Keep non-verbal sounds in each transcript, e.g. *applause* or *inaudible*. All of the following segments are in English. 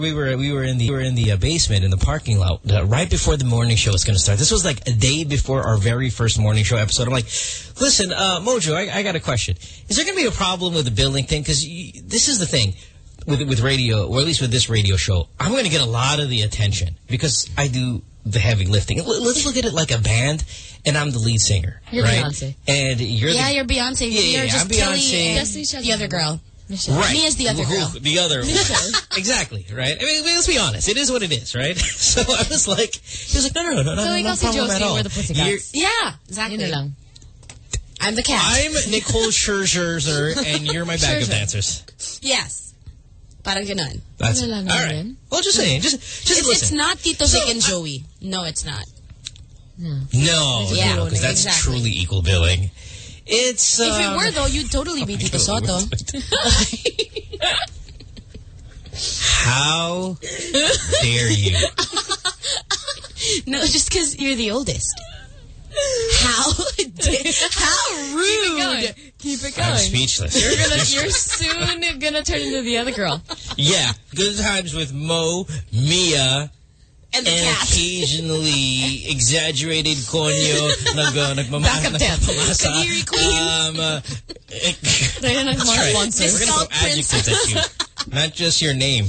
we were we were in the we were in the uh, basement in the parking lot uh, right before the morning show was going to start. This was like a day before our very first morning show episode. I'm like, listen, uh, Mojo, I, I, got a question. Is there going to be a problem with the billing thing? Because this is the thing with with radio, or at least with this radio show. I'm going to get a lot of the attention because I do the heavy lifting. Let's look at it like a band, and I'm the lead singer. You're right? Beyonce. And you're yeah, the, you're Beyonce. Yeah, you're yeah, just Beyonce. Kelly, the other girl. Michelle. Right. Me as the other girl. The other. *laughs* exactly, right? I mean, let's be honest. It is what it is, right? *laughs* so I was like, he was like, no, no, no, no, so no, no problem at all. We're the pussycats. Yeah, exactly. Yun lang. I'm the cat. I'm *laughs* Nicole Scherzinger, and you're my backup dancers. Yes. Parang ganon. That's Ano all right. Well, just saying. Just, just It's, listen. it's not Tito Vic and Joey. No, it's not. No, Yeah, no, because that's exactly. truly equal billing. It's If um, it were, though, you'd totally be *laughs* Tito Sotto. How dare you? *laughs* No, just because you're the oldest. How how rude. Keep it going. I'm going. speechless. You're gonna, you're soon gonna turn into the other girl. yeah, good times with Mo, Mia, And the and cat. occasionally exaggerated konyo *laughs* nag, uh, nagmamahal nagpapamasa. Kaniri queen. Um, uh, Tayo That's right. We're going to throw adjectives at you, *laughs* not just your name.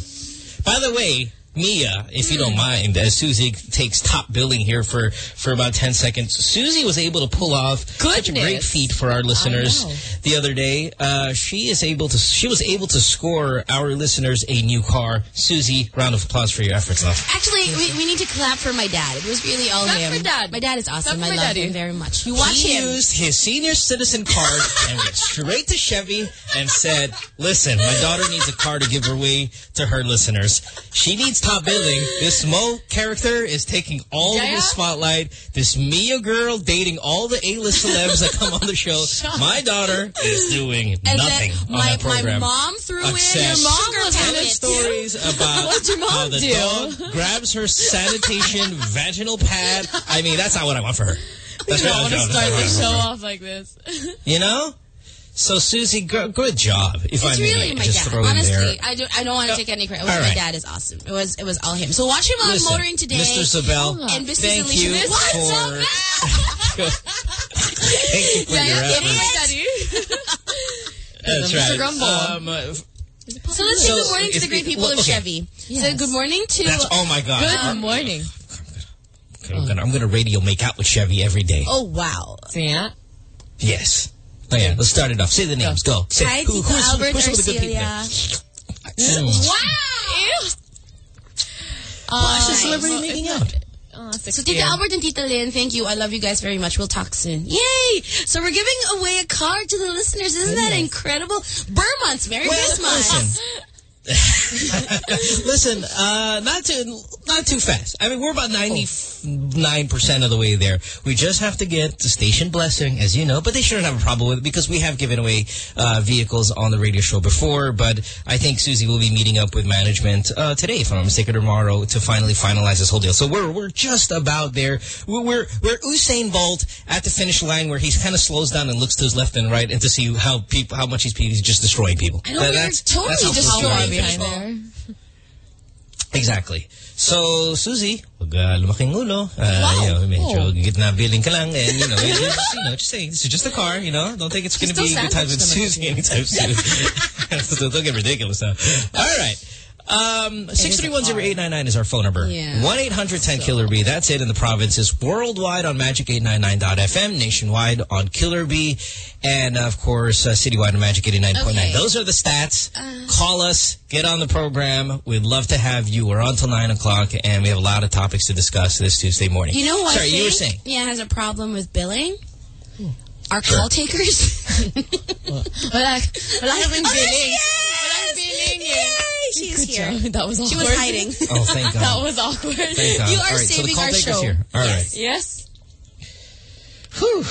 By the way, Mia, if you don't mind, as Susie takes top billing here for, for about 10 seconds, Susie was able to pull off such a great feat for our listeners the other day. Uh, she is able to, she was able to score our listeners a new car. Susie, round of applause for your efforts, love. Actually, we, we need to clap for my dad. It was really all Clap him. for Dad. My dad is awesome. Clap I love Daddy. him very much. You watch he him. used his senior citizen card and went straight to Chevy and said, listen, my daughter needs a car to give away to her listeners. She needs top billing. This Mo character is taking all of the spotlight. This Mia girl dating all the A-list celebs that come on the show. *laughs* My daughter is doing and nothing my, my mom threw in your mom was telling stories *laughs* about What'd your mom how the do? dog grabs her sanitation *laughs* vaginal pad. I mean, that's not what I want for her. That's don't want to start the show off like this. You know? So, Susie, good, good job. If It's I may really my just dad. throw Honestly, there. I don't. I don't want to take any credit. all My dad is awesome. It was. It was all him. So watch him on Listen, motoring today. Mr. Zabel, And Business thank Unleashed. you What's for... *laughs* *laughs* thank you for your efforts. *laughs* That's Mr. right. Grumble. Um, uh, So let's say So, good morning to the great people well, of. Chevy. Yes. So good morning to. that's, oh my God. Good morning. I'm gonna, radio make out with Chevy every day. Oh wow. So yeah. Yes. Oh yeah, let's start it off. Say the names. Go. Say, Hi, who, Tito who's, Albert who's some of the good people there? Mm. Wow. Uh, It's a celebrity making out. Oh, So Tita Albert and Tita Lynn, thank you. I love you guys very much. We'll talk soon. Yay! So we're giving away a card to the listeners. Isn't that incredible? Burmonths, Merry Well, Christmas. listen. *laughs* *laughs* Listen, uh, not too not too fast. I mean, we're about 99% of the way there. We just have to get the station blessing, as you know, but they shouldn't have a problem with it because we have given away uh, vehicles on the radio show before, but I think Susie will be meeting up with management uh, today, if I'm not mistaken, tomorrow, to finally finalize this whole deal. So we're we're just about there. We're we're, we're Usain Bolt at the finish line where he kind of slows down and looks to his left and right and to see how people how much he's, he's just destroying people. I know, you're totally how destroying close we are. behind people. Exactly. So, Susie, wag uh, lumaking ulo. Uh, you know, medyo gitna billing ka lang. And, you know, just, you know, just say, this is just a car, you know. Don't think it's going to be good times with Susie anytime soon. Don't get ridiculous now. All right. Um, 6310899 is our phone number. Yeah. 1-800-10-KILLER-B. That's it in the provinces. Worldwide on Magic899.fm. Nationwide on Killer B. And, of course, uh, citywide on Magic 89.9. Okay. Those are the stats. Call us. Get on the program. We'd love to have you. We're on till 9 o'clock, and we have a lot of topics to discuss this Tuesday morning. You know what? Sorry, you were saying. Yeah, has a problem with billing. Our call takers. *laughs* Wala, wala kaming Oh, there billing. she is! Walang billing. Yay! She is here. Job. *laughs* That was awkward. She was hiding. Oh, thank *laughs* God. That was awkward. Thank God. You are All right, so the saving call our show. Here. All right. Yes. Yes. Whew.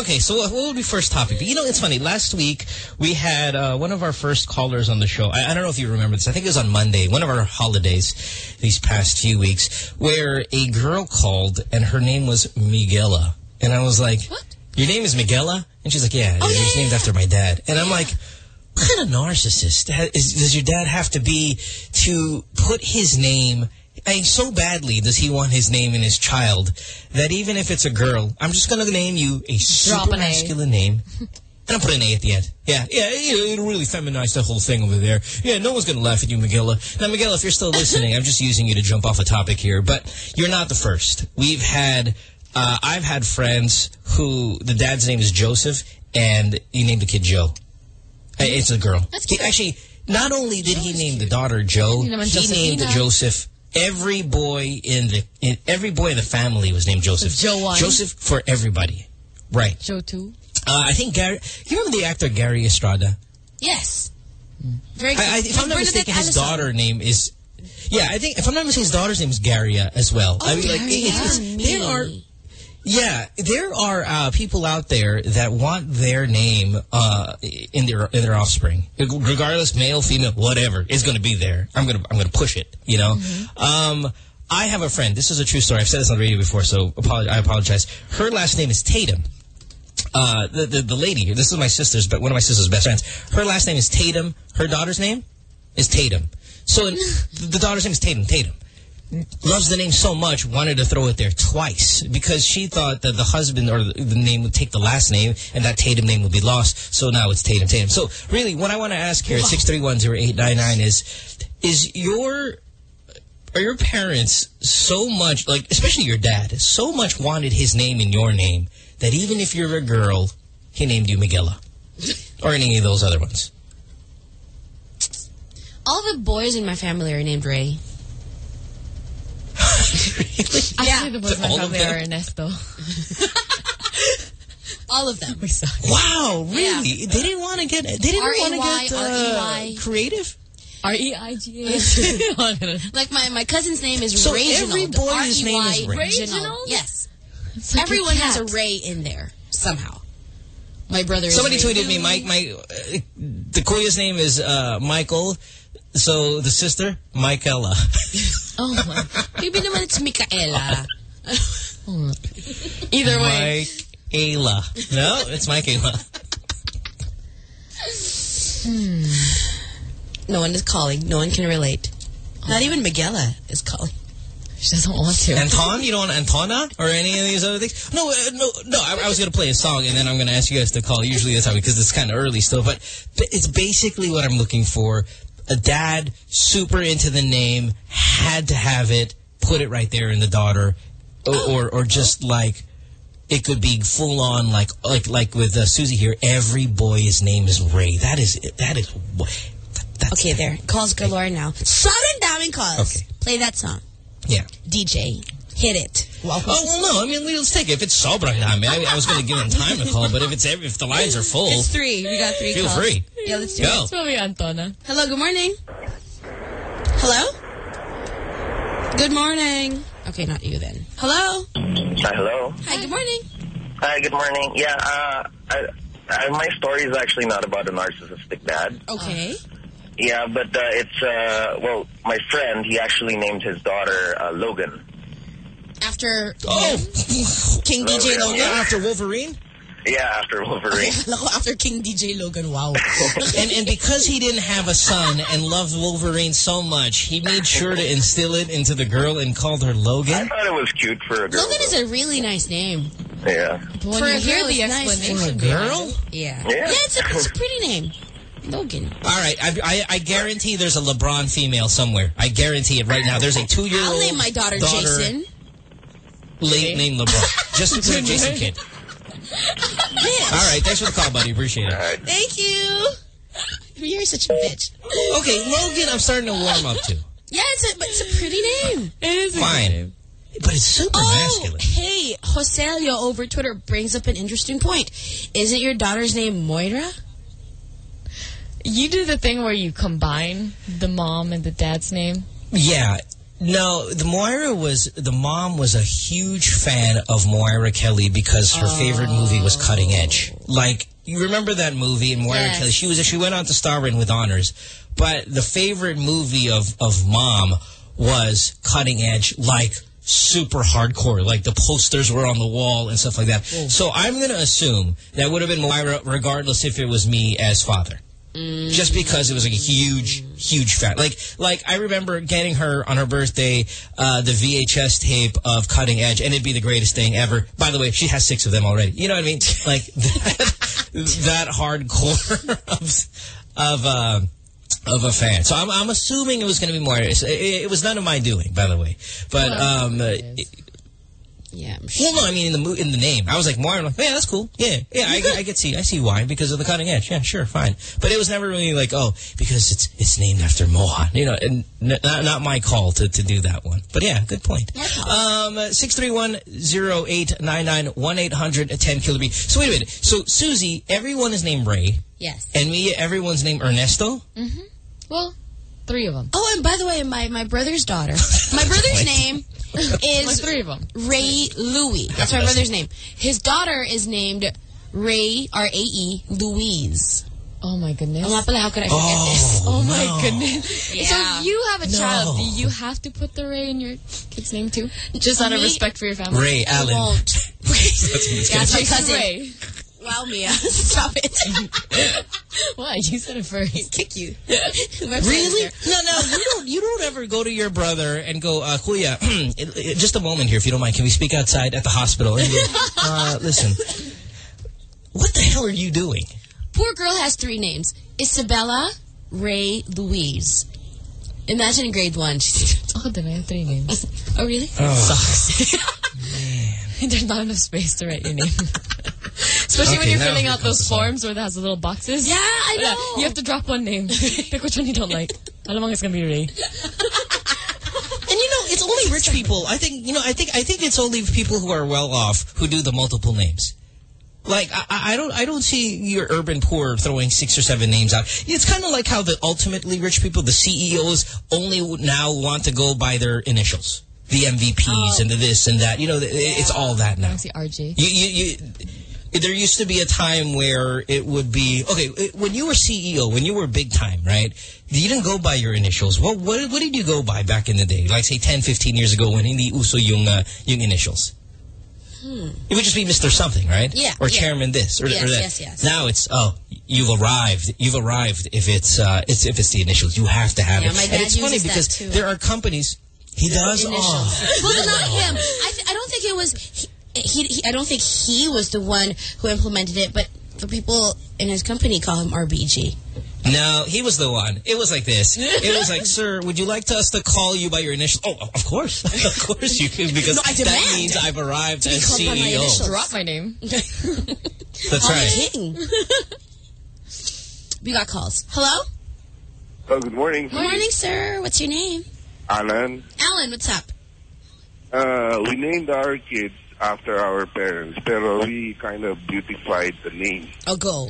Okay, so what will be first topic? You know, it's funny. Last week, we had uh, one of our first callers on the show. I, I don't know if you remember this. I think it was on Monday, one of our holidays these past few weeks, where a girl called and her name was Miguela. And I was like, What? Your name is Miguela? And she's like, yeah, Oh, it's yeah, named yeah, after my dad. And I'm like, what kind of narcissist is, does your dad have to be to put his name I mean, so badly does he want his name in his child that even if it's a girl, I'm just going to name you a super masculine name. *laughs* And I'll put an A at the end. Yeah, yeah, yeah, it'll really feminize the whole thing over there. Yeah, no one's going to laugh at you, Miguela. Now, Miguela, if you're still listening, I'm just using you to jump off a topic here, but you're not the first. We've had, uh, I've had friends who, the dad's name is Joseph, and he named the kid Joe. Uh, It's a girl. That's He- actually, not only did he name the daughter Joe, he named Josefina. Joseph. Every boy in the in, every boy in the family was named Joseph. Joe one. Joseph for everybody. Right. Joe 2. Uh, I think Gary. You remember the actor Gary Estrada? Yes. Very good. I, I, if I'm not mistaken, his Allison. daughter name is. Yeah, I think if I'm not mistaken, his daughter's name is Garia as well. I mean, like it's, there are. Yeah, there are uh, people out there that want their name uh, in their in their offspring, regardless male, female, whatever is going to be there. I'm gonna I'm gonna push it. You know, um, I have a friend. This is a true story. I've said this on the radio before, so apolo- I apologize. Her last name is Tatum. Uh, the, the the lady. This is my sister's, but one of my sister's best friends. Her last name is Tatum. Her daughter's name is Tatum. So *laughs* the daughter's name is Tatum. Tatum loves the name so much, wanted to throw it there twice because she thought that the husband or the, name would take the last name and that Tatum name would be lost. So now it's Tatum Tatum. So really, what I want to ask here at six three one zero eight nine nine is, is your are your parents so much like, especially your dad, so much wanted his name in your name that even if you're a girl, he named you Miguela or any of those other ones. All the boys in my family are named Ray. Actually, the boys in All of family them? are Ernesto. *laughs* All of them. Wow, really? They didn't want to get. They didn't want to get uh, R-E-Y. creative. R-E-I-G-H. *laughs* Like my, my cousin's name is So Reginald. every boy's name is R-E-Y, Ray. Reginald. Yes. Like Everyone a has a. Ray in there somehow. My brother Somebody Ray tweeted me, Mike. My uh, the kuya's name is uh, Michael. So the sister, Michaela. *laughs* Oh my. Maybe naman it's Micaela. *laughs* Either way. Michaela. No, it's Michaela. No one is calling. No one can relate. Not even Miguela is calling. She doesn't want to. Anton, you don't want Antona or any of these other things? No, uh, no, no. I, I was going to play a song and then I'm going to ask you guys to call. Usually that's how because it's kind of early still, but it's basically what I'm looking for. A dad super into the name, had to have it, put it right there in the daughter, or or, or just like it could be full on like like like with uh, Susie here. Every boy's name is Ray. That is that is. That's Okay, there. Calls galore now. Sudden daming calls. Okay. Play that song. Yeah. DJ. Hit it. Wow. Oh well, no. I mean, let's take it. If it's sobrang dami, I, I was going to give him time to call, but if it's every, if the lines are full, It's three. We got three feel calls. free. Yeah, let's do Go. it. It's probably Antona. Hello, good morning. Hello? Good morning. Okay, not you then. Hello? Hi, hello. Hi, good morning. Hi, good morning. Yeah, uh, I, I, my story is actually not about a narcissistic dad. Okay. Yeah, but uh, it's, uh, well, my friend, he actually named his daughter uh, Logan. After Oh, King DJ yeah. Logan? after Wolverine, Yeah, after Wolverine. *laughs* Nako, after King DJ Logan, wow. *laughs* and and because he didn't have a son and loved Wolverine so much, he made sure to instill it into the girl and called her Logan. I thought it was cute for a girl. Logan is a really nice name. Yeah. But when For you a hear girl, the it's nice. explanation, For a girl? Yeah. Yeah. it's a, it's a pretty name. Logan. All right, I, I I guarantee there's a LeBron female somewhere. I guarantee it right now. There's a two-year-old I'll name my daughter, Jason. Late named LeBron. Just to put a Jason *laughs* kid. All right, thanks for the call, buddy. Appreciate it. Thank you. You're such a bitch. Okay, Logan, I'm starting to warm up to. Yeah, it's a, but it's a pretty name. It is a Fine. name. But it's super Oh, masculine. hey, Joselio over Twitter brings up an interesting point. Isn't your daughter's name Moira? You do the thing where you combine the mom and the dad's name. Yeah. No, the Moira was, the mom was a huge fan of Moira Kelly because her favorite movie was Cutting Edge. Like, you remember that movie and Moira Yes. Kelly, she was, she went on to star in with honors, but the favorite movie of, of mom was Cutting Edge, like, super hardcore. Like, the posters were on the wall and stuff like that. Mm. So I'm going to assume that would have been Moira regardless if it was me as father. Just because it was like a huge, huge fan. Like, like I remember getting her on her birthday, uh, the VHS tape of Cutting Edge, and it'd be the greatest thing ever. By the way, she has six of them already. You know what I mean? *laughs* Like that, *laughs* that hardcore of, of, uh, of a fan. So I'm, I'm assuming it was going to be more. It, it was none of my doing, by the way. But um, Yeah, I'm well, no, I mean in the in the name. I was like, more. I'm like, yeah, that's cool. Yeah, yeah, I, I get see, I see why because of the cutting edge. Yeah, sure, fine. But it was never really like, oh, because it's it's named after Mohan. You know, and n not not my call to to do that one. But yeah, good point. Um, six three one zero eight nine nine one eight hundred ten B. So wait a minute. So Susie, everyone is named Ray, Yes. and me, everyone's named Ernesto. Mm-hmm. Well, three of them. Oh, and by the way, my, my brother's daughter. *laughs* My brother's name *laughs* Like is three of them. Ray Louis. That's my brother's name. His daughter is named Ray, R-A-E, Louise. Oh my goodness. Oh, pala, how could I forget oh, this? *laughs* Oh my no. goodness. Yeah. So if you have a child, do you have to put the Ray in your kid's name too? Just out of respect for your family? Ray Allen. won't. yeah, it's my cousin. Ray. Wow, Mia. *laughs* Stop it. *laughs* Why? You said it first. Kick you. *laughs* Really? No, no, you don't. You don't ever go to your brother and go, uh, Kuya, *clears throat* just a moment here, if you don't mind. Can we speak outside at the hospital? And go, uh, listen, what the hell are you doing? Poor girl has three names. Isabella Ray Louise. Imagine in grade one. She's, Oh, then I have three names. oh, really? Sucks. *laughs* There's not enough space to write your name. *laughs* Especially when you're filling out those forms where it has the little boxes. Yeah, I Yeah, know. You have to drop one name. *laughs* Pick which one you don't like. Alam mo, it's gonna be Ray. And you know, it's only rich people. I think you know. I think I think it's only people who are well off who do the multiple names. Like I, I I don't I don't see your urban poor throwing six or seven names out. It's kind of like how the ultimately rich people, the CEOs, only now want to go by their initials, the MVPs and the this and that. You know, it- it's all that now. See RJ. You, you, you, there used to be a time where it would be okay when you were CEO, when you were big time, right? You didn't go by your initials. What what what did you go by back in the day? Like say 10, 15 years ago when hindi uso yung uh, yung initials. It would just be Mr. Something, right? Hmm. Yeah, Or yeah. Chairman this or, Yes, or that. yes, yes. Now it's oh you've arrived. You've arrived if it's uh it's if it's the initials. You have to have Yeah, it. and it's funny because too. there are companies. He does. Initials. *laughs* Oh. Well, not him. I, th I don't think it was. He, he, he, I don't think he was the one who implemented it, but the people in his company call him RBG. No, he was the one. It was like this. It was like, *laughs* sir, would you like to us to call you by your initials? Oh, of course. *laughs* of course you can, because No, that means I've arrived be as called by my CEO. Drop my name. That's Call right. King. we got calls. Hello? Oh, good morning. Good morning, sir. What's your name? Alan. Alan, what's up? Uh, we named our kids after our parents, pero we kind of beautified the name. Oh, go.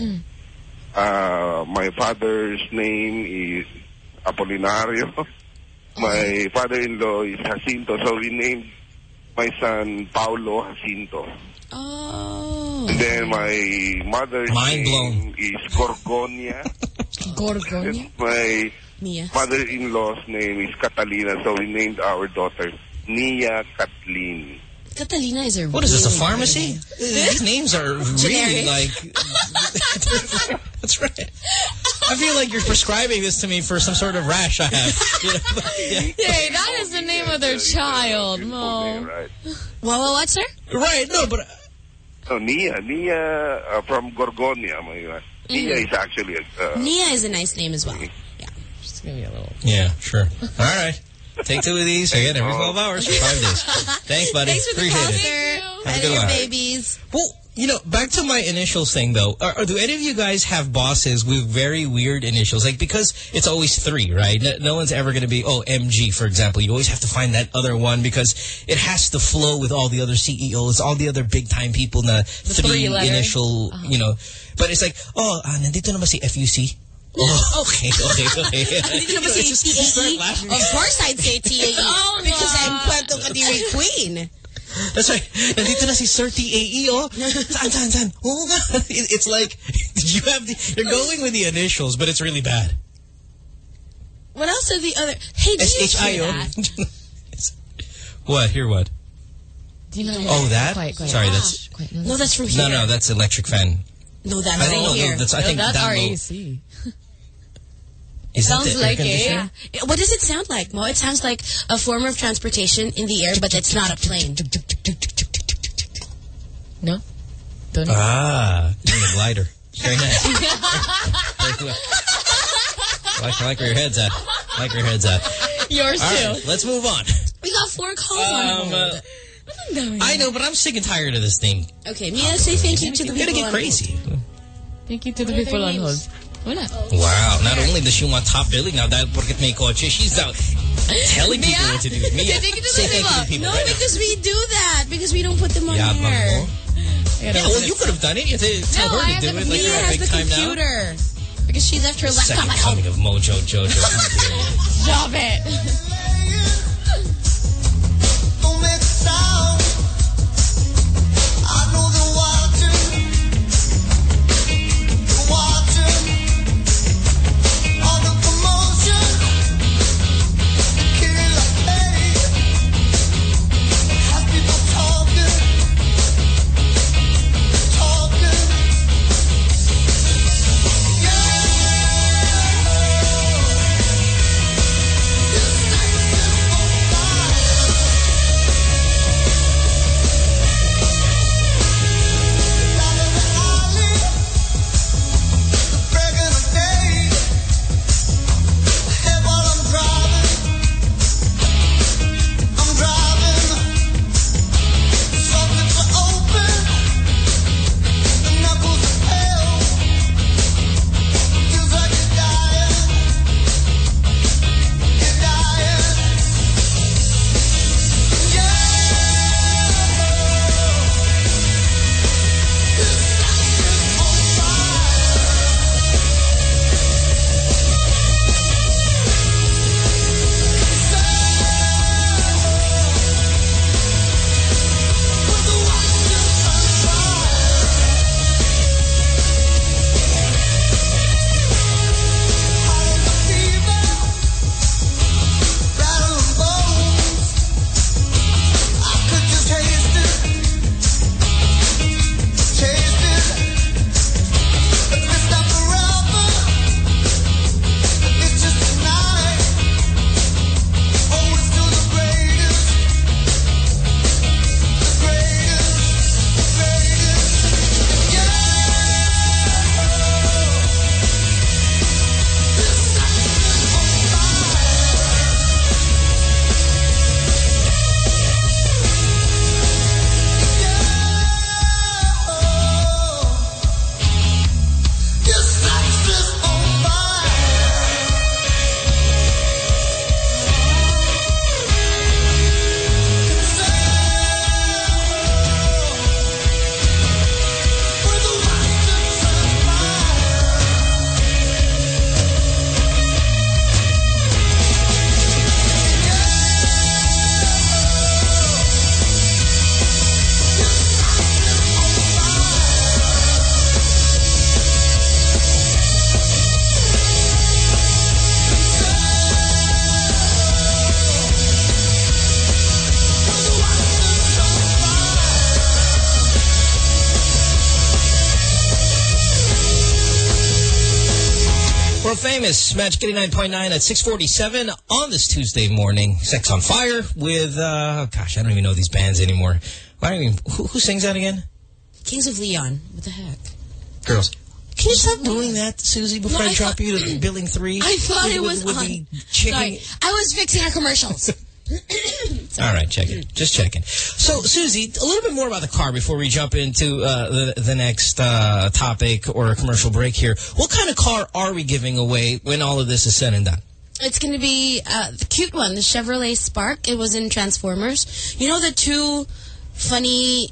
Uh, my father's name is Apolinario. *laughs* My father-in-law is Jacinto, so we named my son Paulo Jacinto. Oh. And then my mother's Mind name is Gorgonia. *laughs* Gorgonia. And my Mia. mother-in-law's name is Catalina, so we named our daughter Nia Kathleen. Catalina is a What is this, a pharmacy? These names are really like... *laughs* That's right. I feel like you're prescribing this to me for some sort of rash I have. *laughs* You know, but, yeah. Hey, that is the name of their child, Mo. right? What, what, what, sir? Right, no, but... No, Nia. Nia uh, from Gorgonia. My, uh, Nia is actually a... Uh, Nia is a nice name as well. Yeah. Just give me a little. Yeah, sure. *laughs* All right. Take two of these again every 12 hours for five days. *laughs* Thanks, buddy. Thanks for the Appreciate call, it. sir. Have a good your one. babies. Well, you know, back to my initials thing, though. Are, are- do any of you guys have bosses with very weird initials? Like, because it's always three, right? No, no one's ever going to be, oh, MG, for example. You always have to find that other one because it has to flow with all the other CEOs, all the other big-time people The three three-letter. initial, you know. But it's like, oh, ah, nandito naman si FUC. Oh, *laughs* okay, okay, okay. *laughs* You ever say Just- just start TAE? Of course I'd say TAE. *laughs* Oh, because I'm. Puerto Kadiri Queen. That's right. Nandito na si Sir TAE, oh. Saan, saan, saan? Oh, It's like, you have the, you're going with the initials, but it's really bad. What else are the other? Hey, did you hear that? what? Hear what? Do you know? Oh, that? Quiet, quiet. Sorry, that's... Ah, quiet. No, that's from here. No, no, that's electric fan. No, that's I from no, here. no, that's, I No, think that's low. RAC. Is sounds the like it. Yeah. What does it sound like, Mo? It sounds like a form of transportation in the air, but it's not a plane. No? Don't Ah, it's in the glider. Very nice. Very. I like, I like where your head's at. I like where your head's at. Yours All too. right, let's move on. We got four calls Um, on uh. I know, but I'm sick and tired of this thing. Okay, Mia, say thank you to the You're gonna get crazy. Thank you to the What are people on hold. Wala. Wow. Not only does she want top billing now, dahil porket may kotse, she's out telling people what to do. Mia, *laughs* say thank you to people. No, right now. because we do that. Because we don't put them on Yeah, air. Yeah, well, you could have done it. You tell No, her I to do it. Like, you're big the time now. computer. Because she left her laptop Second at home. coming of Mojo Jojo. *laughs* Stop it. Magic 89.9 at 647 on this Tuesday morning. Sex on Fire with, uh, gosh, I don't even know these bands anymore. I don't even, who, who sings that again? Kings of Leon. What the heck? Girls. Can you stop doing that, Susie, before No, I, I drop you to *clears throat* billing three? I thought With- it with- was with on. Sorry. I was fixing our commercials. *laughs* *clears throat* All right, check it. Just checking. So, Susie, a little bit more about the car before we jump into uh, the, the next uh, topic or a commercial break here. What kind of car are we giving away when all of this is said and done? It's going to be uh, the cute one, the Chevrolet Spark. It was in Transformers. You know the two funny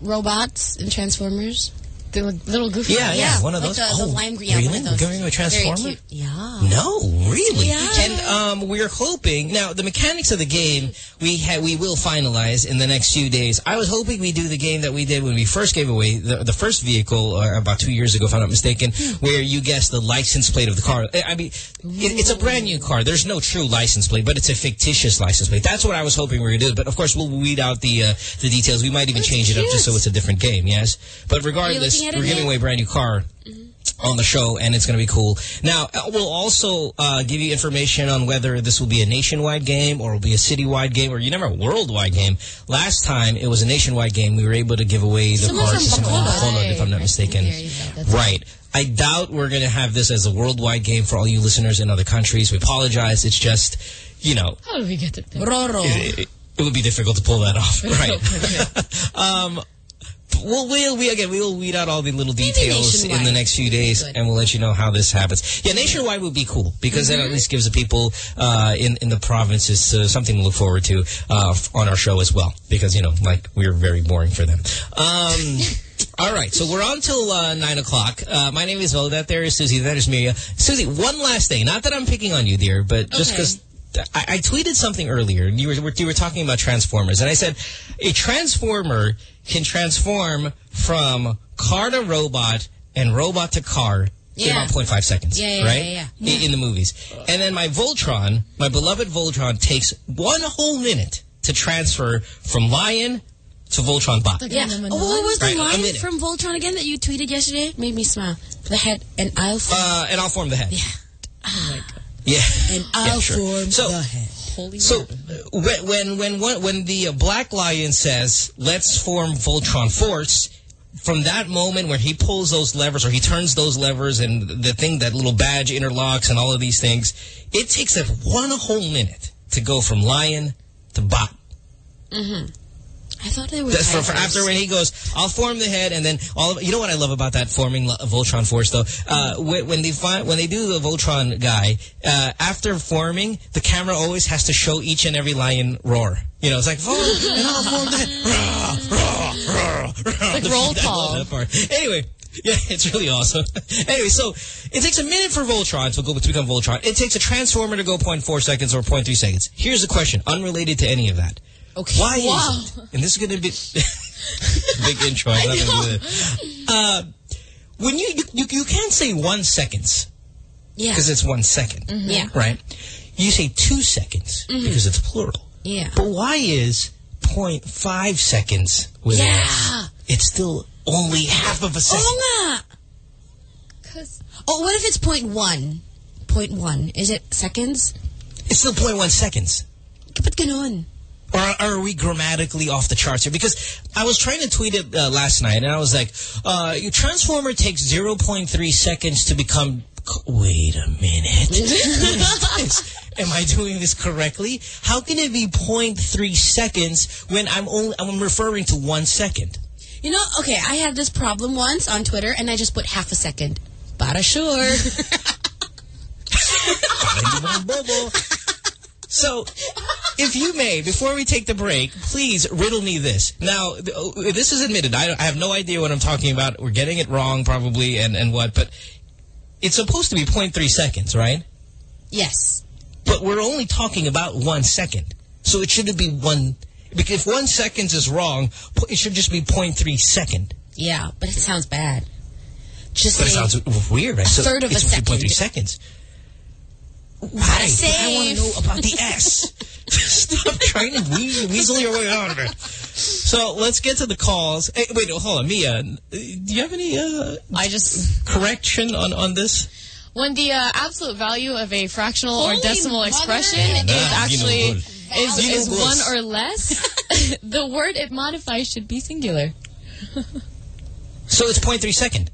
robots in Transformers? The little goofy. Yeah, yeah, one of like those. The, oh, the lime green. Yeah, really? one of We're those. giving away a Transformer? cute. Yeah. No, really. Yeah. And um, we're hoping now the mechanics of the game we ha we will finalize in the next few days. I was hoping we do the game that we did when we first gave away the, the first vehicle uh, about two years ago, if I'm not mistaken, where you guess the license plate of the car. I mean, it, it's a brand new car. There's no true license plate, but it's a fictitious license plate. That's what I was hoping we were going to do. But of course, we'll weed out the uh, the details. We might even That's change it up just so it's a different game. Yes, but regardless, looking at we're giving now? away a brand new car. on the show, and it's going to be cool. Now, uh, we'll also uh, give you information on whether this will be a nationwide game or will be a citywide game or you never a worldwide game. Last time it was a nationwide game. We were able to give away the Someone cards to someone from Bacolod. Bacolod, if I'm not mistaken. There you go. That's Right. I doubt we're going to have this as a worldwide game for all you listeners in other countries. We apologize. It's just, you know, How do we get it? Roro. it, it- it would be difficult to pull that off. *laughs* Right. *laughs* um, We'll, we'll, we, again, we will weed out all the little details in the next few days, and we'll let you know how this happens. Yeah, nationwide would be cool, because that at least gives the people uh, in, in the provinces uh, something to look forward to uh, on our show as well, because, you know, like, we're very boring for them. Um, *laughs* all right, so we're on till uh, 9 o'clock. Uh, my name is. That there is Susie. That is Miria. Susie, one last thing. Not that I'm picking on you, dear, but just because I, I tweeted something earlier. You were you were talking about transformers, and I said a transformer can transform from car to robot and robot to car in about 0.5 seconds. Yeah, yeah, right? yeah, yeah. In, in the movies, and then my Voltron, my beloved Voltron, takes one whole minute to transfer from Lion to Voltron Bot. Yeah. Oh, what was the Right, line from Voltron again that you tweeted yesterday? Made me smile. The head and I'll form. Uh, and I'll form the head. yeah. Yeah. And Yeah, I'll sure. form So- the head. Holy So uh, when when when when, when the uh, Black Lion says, "Let's form Voltron Force," from that moment where he pulls those levers or he turns those levers and the thing that little badge interlocks and all of these things, it takes us one whole minute to go from Lion to Bot. I thought they were for, for after when he goes, I'll form the head, and then all of you know what I love about that forming Voltron Force though. Uh, when, when they find when they do the Voltron guy, uh, after forming, the camera always has to show each and every lion roar. You know, it's like form and I'll form the head. Roar, roar, roar, roar. Like roll *laughs* call. that part. Anyway. Yeah, *laughs* it's really awesome. *laughs* anyway, so it takes a minute for Voltron to go to become Voltron. It takes a transformer to go 0.4 seconds or 0.3 seconds. Here's the question, unrelated to any of that. Okay. Why Wow. is it? And this is going to be *laughs* big intro. I'm not gonna do. *laughs* Uh, when you, you you can't say one seconds Yeah. because it's one second, Yeah. right? You say two seconds because it's plural. Yeah. But why is 0.5 seconds with Yeah. It's still only half of a second. Oh, nga. Because Oh, what if it's point one? Point one. Is it seconds? It's still 0.1 seconds. Ba't ganon? Or are we grammatically off the charts here? Because I was trying to tweet it uh, last night, and I was like, uh, your transformer takes 0.3 seconds to become... Wait a minute. *laughs* Am I doing this correctly? How can it be 0.3 seconds when I'm only I'm referring to one second? You know, okay, I had this problem once on Twitter, and I just put half a second. Para sure. *laughs* So, if you may, before we take the break, please riddle me this. Now, this is admitted. I, I have no idea what I'm talking about. We're getting it wrong, probably, and, and what, but it's supposed to be 0.3 seconds, right? yes. But we're only talking about one second. So it shouldn't be one... Because if one second is wrong, it should just be 0.3 second. Yeah, but it sounds bad. Just But it sounds weird, right? A third of a it's supposed to be 0.3 second. seconds. Safe. I want to know about the S. *laughs* Stop trying to wee- weasel your way out of it. So let's get to the calls. Hey, wait, hold on. Mia, do you have any uh, I just correction on, on this? when the uh, absolute value of a fractional or decimal mother. expression is you know actually is, You know is one or less, *laughs* the word it modifies should be singular. *laughs* So it's 0.3 second.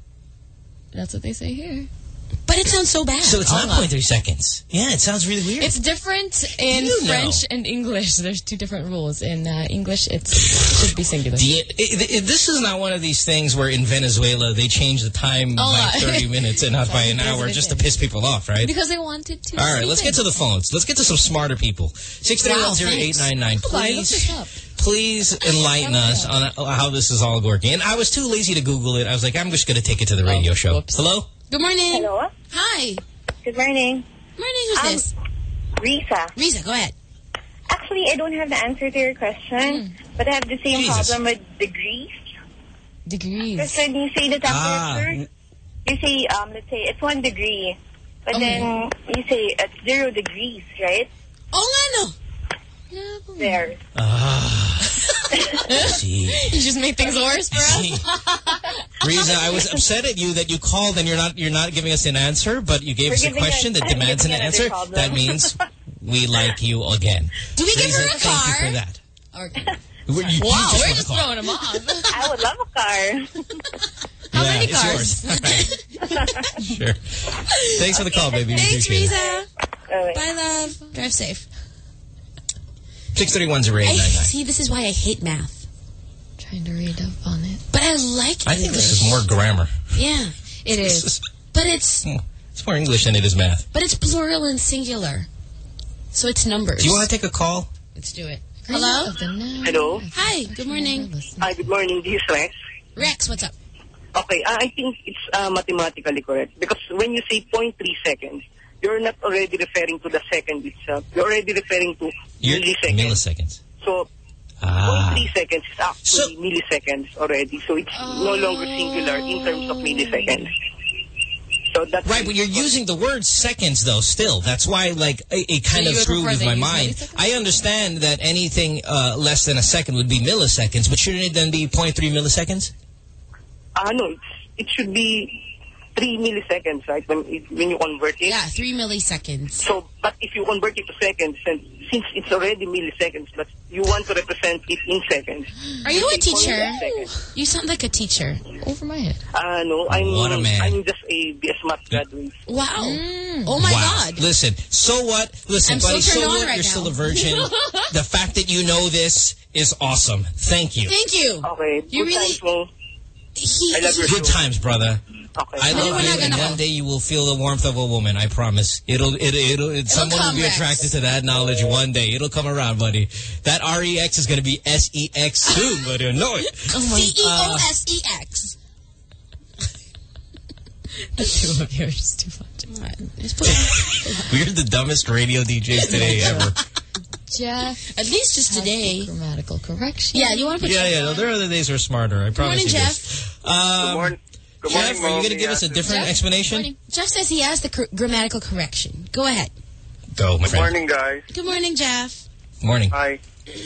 That's what they say here. But it sounds so bad. So it's not Hold on. 0.3 seconds. Yeah, it sounds really weird. It's different in You know. French and English. There's two different rules. In uh, English, it's, it should be singular. The, it, it, this is not one of these things where in Venezuela they change the time Oh, by uh, 30 *laughs* minutes and not by an hour just to piss people off, right? because they wanted to. All right, let's it. get to the phones. Let's get to some smarter people. Six three one zero eight nine nine. Hold on, I looked Please, please enlighten us on how this is all working. And I was too lazy to Google it. I was like, I'm just going to take it to the radio show. Oh, whoops. Hello? Good morning. Hello. Hi. Good morning. Morning, who's Um, this? Risa. Risa, go ahead. Actually, I don't have the answer to your question, but I have the same Jesus. problem with degrees. Degrees. Because when you say the Ah. temperature, you say, um, let's say it's one degree, but Okay. then you say it's zero degrees, right? Oh, nga no. There. Ah. *laughs* See. You just made things worse for us. Riza, I was upset at you that you called and you're not you're not giving us an answer, but you gave We're us a question a- that demands an answer. problem. That means we like you again. Do we give her a car? thank you car? for that. Okay. We're, you, Wow, you we're just throwing him off. I would love a car. How yeah, many it's cars? yours. All right. *laughs* sure. Thanks for the call, baby. We Thanks, appreciate Riza. Bye, love. Drive safe. 631 I, see, this is why I hate math. Trying to read up on it. But I like I think this is more grammar. Yeah. It *laughs* This is. is- But it's It's more English than it is math. but it's plural and singular. So it's numbers. Do you want to take a call? Let's do it. Hello? Of the now. Hello. Hi, good morning. Hi, good morning. This is Rex. Rex, what's up? Okay, uh, I think it's uh, mathematically correct because when you say 0.3 seconds, you're not already referring to the second itself. You're already referring to You're milliseconds. milliseconds. So Ah. 0.3 seconds is actually milliseconds already. So it's no longer singular in terms of milliseconds. So that's Right, but you're using the word seconds, though, still. That's why, like, it, it kind So of you would screwed with my mind. I understand that anything uh, less than a second would be milliseconds, but shouldn't it then be 0.3 milliseconds? Ah, no, it's, it should be 3 milliseconds, right, when, it, when you convert it. Yeah, three milliseconds. So, but if you convert it to seconds, and since it's already milliseconds, but you want to represent it in seconds. Are you a teacher? You sound like a teacher. Over my head. Ah, no, I'm, What a man. I'm just a BS Math graduate. Wow. Oh my wow. God. Listen, so what? Listen, I'm so buddy, so, turned on what? right You're now. still a virgin. *laughs* the fact that you know this is awesome. Thank you. Thank you. Okay, You good really- times mo. He, I love your Good show. times, brother. Okay. I love you, and one day you will feel the warmth of a woman. I promise. It'll, it, it'll, it, someone will come, be Rex. attracted to that knowledge one day. It'll come around, buddy. That REX is going to be SEX soon, *laughs* buddy. I know it. Oh C-E-O-S-E-X. The *laughs* two of you are just too much. We're the dumbest radio DJs today ever. *laughs* Jeff. At least just today. Grammatical correction. Yeah, you want to put Yeah, yeah. No, there are other days we're smarter. I promise morning, you Jeff. this. Good Um, morning. Good Jeff, morning, are you going to give us a different Jeff? explanation? Morning. Jeff says he has the cor- grammatical correction. Go ahead. Go, my Good friend. morning, guys. Good morning, Jeff. Morning. Hi.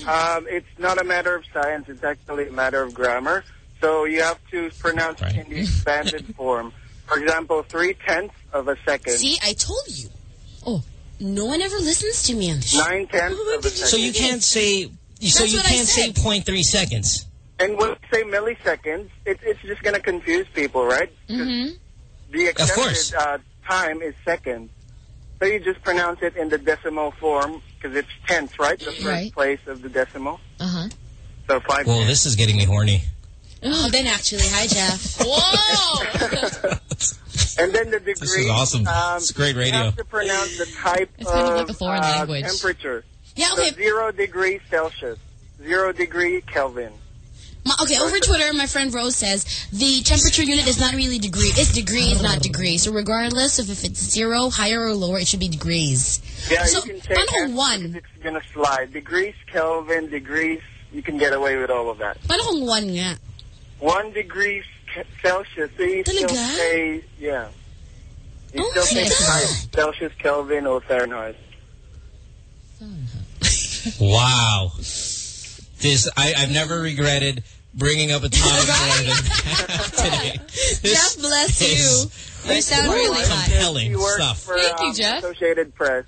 Um, it's not a matter of science. It's actually a matter of grammar. So you have to pronounce Right. it in the expanded form. For example, three-tenths of a second. See, I told you. No one ever listens to me on this show. Nine-tenths *laughs* of a second. So you can't say, so That's you can't say said. 0.3 seconds. And when you say milliseconds, it, it's just going to confuse people, right? Mm-hmm. The Of accepted uh, time is seconds. So you just pronounce it in the decimal form because it's tenths, right? The first Right. place of the decimal. Uh-huh. So five Well, this is getting me horny. Oh, then actually, hi, Jeff. *laughs* Whoa! And then the degree. This is awesome. Um, It's great radio. You have to pronounce the type It's kind of of like a foreign uh, language. temperature. Yeah, So okay. zero degree Celsius, zero degree Kelvin. My, okay, over Twitter, my friend Rose says the temperature unit is not really degree. It's degrees, not degrees. So regardless of if it's zero, higher or lower, it should be degrees. Yeah, So, you can say paano kung F one? because It's gonna slide. Degrees Kelvin, degrees. You can get away with all of that. Paano kung one nga? One degree Celsius. So you still Talaga? say yeah. You Oh still my say the God. type Celsius, Kelvin, or Fahrenheit. *laughs* Wow. This I, I've never regretted bringing up a topic more than that today. *laughs* This Jeff, bless is you. You sound really hot. compelling He stuff. for Thank you, um, Jeff. Associated Press.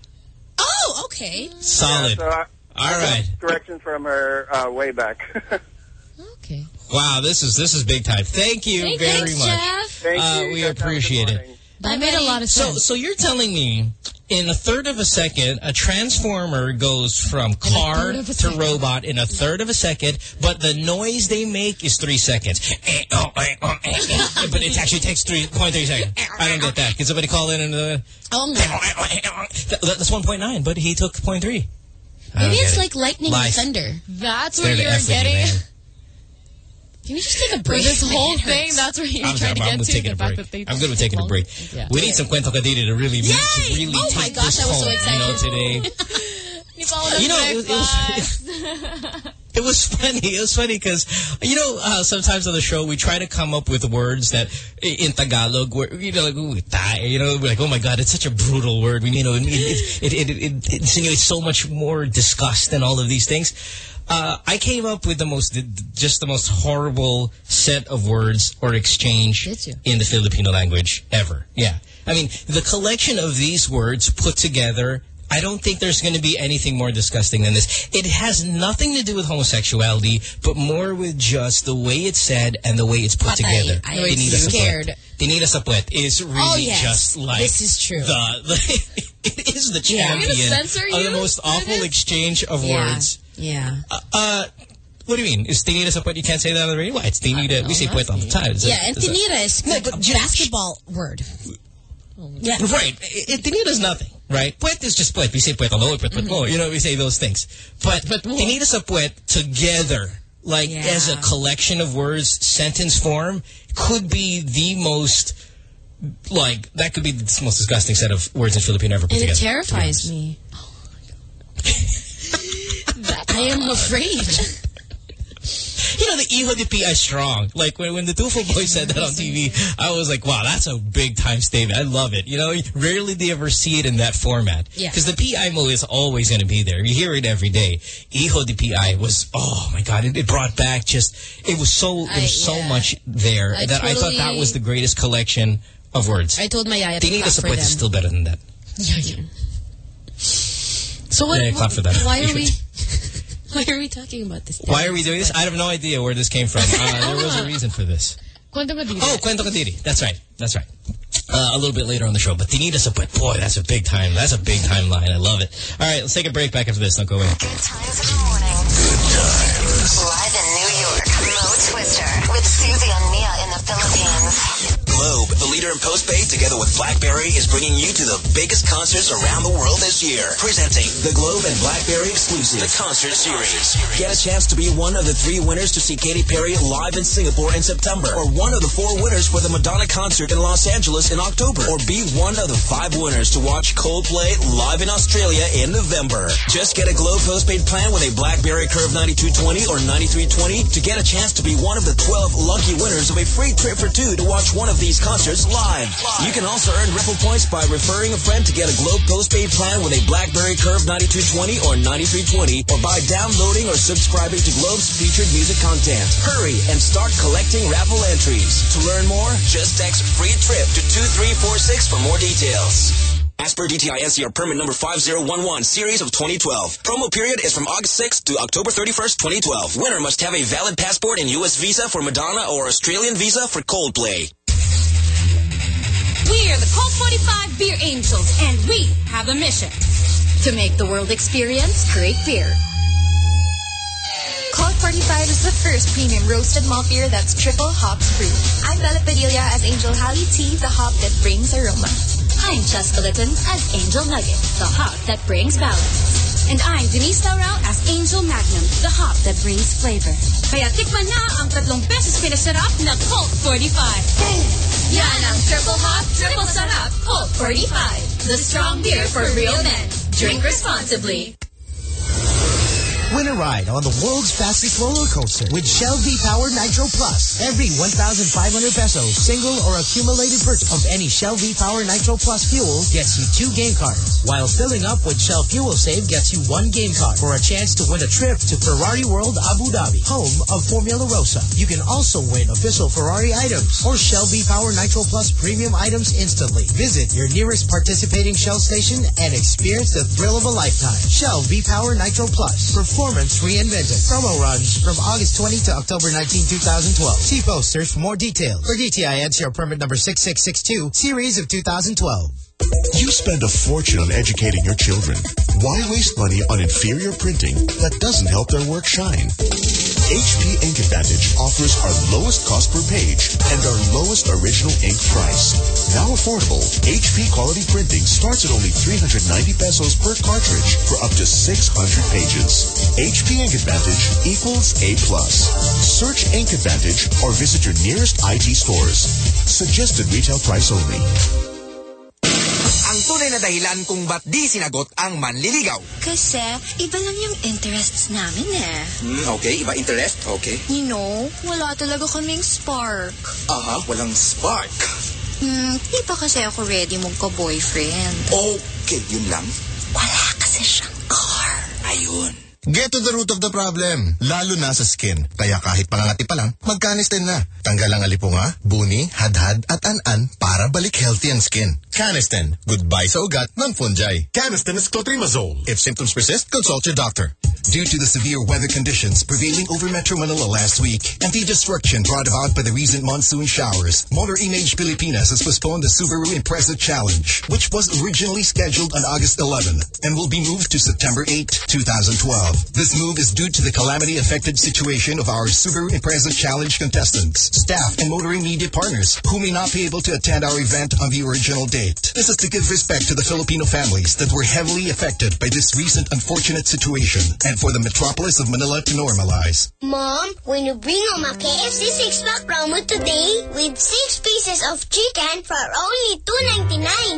Oh, okay. Solid. So I, All right. correction from her uh, way back. *laughs* Okay. Wow, this is this is big time. Thank you Hey, very thanks, much. Jeff. Thank Uh, you. we Guys, have a good appreciate it. morning. That made a lot of So, sense. so so you're telling me in a third of a second, a transformer goes from car third of a to second. robot in a third of a second, but the noise they make is three seconds. *laughs* But it actually takes 3.3 seconds. I don't get that. Can somebody call in and... Uh, Oh, nga. that's 1.9, but he took 0.3. Maybe it's it. like lightning Lies. and thunder. That's They're what you're F you, getting. Man. Can you just take a For break? this *laughs* whole thing, that's what you're I'm, trying to I'm get good to. taking The a fact break. that they I'm good with taking a break. Yeah. We need some Cuento Cadita to really, Yay! to really Oh my take gosh, this I was so home, excited. You know, today. You, follow You know, it was- it was- breakfast. *laughs* It was funny. It was funny because, you know, uh, sometimes on the show we try to come up with words that in Tagalog, where, you know, like, ooh, you know, we're like, oh my God, it's such a brutal word. We, you know, it, it, it, it, it, it insinuates so much more disgust than all of these things. Uh, I came up with the most, just the most horrible set of words or exchange in the Filipino language ever. Yeah. I mean, the collection of these words put together, I don't think there's going to be anything more disgusting than this. It has nothing to do with homosexuality, but more with just the way it's said and the way it's put Patay. together. I was scared. Tinida Sapwet is really Oh, yes. just like This is true. The, the *laughs* it is the Yeah. champion Are you gonna censor of the most awful exchange of Yeah. words. Yeah. Uh, uh, what do you mean? Is Tinida Sapwet? You can't say that on the radio? Why? It's Tinida. We say Puet all the time. It's a- Yeah, and tinira is like a basketball word. Yeah. Right. Tinida is nothing, right? Puet is just puet. We say puet alo, puet, puet mo. Mm-hmm. You know, we say those things. But, but tinida sa puet together, like Yeah. as a collection of words, sentence form, could be the most, like, that could be the most disgusting set of words in Filipino ever put And it together. to be terrifies honest. me. *laughs* I am afraid. You know, the Iho de Pi is strong. Like, when, when the Tufo boy said that on TV, I was like, wow, that's a big time statement. I love it. You know, rarely do you ever see it in that format. Yeah. Because the PIMO is always going to be there. You hear it every day. Iho de Pi was, oh my God, it, it brought back just, it was so, I- was so much there I that I thought that was the greatest collection of words. I told my yaya clap sa for them. is still better than that. *laughs* Yeah. So what? Yeah, clap for that. Why are we? *laughs* should. Why are we talking about this? Why are we doing this? I have no idea where this came from. Uh, there was a reason for this. Kwento mo. Oh, Kwento Kadiri. That's right. That's right. Uh, a little bit later on the show. But Tinida sa puwet. Boy, that's a big time. That's a big time line. I love it. All right, let's take a break back after this. Don't go away. Good times in the morning. Good times. Live in New York, Mo Twister with Susie and Mia in the Philippines. Globe, the leader in postpaid, together with BlackBerry, is bringing you to the biggest concerts around the world this year. Presenting the Globe and BlackBerry exclusive, the Concert Series. Get a chance to be one of the three winners to see Katy Perry live in Singapore in September, or one of the four winners for the Madonna concert in Los Angeles in October, or be one of the five winners to watch Coldplay live in Australia in November. Just get a Globe postpaid plan with a BlackBerry Curve 9220 or 9320 to get a chance to be one of the 12 lucky winners of a free trip for two to watch one of these concerts live. You can also earn Ripple points by referring a friend to get a Globe postpaid plan with a BlackBerry Curve 9220 or 9320 or by downloading or subscribing to Globe's featured music content. Hurry and start collecting raffle entries. To learn more, just text free trip to 2346 for more details. As per DTI NCR permit number 5011 series of 2012. Promo period is from August 6th to October 31st, 2012. Winner must have a valid passport and US visa for Madonna or Australian visa for Coldplay. We're the Colt 45 Beer Angels, and we have a mission to make the world experience great beer. Colt 45 is the first premium roasted malt beer that's triple hops free. I'm Bella Padilla as Angel Hallertau, the hop that brings aroma. I'm Cheska Litton as Angel Nugget, the hop that brings balance. And I'm Denise Laurel as Angel Magnum, the hop that brings flavor. Kaya tikman na ang tatlong beses pinasarap na Colt 45. Yan ang triple hop, triple sarap, Colt 45. The strong beer for real men. Drink responsibly. Win a ride on the world's fastest roller coaster with Shell V-Power Nitro Plus. Every 1,500 pesos single or accumulated purchase of any Shell V-Power Nitro Plus fuel gets you two game cards, while filling up with Shell Fuel Save gets you one game card for a chance to win a trip to Ferrari World Abu Dhabi, home of Formula Rossa. You can also win official Ferrari items or Shell V-Power Nitro Plus premium items instantly. Visit your nearest participating Shell station and experience the thrill of a lifetime. Shell V-Power Nitro Plus. Performance reinvented. Promo runs from August 20 to October 19, 2012. See posters for more details. For DTI NCR permit number 6662, series of 2012. You spend a fortune on educating your children. Why waste money on inferior printing that doesn't help their work shine? HP Ink Advantage offers our lowest cost per page and our lowest original ink price. Now affordable, HP quality printing starts at only 390 pesos per cartridge for up to 600 pages. HP Ink Advantage equals A+. plus. Search Ink Advantage or visit your nearest IT stores. Suggested retail price only. Ang tunay na dahilan kung ba't di sinagot ang manliligaw. Kasi, iba lang yung interests namin eh. Hmm, okay, iba interest? Okay. You know, wala talaga kaming spark. Aha, walang spark. Hmm, di pa kasi ako ready magka-boyfriend. Okay, yun lang. Wala kasi siyang car. Ayun. Get to the root of the problem, lalo na sa skin. Kaya kahit pangangati pa lang, magkanistin na. Tanggal ang alipunga, buni, hadhad at an-an para balik healthy ang skin. Canesten, goodbye sa ugat ng fungi. Canesten is clotrimazole. If symptoms persist, consult your doctor. Due to the severe weather conditions prevailing over Metro Manila last week and the destruction brought about by the recent monsoon showers, Motor Image Pilipinas has postponed the Subaru Impreza Challenge, which was originally scheduled on August 11 and will be moved to September 8, 2012. This move is due to the calamity-affected situation of our Subaru Impreza Challenge contestants, staff, and motoring media partners who may not be able to attend our event on the original date. This is to give respect to the Filipino families that were heavily affected by this recent unfortunate situation and for the metropolis of Manila to normalize. Mom, when you bring home a KFC six-pack promo today with six pieces of chicken for only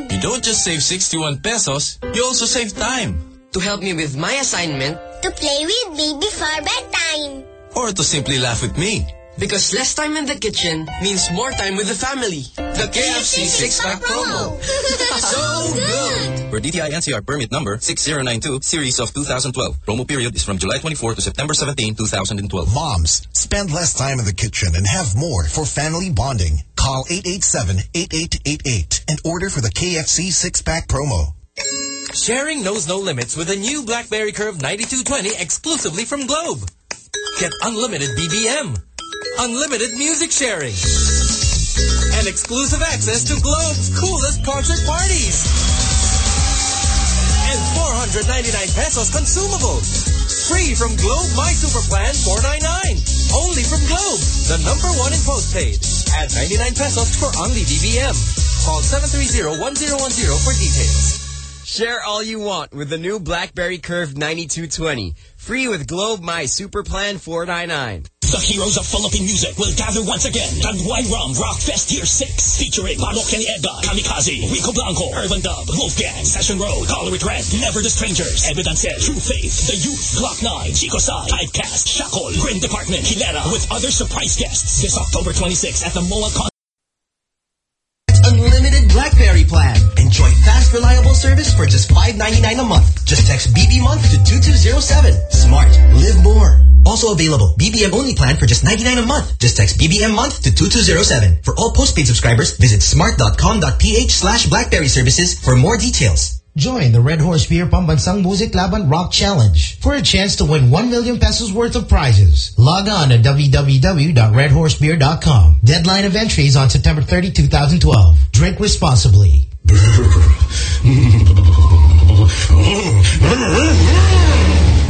$2.99. You don't just save 61 pesos, you also save time. To help me with my assignment, To play with me before bedtime. Or to simply laugh with me. because less time in the kitchen means more time with the family. The KFC six-pack promo. *laughs* *laughs* so good! For DTI NCR permit number 6092 series of 2012. Promo period is from July 24 to September 17, 2012. Moms, spend less time in the kitchen and have more for family bonding. Call 887-8888 and order for the KFC six-pack promo. Sharing knows no limits with a new BlackBerry Curve 9220 exclusively from Globe. Get unlimited BBM, unlimited music sharing, and exclusive access to Globe's coolest concert parties. And 499 pesos consumables. Free from Globe My Super Plan 499. Only from Globe, the number one in postpaid. Add 99 pesos for only BBM. Call 730-1010 for details. Share all you want with the new BlackBerry Curve 9220. Free with Globe My Super Plan 499. The heroes of Philippine music will gather once again. Tanduay Rum Rock Fest Year 6 featuring Manok Edda, Kamikaze, Rico Blanco, Urban Dub, Wolfgang, Session Road, Color Red, Never the Strangers, Evidence, True Faith, The Youth, Gloc-9, Chico Sai, Typecast, Shackle, Grin Department, Hilera, with other surprise guests this October 26 at the MOA Con plan. Enjoy fast, reliable service for just $5.99 a month. Just text BB month to 2207. Smart. Live more. Also available, BBM only plan for just 99 a month. Just text BBM month to 2207. For all postpaid subscribers, visit smart.com.ph slash BlackBerry services for more details. Join the Red Horse Beer Pambansang Music Laban Rock Challenge for a chance to win 1 million pesos worth of prizes. Log on to www.redhorsebeer.com. Deadline of entry is on September 30, 2012. Drink responsibly. *laughs* *laughs*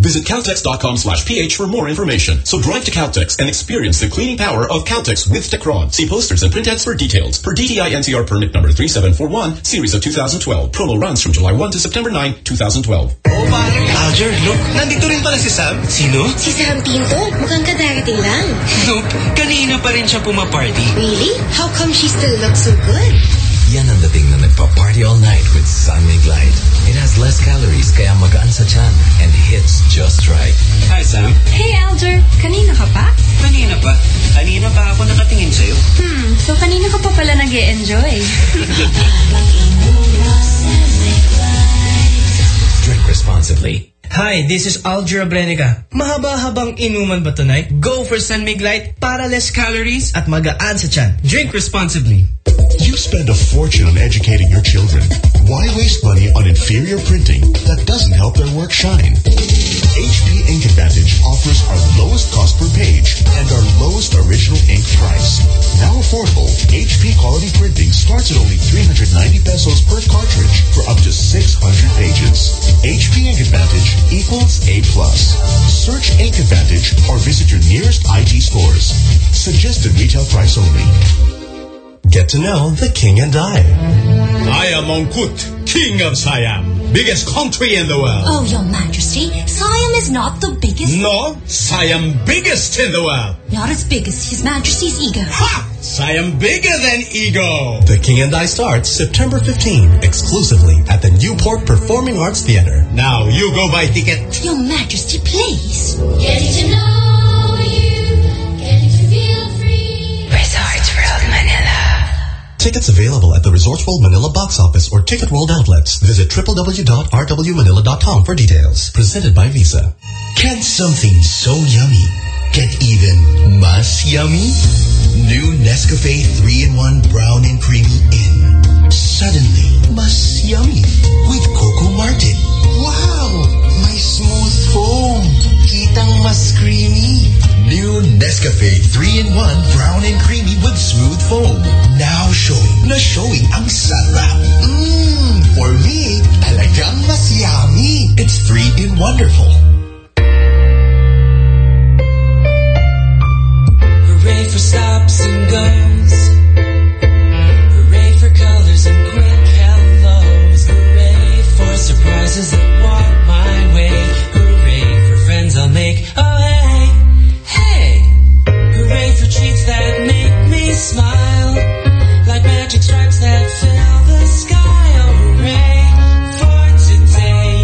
Visit Caltex.com slash PH for more information. So drive to Caltex and experience the cleaning power of Caltex with Techron. See posters and print ads for details. Per DTI NCR permit number 3741, series of 2012. Promo runs from July 1 to September 9, 2012. Oh, pare. Aljur, look. Nandito rin pala si Sam. Sino? Si Sam Pinto, mukhang kadarating lang. Nope. Kanina pa rin siya pumaparty. Really? How come she still looks so good? Yan ang dating na nagpa-party all night with Sunny Glide. It has less calories kaya magaan sa tiyan and hits just right. Hi, Sam. Hey, Alger. Kanina ka pa? Kanina pa. Kanina pa ako nakatingin sa'yo. Hmm, so kanina ka pa pala nag enjoy *laughs* Drink responsibly. Hi, this is Alger Abrenica. Mahaba-habang inuman ba tonight? Go for San Mig Light para less calories at magaan sa tiyan. Drink responsibly. You spend a fortune on educating your children. Why waste money on inferior printing that doesn't help their work shine? HP Ink Advantage offers our lowest cost per page and our lowest original ink price. Now affordable, HP quality printing starts at only 390 pesos per cartridge for up to 600 pages. HP Ink Advantage equals A+. plus. Search Ink Advantage or visit your nearest IT stores. Suggested retail price only. Get to know the king and I. I am Mongkut, king of Siam, biggest country in the world. Oh, your majesty, Siam is not the biggest. No, Siam biggest in the world. Not as big as his majesty's ego. Ha! Siam bigger than ego. The King and I starts September 15, exclusively at the Newport Performing Arts Theater. Now, you go buy ticket. Your majesty, please. Getting to know Tickets available at the Resorts World Manila box office or Ticket World outlets. Visit www.rwmanila.com for details. Presented by Visa. Can something so yummy get even mas yummy? New Nescafe 3-in-1 Brown and Creamy in. Suddenly, mas yummy with Coco Martin. Wow! My smooth foam. Kitang mas creamy. New Nescafe 3-in-1 Brown and Creamy with smooth foam. Now showing na showing ang sarap. Mmm! For me, talagang mas yummy. It's 3 in wonderful. Hooray for stops and goes. Surprises that walk my way. Hooray for friends I'll make. Oh hey, hey. Hooray for treats that make me smile. Like magic stripes that fill the sky. Oh hooray for today.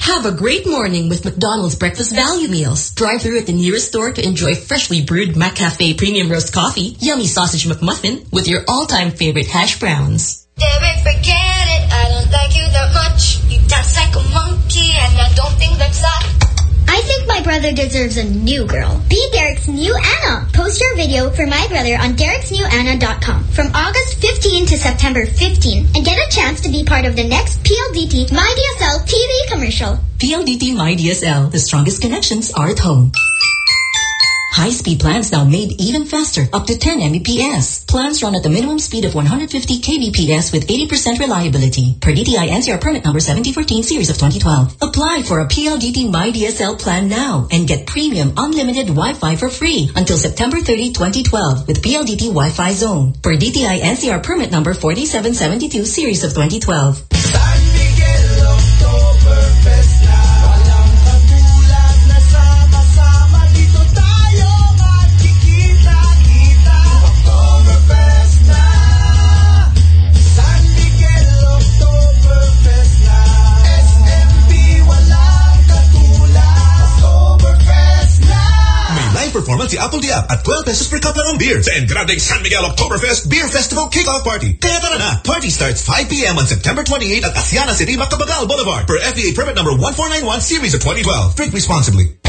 Have a great morning with McDonald's breakfast value meals. Drive through at the nearest store to enjoy freshly brewed McCafe premium roast coffee, yummy sausage McMuffin with your all-time favorite hash browns. Derek, forget it. I don't like you that much. You dance like a monkey, and I don't think that's that. I think my brother deserves a new girl. Be Derek's new Anna. Post your video for my brother on dereksnewanna.com from August 15 to September 15 and get a chance to be part of the next PLDT MyDSL TV commercial. PLDT MyDSL, the strongest connections are at home. High-speed plans now made even faster, up to 10 Mbps. Plans run at the minimum speed of 150 kbps with 80% reliability. Per DTI NCR permit number 7014 series of 2012. Apply for a PLDT MyDSL plan now and get premium unlimited Wi-Fi for free until September 30, 2012 with PLDT Wi-Fi Zone. Per DTI NCR permit number 4772 series of 2012. Performance si Apple App at 12 pesos per cup lang ang beer sa San Miguel Oktoberfest Beer Festival Kickoff Party. Kaya tara na! Party starts 5 p.m. on September 28 at Aseana City, Macapagal Boulevard per FDA permit number 1491 series of 2012. Drink responsibly.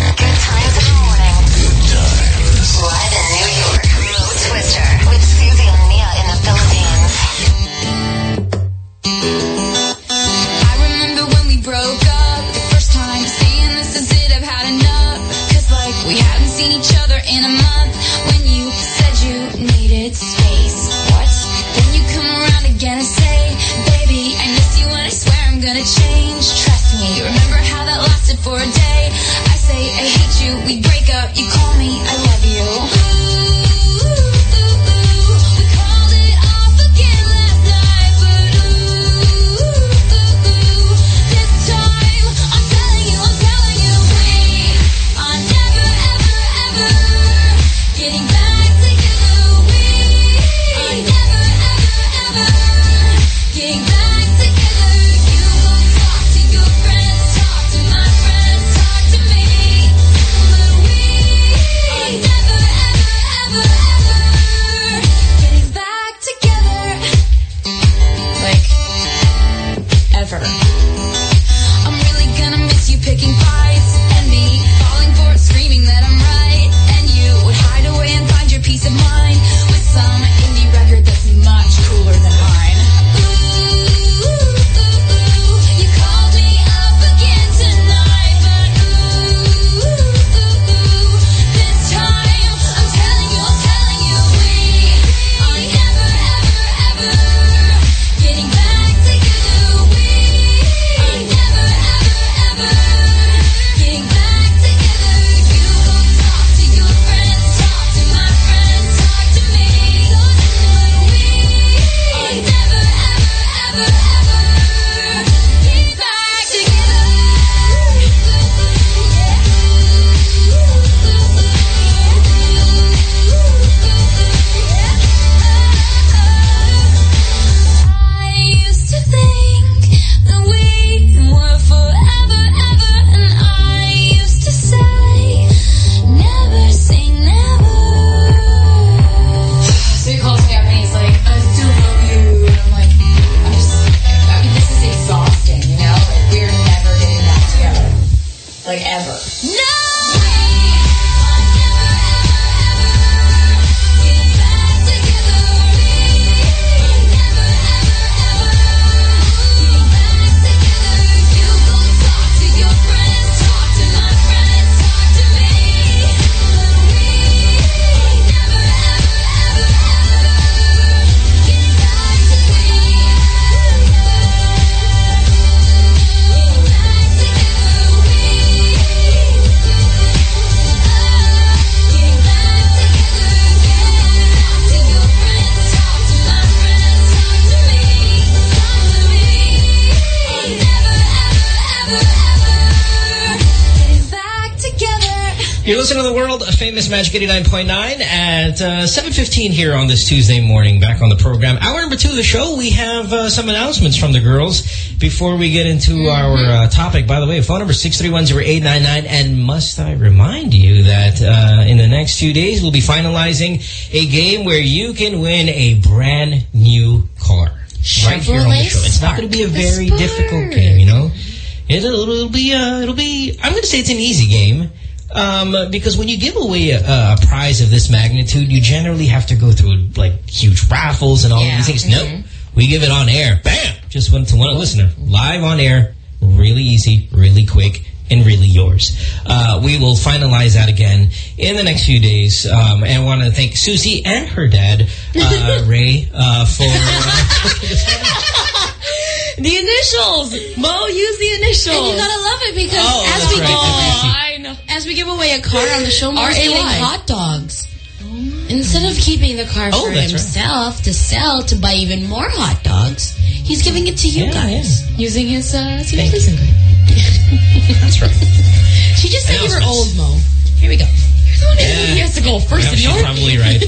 Magic 89.9 at uh, 7.15 here on this Tuesday morning. Back on the program. Hour number two of the show, we have uh, some announcements from the girls before we get into Mm-hmm. our uh, topic. By the way, phone number 631-0899. And must I remind you that uh, in the next few days, we'll be finalizing a game where you can win a brand new car. right here on the show. It's not going to be a very difficult game, you know? It'll, it'll be, uh, it'll be, I'm going to say it's an easy game. Um, because when you give away a, a prize of this magnitude, you generally have to go through like huge raffles and all Yeah. these things. Mhm. No, we give it on air. Bam! Just went to one listener. Live on air. Really easy, really quick, and really yours. Uh, we will finalize that again in the next few days. Um, and I want to thank Susie and her dad, uh, *laughs* Ray, uh, for... *laughs* The initials. Mo, use the initials. And you gotta love it because Oh, as that's we right. Give Oh, away, I know. as we give away a car on the show, Mo's R.A.Y.. getting hot dogs. Instead of keeping the car Oh, for that's right. himself to sell to buy even more hot dogs, he's giving it to you guys Using his uh, CD listening card. *laughs* That's right. *laughs* She just said you were old, Mo. Here we go. You're the one who Yeah. he has to go first Yeah, in she's your probably right.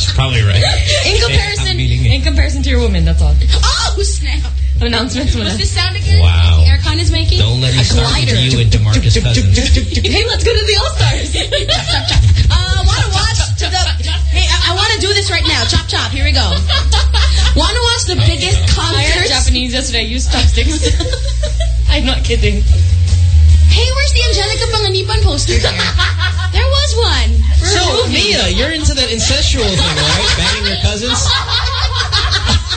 She's probably right. *laughs* In comparison, I'm meeting it. in comparison to your woman, that's all. Oh, snap. Announcements What's muna. this sound again? Wow. The aircon is making? Don't let me a start with you and DeMarcus Cousins. *laughs* hey, let's go to the All-Stars. chop, chop, chop. Uh, wanna watch the... Hey, I, I wanna do this right now. Chop, chop. Here we go. *laughs* wanna watch the biggest concert. I heard? Japanese yesterday. Use chopsticks. *laughs* I'm not kidding. Hey, where's the Angelica Panganiban poster here? there was one. For So. Mia, you're into that incestual thing, right? Banging your cousins?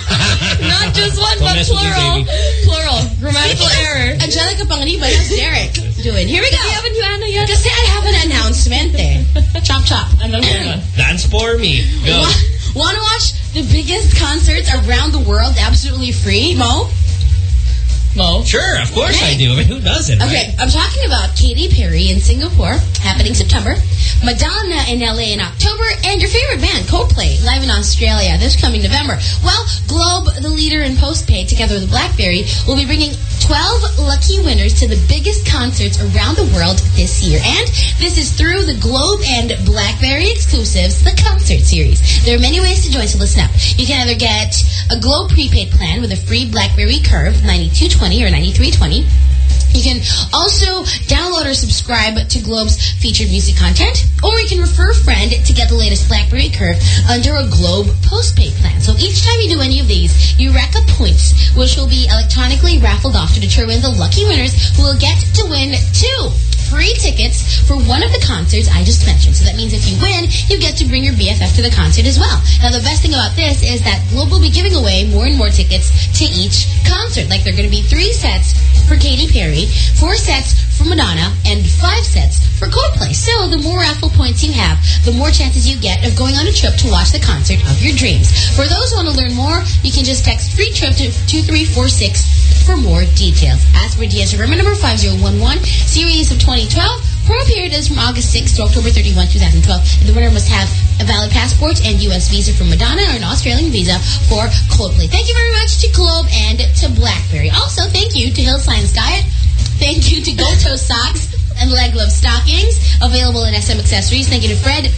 *laughs* Not just one, Don't but mess with me, plural. baby. Plural. Grammatical error. Angelica Panganiban, how's Derek doing? Here we go. You haven't you Anna yet? Kasi I have an announcement eh. chop, chop. Ano meron? Dance for me. Go. Want to watch the biggest concerts around the world absolutely free, Mo? Mo? Sure, of course I do. I mean, who doesn't, Okay, right? I'm talking about Katy Perry in Singapore, happening September. Madonna in LA in October, and your favorite band, Coldplay, live in Australia this coming November. Well, Globe, the leader in postpaid, together with BlackBerry, will be bringing 12 lucky winners to the biggest concerts around the world this year. And this is through the Globe and BlackBerry exclusives, the concert series. There are many ways to join, so listen up. You can either get a Globe prepaid plan with a free BlackBerry Curve 9220 or 9320. You can also download or subscribe to Globe's featured music content, or you can refer a friend to get the latest BlackBerry Curve under a Globe postpaid plan. So each time you do any of these, you rack up points, which will be electronically raffled off to determine the lucky winners who will get to win two free tickets for one of the concerts I just mentioned. So that means if you win, you get to bring your BFF to the concert as well. Now the best thing about this is that Globe will be giving away more and more tickets to each concert. Like there are going to be three sets for Katy Perry, four sets for Madonna, and five sets for Coldplay. So the more raffle points you have, the more chances you get of going on a trip to watch the concert of your dreams. For those who want to learn more, you can just text free trip to 2346 for more details. As for DS Remember number 5011, series of 2012, promo period is from August 6th to October 31, 2012. And the winner must have a valid passport and U.S. visa for Madonna or an Australian visa for Coldplay. Thank you very much to Globe and to BlackBerry. Also, thank you to Hill Science Diet. Thank you to Goto Socks and Leg Love Stockings, available in SM Accessories. Thank you to Fred,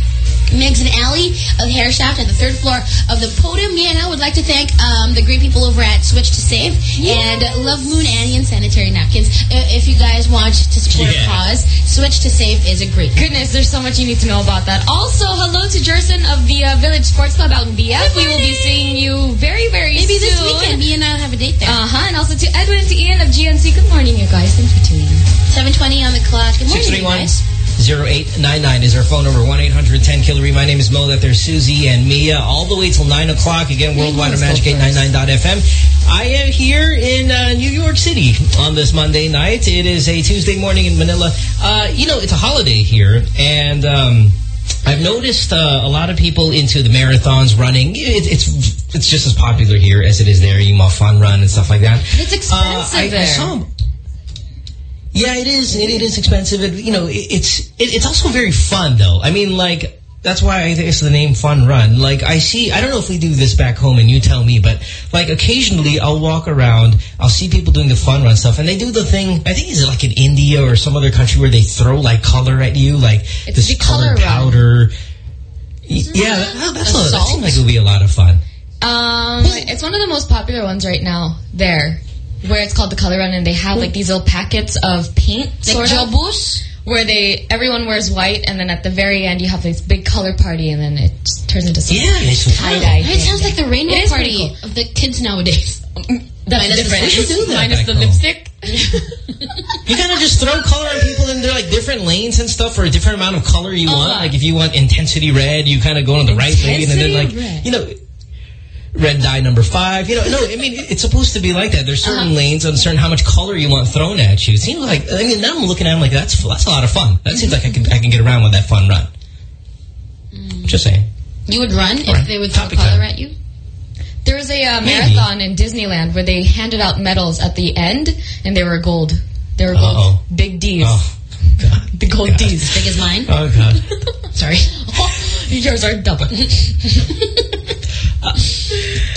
Megs and Allie of Hair Shaft at the third floor of the podium. Mia and I would like to thank um, the great people over at Switch to Save and Love Moon Anion Sanitary Napkins. If you guys want to support Yeah. a cause, Switch to Save is a great Goodness, there's so much you need to know about that. Also, hello to Jerson of the uh, Village Sports Club out in BF. We will be seeing you very, very Maybe soon. this weekend, Mia and I have a date there. Uh-huh. And also to Edwin and to Ian of GNC. Good morning, you guys. Thanks for tuning in. 720 on the clock. Good morning, you guys. 0899 is our phone number. 1-800-10-KILLERY. My name is Mo. That there's Susie and Mia all the way till 9 o'clock. Again, worldwide at Magic899.fm. I am here in uh, New York City on this Monday night. It is a Tuesday morning in Manila. Uh, you know, it's a holiday here. And... Um, I've noticed uh, a lot of people into the marathons running. It, it's it's just as popular here as it is there. You know, fun run and stuff like that. It's expensive Uh, I, I there. saw yeah, it is. It, it is expensive. It, you know, it, it's it, it's also very fun though. I mean, like that's why I think it's the name Fun Run. Like I see, I don't know if we do this back home, and you tell me, but like occasionally I'll walk around, I'll see people doing the Fun Run stuff, and they do the thing. I think it's like in India or some other country where they throw like color at you, like It's this color powder. Yeah, that, that's a, that seems like it would be a lot of fun. Um, it's one of the most popular ones right now. There, where it's called the color run, and they have like these little packets of paint, Like of, Jobus? where they everyone wears white, and then at the very end you have this big color party, and then it just turns into some Yeah, it's tie dye. It sounds like the rainbow It is party pretty of the kids nowadays. Mm, that's Minus the different. switch. do *laughs* that Minus the home. lipstick. *laughs* You kind of just throw color on people, and they're like different lanes and stuff for a different amount of color you uh-huh. want. Like if you want intensity red, you kind of go on the right lane, and then like red. you know. Red dye number five. You know, no, I mean, it's supposed to be like that. There's certain lanes on certain how much color you want thrown at you. It seems like, I mean, now I'm looking at them like, that's that's a lot of fun. That seems like I can I can get around with that fun run. Just saying. You would run if they would throw Topic color time. at you? There was a uh, Maybe. marathon in Disneyland where they handed out medals at the end, and they were gold. They were gold. Uh-oh. Big D's. Oh, God. *laughs* The gold D's. Big as mine? Oh, God. *laughs* Sorry. *laughs* Yours are double.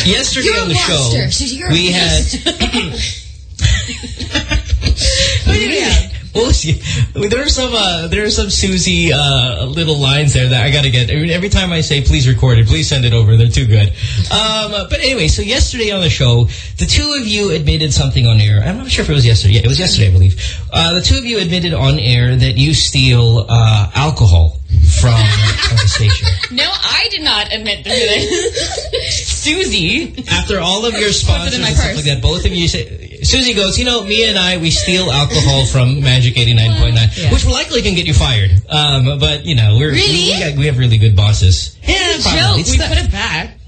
Yesterday You're on the show, monster. She's- *laughs* you're a we had... What was you? I mean, there are some uh, there are some Susie uh, little lines there that I got to get. I mean, every time I say please record it, please send it over. They're too good. Um, but anyway, so yesterday on the show, the two of you admitted something on air. I'm not sure if it was yesterday. Yeah, it was yesterday, I believe. Uh, the two of you admitted on air that you steal uh, alcohol from, from the station. *laughs* no, I did not admit to this. *laughs* Susie. After all of your sponsors and stuff like that, both of you say, Susie goes, you know, Mia and I, we steal alcohol from Magic 89.9, Yeah. which likely can get you fired. Um, but, you know, we're, Really? we, got, we have really good bosses. Yeah, Joke. It's We put it back.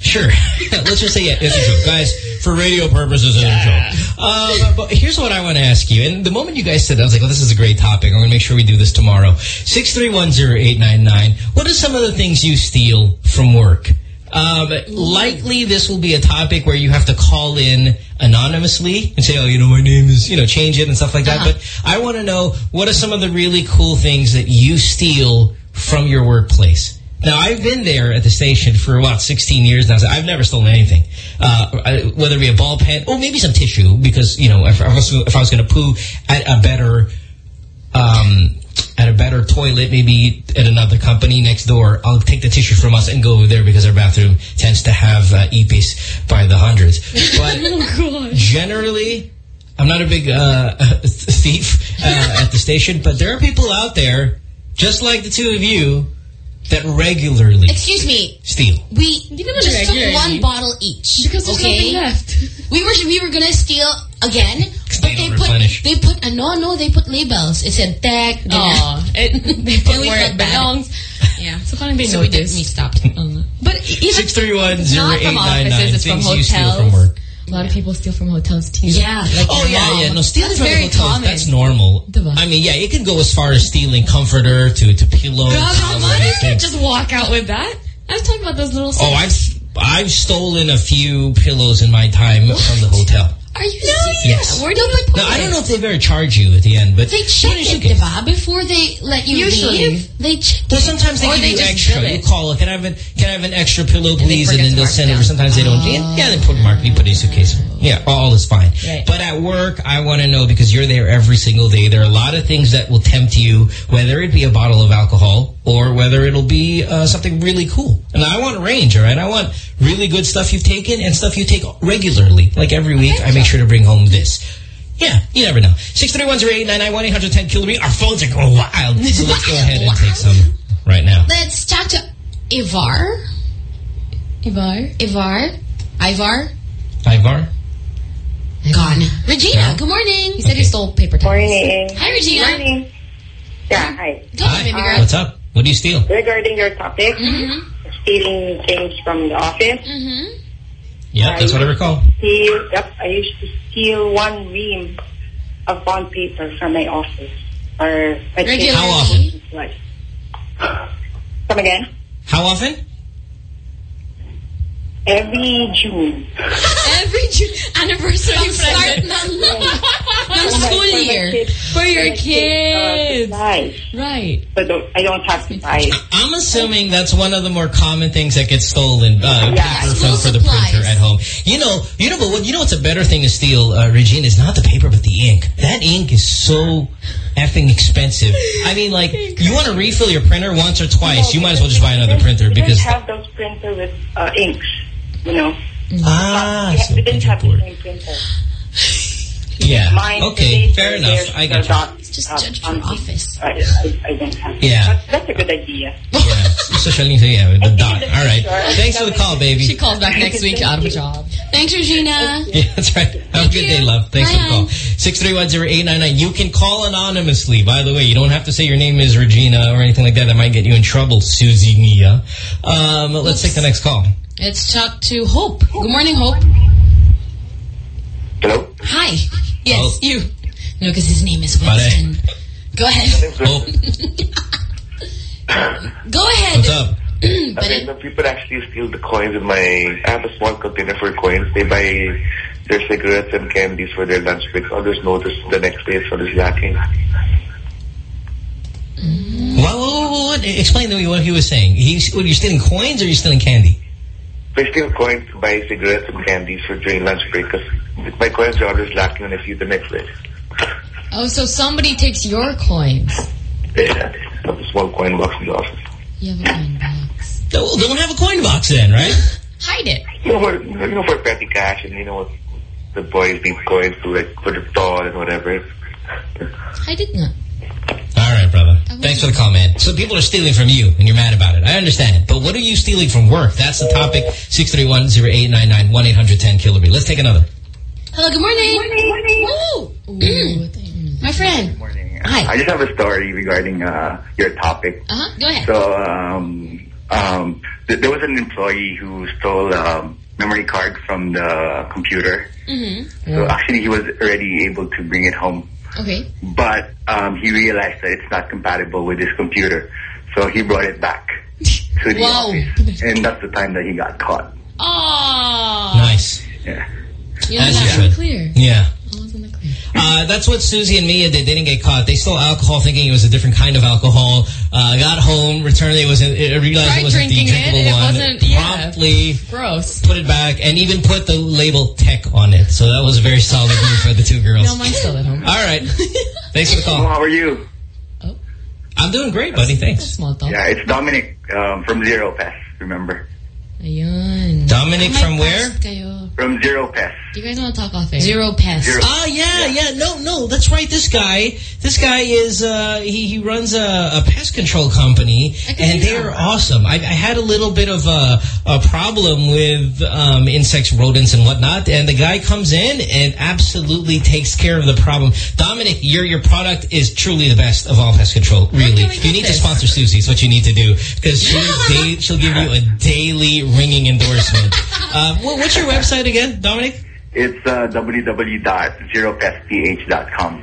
Sure. *laughs* Let's just say yeah, it's a joke. Guys, for radio purposes, it's a joke. Um, but here's what I want to ask you. And the moment you guys said that, I was like, well, this is a great topic. I'm going to make sure we do this tomorrow. 6310899. What are some of the things you steal from work? Um, likely this will be a topic where you have to call in anonymously and say, oh, you know, my name is, you know, change it and stuff like that. Uh-huh. But I want to know what are some of the really cool things that you steal from your workplace? Now, I've been there at the station for about 16 years now. So I've never stolen anything, uh, whether it be a ball pen or maybe some tissue because, you know, if I was, if I was going to poo at a better, um, at a better toilet, maybe at another company next door, I'll take the tissue from us and go over there because our bathroom tends to have uh, EPs by the hundreds. But *laughs* generally, I'm not a big uh, *laughs* thief uh, at the station, but there are people out there, just like the two of you, that regularly Excuse me. steal. We not just took one bottle each. Because there's okay? nothing left. We were we were gonna steal again, but they they put replenish. they put uh, no no they put labels. It said tag. Aw. It, *laughs* they put And where it belongs. Yeah. So finally they So we did. noticed. We stopped. *laughs* But even Six three one not from offices, it's from Things you steal hotels. from work. A lot of people steal from hotels too. Yeah. Like Oh yeah, mom. yeah. No, stealing That's from very hotels, common. that's normal. I mean, yeah, it can go as far as stealing comforter to to pillows. God, to all come on, you can't just walk out with that. I was talking about those little. Oh, I've I've stolen a few pillows in my time from the hotel. Are you No, serious? Yes. Where do you put Now I don't know if they've ever charged you at the end, but They check you it, can- diba, before they let you Usually. leave. They check Well, sometimes they Or give they you extra. bill You it. call, can I have an can I have an extra pillow, please? And, forget then they'll send it it. Or down. sometimes they don't. Yeah, yeah, they put mark. You put it in suitcase. Yeah, all is fine. Right. But at work, I want to know because you're there every single day. There are a lot of things that will tempt you, whether it be a bottle of alcohol or whether it'll be uh, something really cool. And I want range, all right? I want really good stuff you've taken and stuff you take regularly. Like every week, I make sure to bring home this. Yeah, you never know. 631-0899-1810 kilometer. Our phones are going wild. So let's go ahead and take some right now. Let's talk to Ivar. Ivar. Ivar. Ivar. Ivar? Gone. Regina, No? good morning. He said he stole paper towels. Morning. Hi, Regina. Morning. Yeah, hi. Go ahead, baby girl. What's up? What do you steal? Regarding your topic, Mm-hmm. stealing things from the office. Mm-hmm. Yeah, that's what I recall. Steal, yep, I used to steal one ream of bond paper from my office. Or my Regularly? How often? Like, come again? How often? Every June. Every June anniversary Start present. na- no, one my- school for year. kids- For your my kids, uh, Right. But don't, I don't have to buy it. I'm assuming that's one of the more common things that gets stolen. Uh, Yeah. paper School from, for the printer at home. You know, you know, but what you know what's a better thing to steal, uh, Regine, is not the paper but the ink. That ink is so effing expensive. I mean, like, you want to refill your printer once or twice, you might as well just buy another printer because. have those printer with uh, inks, you know. Ah, so we didn't have the same printer. Yeah. Mine, Okay, fair laser, enough. I got you. dot, Just uh, judge on your office. I, I, I don't have. Yeah. That's, that's a good idea. *laughs* Yeah, social media, yeah, the *laughs* dot. All right. Thanks for the call, baby. She calls back next week out of a job. Thanks, Regina. *laughs* Yeah, that's right. Have a good day, love. Thanks for the call. 6310899. You can call anonymously. By the way, you don't have to say your name is Regina or anything like that. That might get you in trouble, Susie Mia. Um, let's take the next call. Let's talk to Hope. Good morning, Hope. Hello? Hi. Yes, Oh. you. No, because his name is Pare. Winston. Go ahead. Oh, *laughs* Go ahead. what's up? *clears throat* Okay, some people actually steal the coins in my... I have a small container for coins. They buy their cigarettes and candies for their lunch breaks. Others notice the next day it's others lacking. Mm. What, what, what, what? Explain to me what he was saying. He's, what, you're stealing coins or you're stealing candy? They steal coins to buy cigarettes and candies for during lunch break because my coins are always lacking and I see the next day. Oh, so somebody takes your coins. Yeah, I have a small coin box in the office. You have a coin box. Don't, don't have a coin box then, right? *laughs* Hide it. You know, for, you know, for petty cash and you know the boys need coins to like for the doll and whatever. Hide it nga. All right, brother. Thanks for the call, man. So people are stealing from you, and you're mad about it. I understand. But what are you stealing from work? That's the topic. 631-0899, 1-800-10-KILLERY. Let's take another. Hello, good morning. morning Ooh. My friend. Morning. Hi. I just have a story regarding uh, your topic. Uh-huh. Go ahead. So, um, um, th there was an employee who stole a memory card from the computer. Mm-hmm. So actually, he was already able to bring it home, Okay. but um, he realized that it's not compatible with his computer. So he brought it back to the Wow. office, and that's the time that he got caught. Oh. Nice. Yeah. You As know, that's clear. Yeah. Uh, that's what Susie and Mia did. They didn't get caught. They stole alcohol thinking it was a different kind of alcohol. Uh, got home, returned it wasn't, it, realized Tried it wasn't the drinking it, drinkable it one. wasn't- yeah. Promptly Gross. put it back and even put the label tech on it. So that was a very solid move for the two girls. No, mine's still at home. All right. Thanks for the call. How are you? I'm doing great, buddy. Thanks. Small talk. Yeah, it's Dominic um, from Zero Pest. Remember? Ayun. Dominic May from where? Kayo. From Zero Pest. Do you guys want to talk off air? Zero pest. Zero. Ah, yeah, yeah, no, no, that's right. This guy, this guy is, uh, he, he runs a, a pest control company, and they're awesome. I, I had a little bit of a, a problem with um, insects, rodents, and whatnot, and the guy comes in and absolutely takes care of the problem. Dominic, your your product is truly the best of all pest control. Really, you need to sponsor Susie. Is what you need to do because she *laughs* da- she'll give you a daily ringing endorsement. Uh, what, what's your website again, Dominic? It's uh, www.zeropestph.com.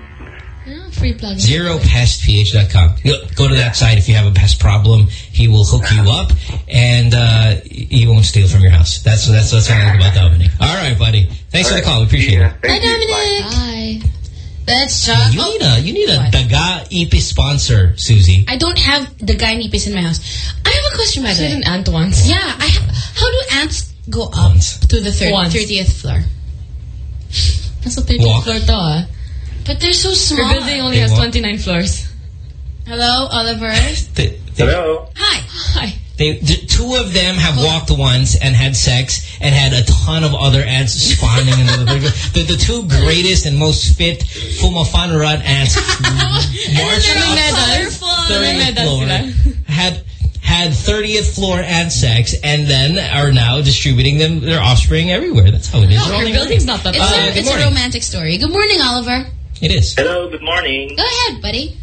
Free plug. ZeroPestPH.com. Go, go to that site if you have a pest problem. He will hook you up, and uh, he won't steal from your house. That's that's that's what I like about Dominic. All right, buddy. Thanks for the call. We appreciate it. Bye, Dominic. Bye. Let's talk. You need a you need a Daga Ipi sponsor, Susie. I don't have the guy nipis in my house. I have a question, by the way. an ant once. Yeah, I have. How do ants go up to the third, Once. 30th floor? Nasa 30th Walk. floor to ah. But they're so small. Your small. building only They has walk. 29 floors. Hello, Oliver. They, they, Hello. Hi. Hi. they, the two of them have walked once and had sex and had a ton of other ants spawning in the, *laughs* the, the two greatest and most fit Fumafanran ants *laughs* marched May up medals. May 30th medals floor, had had 30th floor ant sex and then are now distributing them their offspring everywhere. That's how it is. They're Your building's not that It's, Uh, a, it's a romantic story. Good morning, Oliver. It is. Hello, good morning. Go ahead, buddy.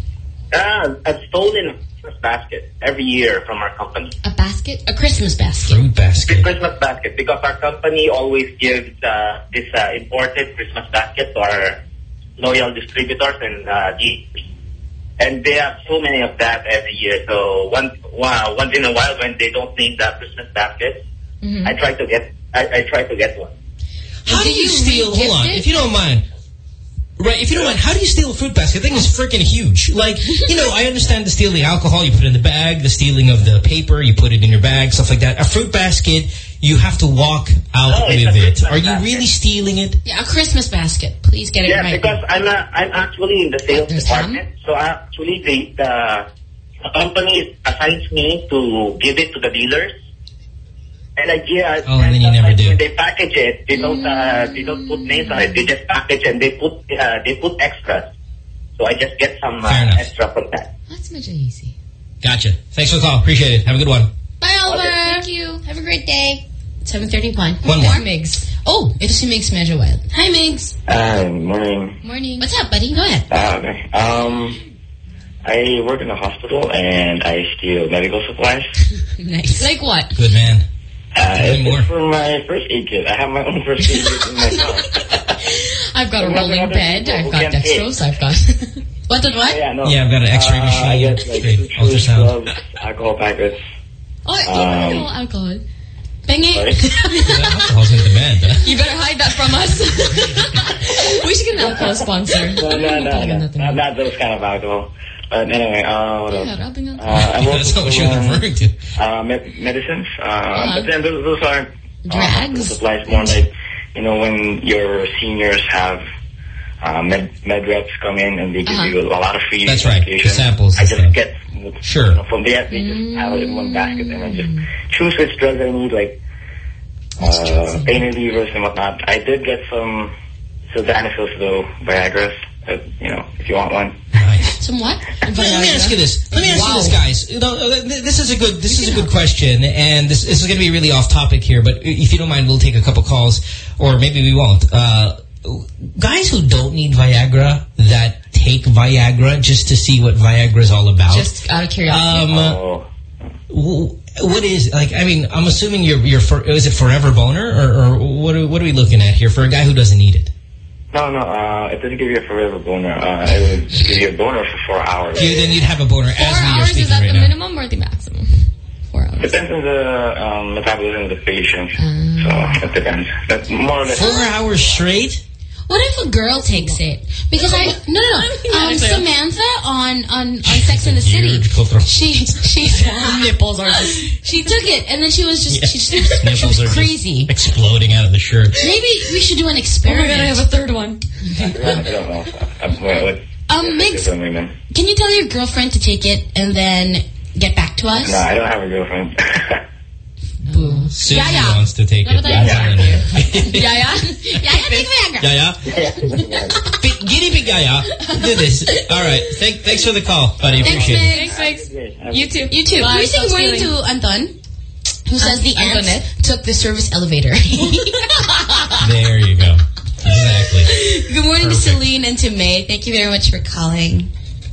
Ah, I've stolen a Christmas basket every year from our company. A basket? A Christmas basket. Fruit basket. Christmas basket because our company always gives uh, this uh, imported Christmas basket to our loyal distributors and uh, GP. And they have so many of that every year. So one, wow, once in a while when they don't need that Christmas basket, Mm-hmm. I try to get I, I try to get one. How do you steal? Hold on, if you don't mind. Right, if you don't mind, how do you steal a fruit basket? The thing is freaking huge. Like, you know, I understand the stealing the alcohol, you put it in the bag, the stealing of the paper, you put it in your bag, stuff like that. A fruit basket, you have to walk out oh, No, with it. Are you basket. really stealing it? Yeah, a Christmas basket. Please get it Yeah, right. because I'm a, I'm actually in the sales department. So actually, the, the the company assigns me to give it to the dealers. And I yeah, Oh, and then you never do. when they package it, they don't uh, they don't put names on it. They just package and they put uh, they put extras. So I just get some uh, extra for that. That's much easy. Gotcha. Thanks for the call. Appreciate it. Have a good one. Bye, Oliver. Thank you. Have a great day. 7.31. One more. Migs. Oh, it's si Migs medyo wild. Hi, Migs. Hi, morning. Morning. What's up, buddy? Go ahead. Ah, okay. Um, I work in a hospital and I steal medical supplies. *laughs* nice. Like what? Good man. Uh, for my first aid kit. I have my own first aid kit in my car. *laughs* I've got a rolling bed. I've got can't pay. dextrose. I've got... *laughs* what and what? Yeah, no. Yeah, I've got an x-ray Uh, machine. I get like Great. Ultrasound. gloves, alcohol packets. Oh, Um, um, alcohol. Penge. *laughs* Alcohol's in demand, huh? You better hide that from us. we should get an alcohol sponsor. No, no, no, no. Not, not those kind of alcohol. But anyway, uh, what else? Yeah, rubbing Uh, I'm *laughs* That's also not what you're referring to. Uh, med- medicines. Uh, Uh-huh. But then those, those aren't uh, Drugs. supplies. More like, you know, when your seniors have uh, med, med reps come in and they give Uh-huh. you a lot of free That's right, medication. the samples I just stuff. get, Sure. you know, from there, they just have it in one basket and I just choose which drugs I need, like uh, pain relievers and whatnot. I did get some sildenafils though, Viagra's, uh, you know, if you want one. *laughs* Some what? Let me ask you this. Let me ask you this, guys. You know, uh, this is a good this is a good question, and this, this is going to be really off topic here. But if you don't mind, we'll take a couple calls, or maybe we won't. Uh, guys who don't need Viagra that take Viagra just to see what Viagra is all about. Just out of curiosity. Um, w- what is like? I mean, I'm assuming you're you're for, is it forever boner or, or what? Are, what are we looking at here for a guy who doesn't need it? No, no, uh, it doesn't give you a forever boner. Uh, it would give you a boner for four hours. You, then you'd have a boner as Four we are hours, is that right the now. minimum or the maximum? Four hours. Depends on the um, metabolism of the patient. Mm. So it depends. That's more or less. Four hours straight? What if a girl takes it? Because I *laughs* no no no. Um, Samantha on on on Sex in the City. She *laughs* *laughs* she nipples are she took it and then she was just she, she, she Nipples are was just crazy. exploding out of the shirt. Maybe we should do an experiment. Oh my God, I have a third one. I don't know. I'm, well, Um, Migs, can you tell your girlfriend to take it and then get back to us? No, I don't have a girlfriend. Susie Yeah, yeah. wants to take What it. about I'm that? telling you. Yaya, Yaya, take Viagra. Yaya? Guinea pig Yaya. Do this. All right. Thank, thanks for the call, buddy. Thanks, Appreciate it. Migs. Thanks, You too. You too. Bye. Can we sing morning to Anton, who says the ants Antoinette? took the service elevator. *laughs* There you go. Exactly. Good morning Perfect. to Celine and to May. Thank you very much for calling.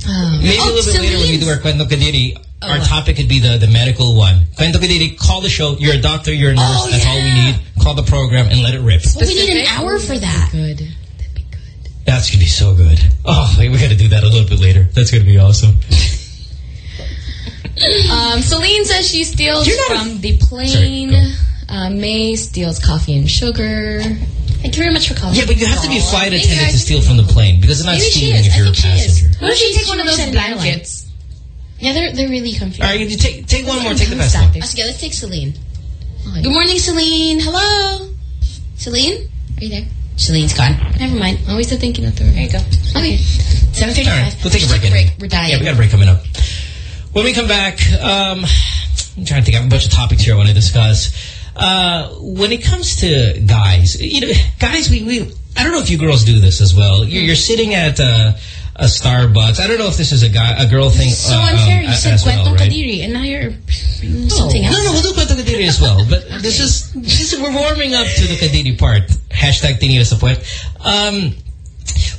Um, Maybe oh, a little bit later when we do our Kwento Kadiri, our topic could be the, the medical one. Kwento Kadiri, call the show. You're a doctor, you're a nurse. Oh, That's all we need. Call the program and let it rip. But we need an hour for that. Good. That'd be good. That's going to be so good. Oh, we got to do that a little bit later. That's going to be awesome. *laughs* Um, Celine says she steals from the plane. uh, May steals coffee and sugar. Thank you very much for calling. Yeah, but you have to be a flight attendant to steal from the plane because they're not Maybe stealing if you're a think she is. passenger. What if she Maybe takes one of those at blankets? Yeah, they're they're really comfy. All right, you take take one more. Take the best one. Let's. Let's take Celine. Good morning, Celine. Hello, Celine. Are you there? Celine's gone. Never mind. Always the thinking of the There you go. Okay. Seven All right, we'll take a break. anyway. We're dying. Yeah, we got a break coming up. When we come back, um, I'm trying to think. I have a bunch of topics here I want to discuss. Uh, when it comes to guys, you know, guys, we, we I don't know if you girls do this as well. You're, you're sitting at uh, a Starbucks. I don't know if this is a guy, a girl thing. So uh, unfair. um, you said as well, Kwento right? Kadiri, and now you're bringing something else. No, no, we'll do Kwento Kadiri as well. But this is, this is, we're warming up to the Kadiri part. Hashtag Tinira sa puwet. Um,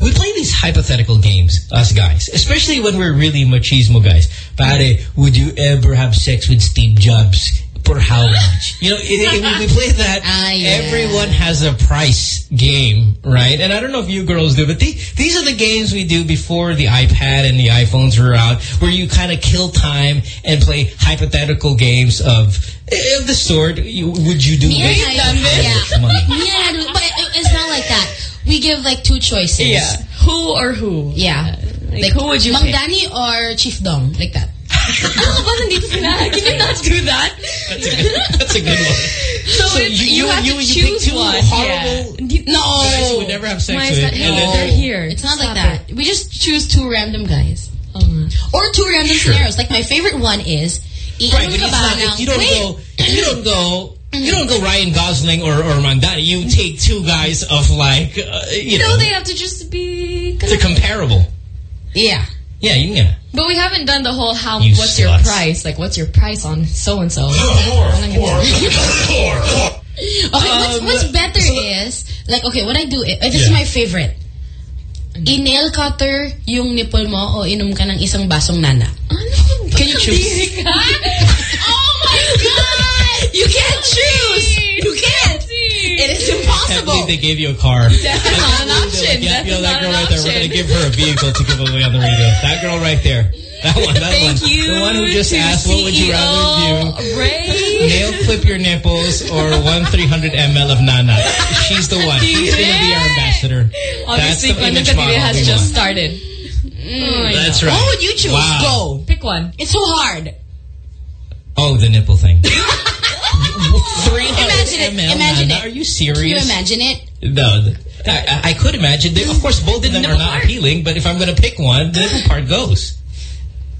we play these hypothetical games, us guys, especially when we're really machismo guys. Pare, would you ever have sex with Steve Jobs? For how much? You know, it, it, we, we play that. *laughs* Ah, yeah. Everyone has a price game, right? And I don't know if you girls do, but the, these are the games we do before the iPad and the iPhones were out, where you kind of kill time and play hypothetical games of, of the sort. You, would you do Me and this? I, yeah. Come on. Me and I do, but it's not like that. We give like two choices. Yeah. who or who? Yeah. Like, who would you Mang pick? Dani or Chief Dong? Like that. Ano ba nandito sila? Can you not do that? That's a good, that's a good one. So, So it's, you- you, you- have to you pick choose two one. horrible Yeah. No. guys who would never have sex with. and No, then- they're here. It's not like Stop that. We just choose two random guys. Or two random Sure. scenarios. Like my favorite one is, Right, but it's not, ng- you don't Wait. go, you don't go, you don't go Ryan Gosling or, or Mandani. You take two guys of like, uh, you No, know, they have to just be... they're comparable. Yeah. Yeah, you can. Yeah. But we haven't done the whole how, You what's your price? Like, what's your price on so-and-so? *laughs* Okay, what's, Um, what's better is, like, okay, what I do, is, this is my favorite. I-nail cutter yung nipple mo o inom ka ng isang basong nana. Can you choose? *laughs* oh my God! You can't choose! You can't! It is Can't impossible! believe they gave you a car. That's *laughs* not an option. Yeah, That's you know, that girl an right there. We're going to give her a vehicle to give away on the radio. That girl right there. *laughs* That one, that Thank one. you The one who just to asked, what would you rather do? CEO Ray. Nail clip your nipples or one 300 ml of Nana. She's the one. She's going to be our ambassador. Obviously, the image Panuka has just want. started. Mm. That's right. What would you choose? Wow. Go. Pick one. It's so hard. Oh, the nipple thing. *laughs* 300 Imagine it. ml Imagine Nana? it. Are you Can you imagine it? No. I, I could imagine. They, of course, both of them are not appealing, but if I'm going to pick one, the nipple part goes.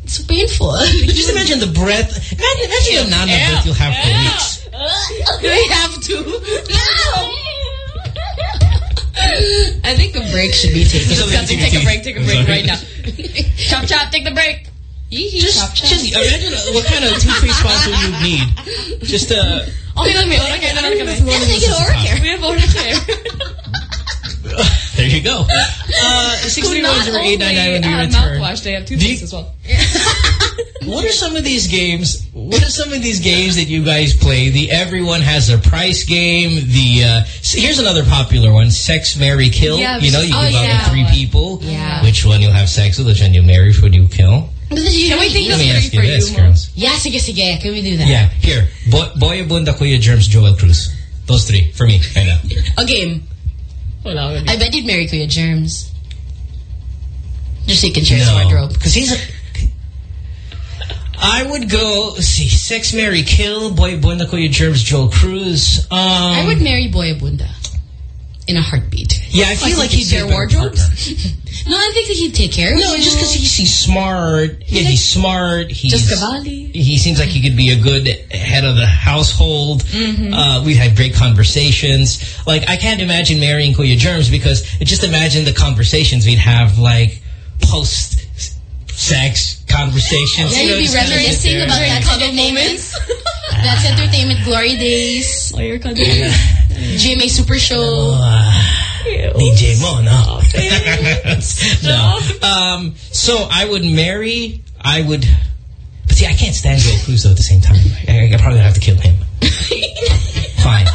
It's painful. *laughs* Just imagine the breath. Imagine, imagine the Nana breath you'll have for weeks. we have to. No! *laughs* I think a break should be taken. Just Just take take, a break. Take a break right now. *laughs* chop chop. Take the break. Just, just imagine what kind of toothpaste sponsor you'd need. Just uh, Okay lang, may oral care na lang kami. Let's make it care. We have oral care. there you go. *laughs* Uh, six three one zero eight nine nine when you uh, return. mouthwash, they have toothpaste as well. *laughs* What are some of these games? What are some of these games that you guys play? The everyone has a price game. The uh, s- here's another popular one: sex, marry, kill. Yeah, you know, you oh, give out yeah. to three people. Yeah. Which one you'll have sex with? Which one you'll marry? Which one you kill? Can we think Let of me three ask you for this, you, girls. Yeah, sige, sige. Can we do that? Yeah, here. Boy, Boy Abunda, Kuya Germs, Joel Cruz. Those three for me right now. A game. I bet you'd marry Kuya Germs. Just so you can share his wardrobe. Because he's a... I would go, see, Sex, Mary Kill, Boy Abunda, Kuya Germs, Joel Cruz. Um, I would marry Boy Abunda. In a heartbeat. Yeah, I feel like he'd be a share wardrobes. *laughs* partner. no, I think that he'd take care of No, you. just because he's, he's smart. Yeah, he's smart. He's, Just Cavalli. He seems like he could be a good head of the household. Mhm. Uh, we had great conversations. Like, I can't imagine marrying Kuya Germs because just imagine the conversations we'd have, like, post-sex conversations. Yeah, You know, you'd be just reminiscing about that entertainment. *laughs* That's entertainment glory days. Oh, you're GMA Super Show. DJ Mo, no. no. Um, so I would marry, I would, but see, I can't stand Joe Cruz though at the same time. I, I probably have to kill him. *laughs* Fine.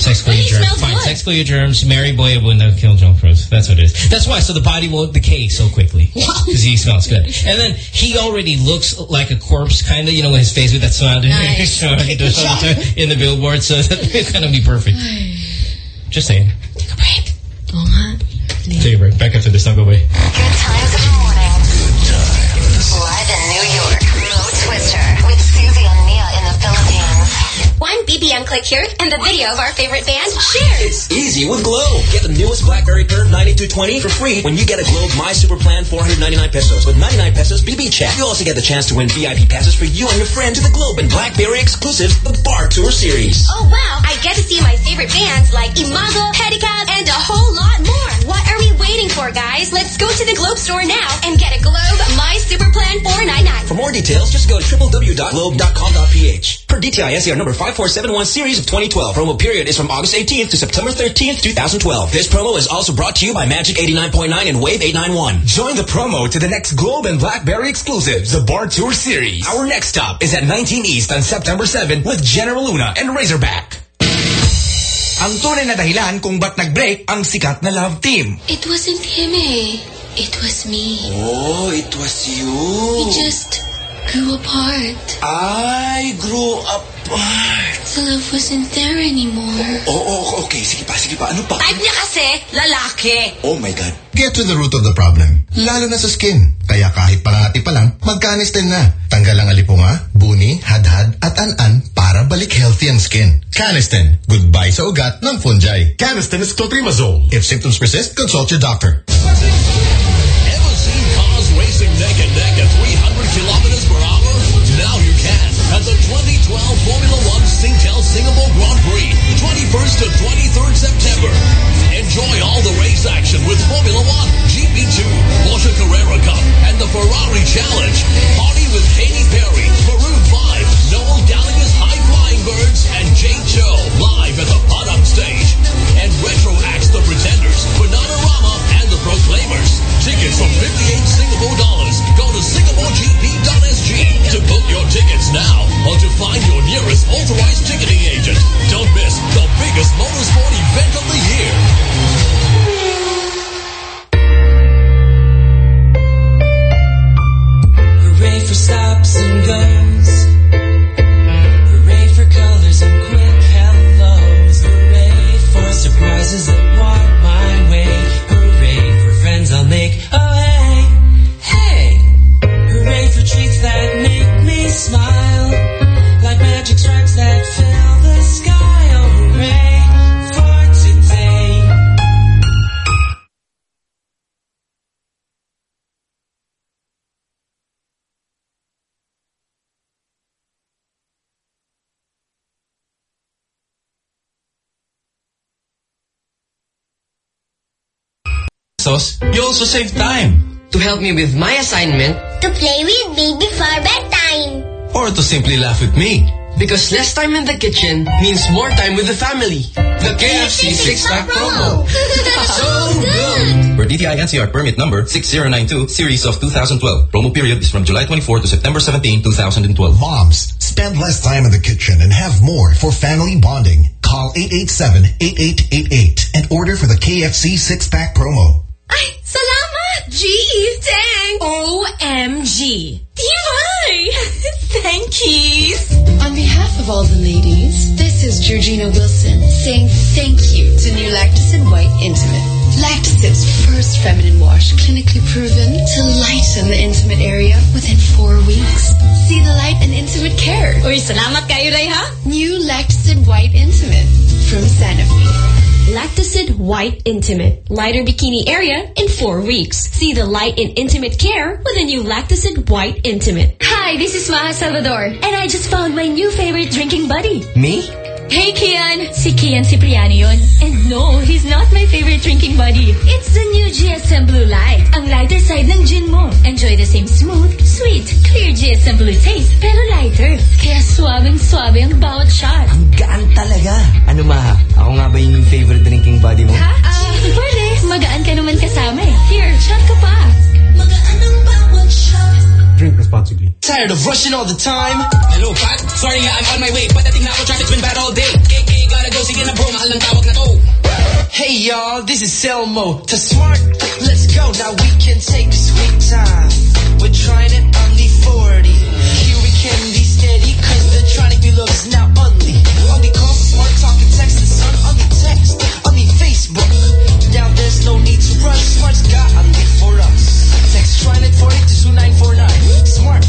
Sex for your germs. Fine. good. Sex for your germs. Marry boy Abunda, kill Joe Cruz. That's what it is. That's why. So the body won't decay so quickly *laughs* because he smells good. And then he already looks like a corpse, kind of. You know, with his face with that smile *laughs* Nice. So he does all the time in the billboard. So that's gonna be perfect. Just saying. Oo nga. Take a break. Back after this. Don't go away. Good times BBM click here and the video of our favorite band, Cheers. It's easy with Globe. Get the newest BlackBerry Curve 9220 for free when you get a Globe My Super Plan 499 pesos. With 99 pesos BB Chat, you also get the chance to win VIP passes for you and your friend to the Globe and BlackBerry exclusive The Bar Tour Series. Oh wow, I get to see my favorite bands like Imago, Pedicab, and a whole lot more. What are we waiting for, guys? Let's go to the Globe store now and get a Globe My Super Plan 499. For more details, just go to www.globe.com.ph. Per DTI NCR number 5471 series of 2012. Promo period is from August 18th to September 13th, 2012. This promo is also brought to you by Magic 89.9 and Wave 891. Join the promo to the next Globe and BlackBerry exclusives, the Bar Tour Series. Our next stop is at 19 East on September 7 with General Luna and Razorback. Ang tunay na dahilan kung ba't nag-break ang sikat na love team. It wasn't him eh. It was me. Oh, it was you. We just grew apart. I grew apart. So the love wasn't there anymore. Oo, oh, okay. Sige pa, sige pa. Ano pa? Type niya kasi, lalaki. Oh my God. Get to the root of the problem, lalo na sa skin. Kaya kahit pangati pa lang, magkanis din na. Tanggal ang alipunga, buni, hadhad, at an-an para balik healthy ang skin. Caniston, goodbye sa ugat ng fungi. Caniston is clotrimazole. If symptoms persist, consult your doctor. Ever seen cars racing neck and neck at 300 kilometers per hour? Now you can at the 2012 Formula One Singtel Singapore Grand Prix, 21st to 23rd September. Enjoy all the race action with Formula One, GP2, Porsche Carrera Cup, and the Ferrari Challenge. Party with Katy Perry, Maroon 5, Noel Gallagher's High Flying Birds, and Jay Chou live at the Padang stage. And retro acts the Pretenders, Bananarama, and the Proclaimers. Tickets from 58 Singapore dollars. Go to singaporegp.sg to book your tickets now or to find your nearest authorized ticketing agent. Don't miss the biggest motorsport event of the year. Hooray for stops and goes. Sos, you also save time. To help me with my assignment To play with me before bedtime. or to simply laugh with me. Because less time in the kitchen means more time with the family. The KFC six-pack promo. *laughs* *laughs* so good! For DTI NCR permit number 6092 series of 2012. Promo period is from July 24 to September 17, 2012. Moms, spend less time in the kitchen and have more for family bonding. Call 887-8888 and order for the KFC six-pack promo. Ay, salamat! G! Thanks! OMG! Tibay! Thank you! On behalf of all the ladies, this is Georgina Wilson saying thank you to new Lactacid White Intimate. Lactacid's first feminine wash, clinically proven to lighten the intimate area within four weeks. See the light and intimate care. Uy, salamat kayo, Ray, ha? New Lactacid White Intimate from Sanofi. Lactacid White Intimate. Lighter bikini area in four weeks. See the light in intimate care with a new Lactacid White Intimate. Hi, this is Maja Salvador. And I just found my new favorite drinking buddy. Me? Hey, Kian! Si Kian Cipriano yun. And no, he's not my favorite drinking buddy. It's the new GSM Blue Light. Ang lighter side ng gin mo. Enjoy the same smooth, sweet, clear GSM Blue taste, pero lighter. Kaya swabing-swabe ang bawat shot. Gaan talaga. Ano ma? Ako nga ba yung favorite drinking buddy mo? Ha? Ah, pwede. Magaan ka naman kasama eh. Here, shot ka pa. Drink responsibly. Tired of rushing all the time? Hello, Pat. Sorry, I'm on my way. But I think na ako traffic's been bad all day. KK, gotta go. Sige na bro, mahal ng tawag na to. Hey y'all, this is Selmo. To smart, let's go. Now we can take sweet time. We're trying it on the 40. Here we can be steady, cause the tronic we love is now only. Only call smart talk and text the sun. Only text, only Facebook. Now there's no need to rush. Smart's got on Smart.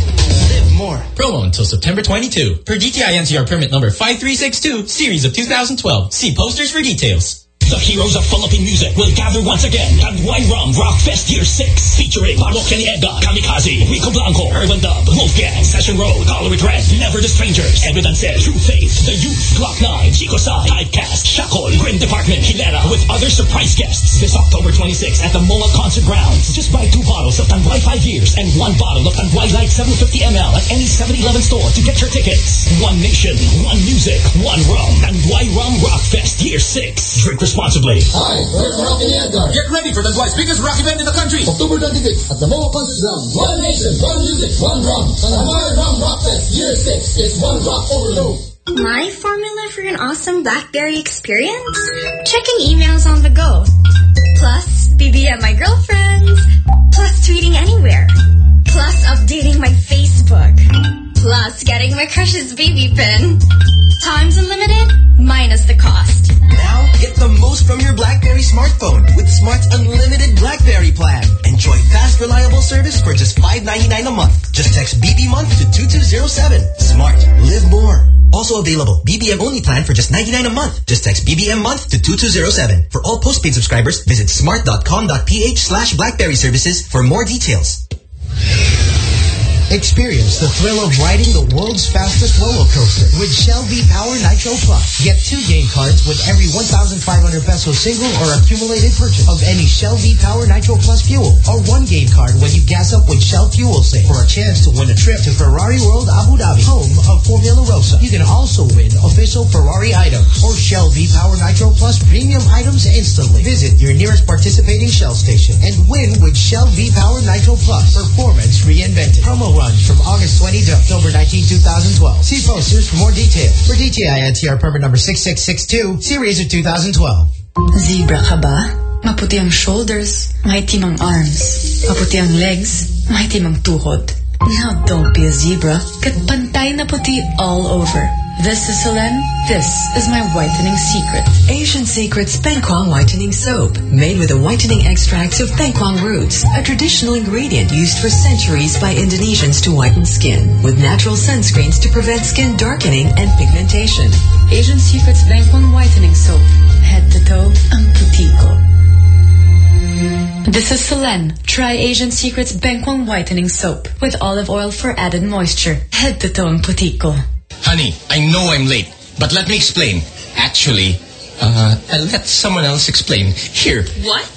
Live more. Promo until September 22. Per DTI NCR permit number 5362, series of 2012. See posters for details. The heroes of Philippine music will gather once again at Rum Rock Fest Year 6 featuring Marok Kaniega, Kamikaze, Rico Blanco, Urban Dub, Wolfgang, Session Road, Color It Red, Never the Strangers, Evidence, True Faith, The Youth, Gloc-9, Chico Sai, Typecast, Shakol, Grim Department, Hilera, with other surprise guests this October 26 at the MOA Concert Grounds. Just buy two bottles of Tanduay 5 years and one bottle of Tanduay Light 750ml at any 7-Eleven store to get your tickets. One nation, one music, one rum. and Tanduay Rum Rock Fest Year 6. Drink responsibly. Hi, we're Rocky Edgar. Get ready for the twice biggest rock event in the country. October 26 at the Moa Concert Ground. One nation, one music, one rum. Tanduay Rum Rock Fest Year 6 is one rock overload. My formula for an awesome BlackBerry experience? Checking emails on the go. Plus, BBM my girlfriends. Plus, tweeting anywhere. Plus, updating my Facebook. Plus getting my crush's baby pin. Times unlimited, minus the cost. Now, get the most from your BlackBerry smartphone with Smart's unlimited BlackBerry plan. Enjoy fast, reliable service for just $5.99 a month. Just text BB month to 2207. Smart. Live more. Also available, BBM only plan for just 99 a month. Just text BBM month to 2207. For all postpaid subscribers, visit smart.com.ph slash blackberry services for more details. Experience the thrill of riding the world's fastest roller coaster with Shell V-Power Nitro Plus. Get two game cards with every 1,500 peso single or accumulated purchase of any Shell V-Power Nitro Plus fuel or one game card when you gas up with Shell Fuel Save for a chance to win a trip to Ferrari World Abu Dhabi, home of Formula Rossa. You can also win official Ferrari items or Shell V-Power Nitro Plus premium items instantly. Visit your nearest participating Shell station and win with Shell V-Power Nitro Plus. Performance reinvented. Promo runs from August 20 to October 19, 2012. See posters for more details. For DTI NTR permit number 6662, series of 2012. Zebra ka ba? Maputi ang shoulders, maitim ang arms. Maputi ang legs, maitim ang tuhod. Now don't be a zebra. Kat pantay na puti all over. This is Selene. This is my whitening secret. Asian Secrets Bengkwang Whitening Soap, made with the whitening extracts of Bengkwang roots, a traditional ingredient used for centuries by Indonesians to whiten skin, with natural sunscreens to prevent skin darkening and pigmentation. Asian Secrets Bengkwang Whitening Soap. Head to toe, ang putiko. This is Selene. Try Asian Secrets Bengkwang Whitening Soap with olive oil for added moisture. Head to toe, ang puti ko. Honey, I know I'm late, but let me explain. Actually, uh, I'll let someone else explain. Here. What?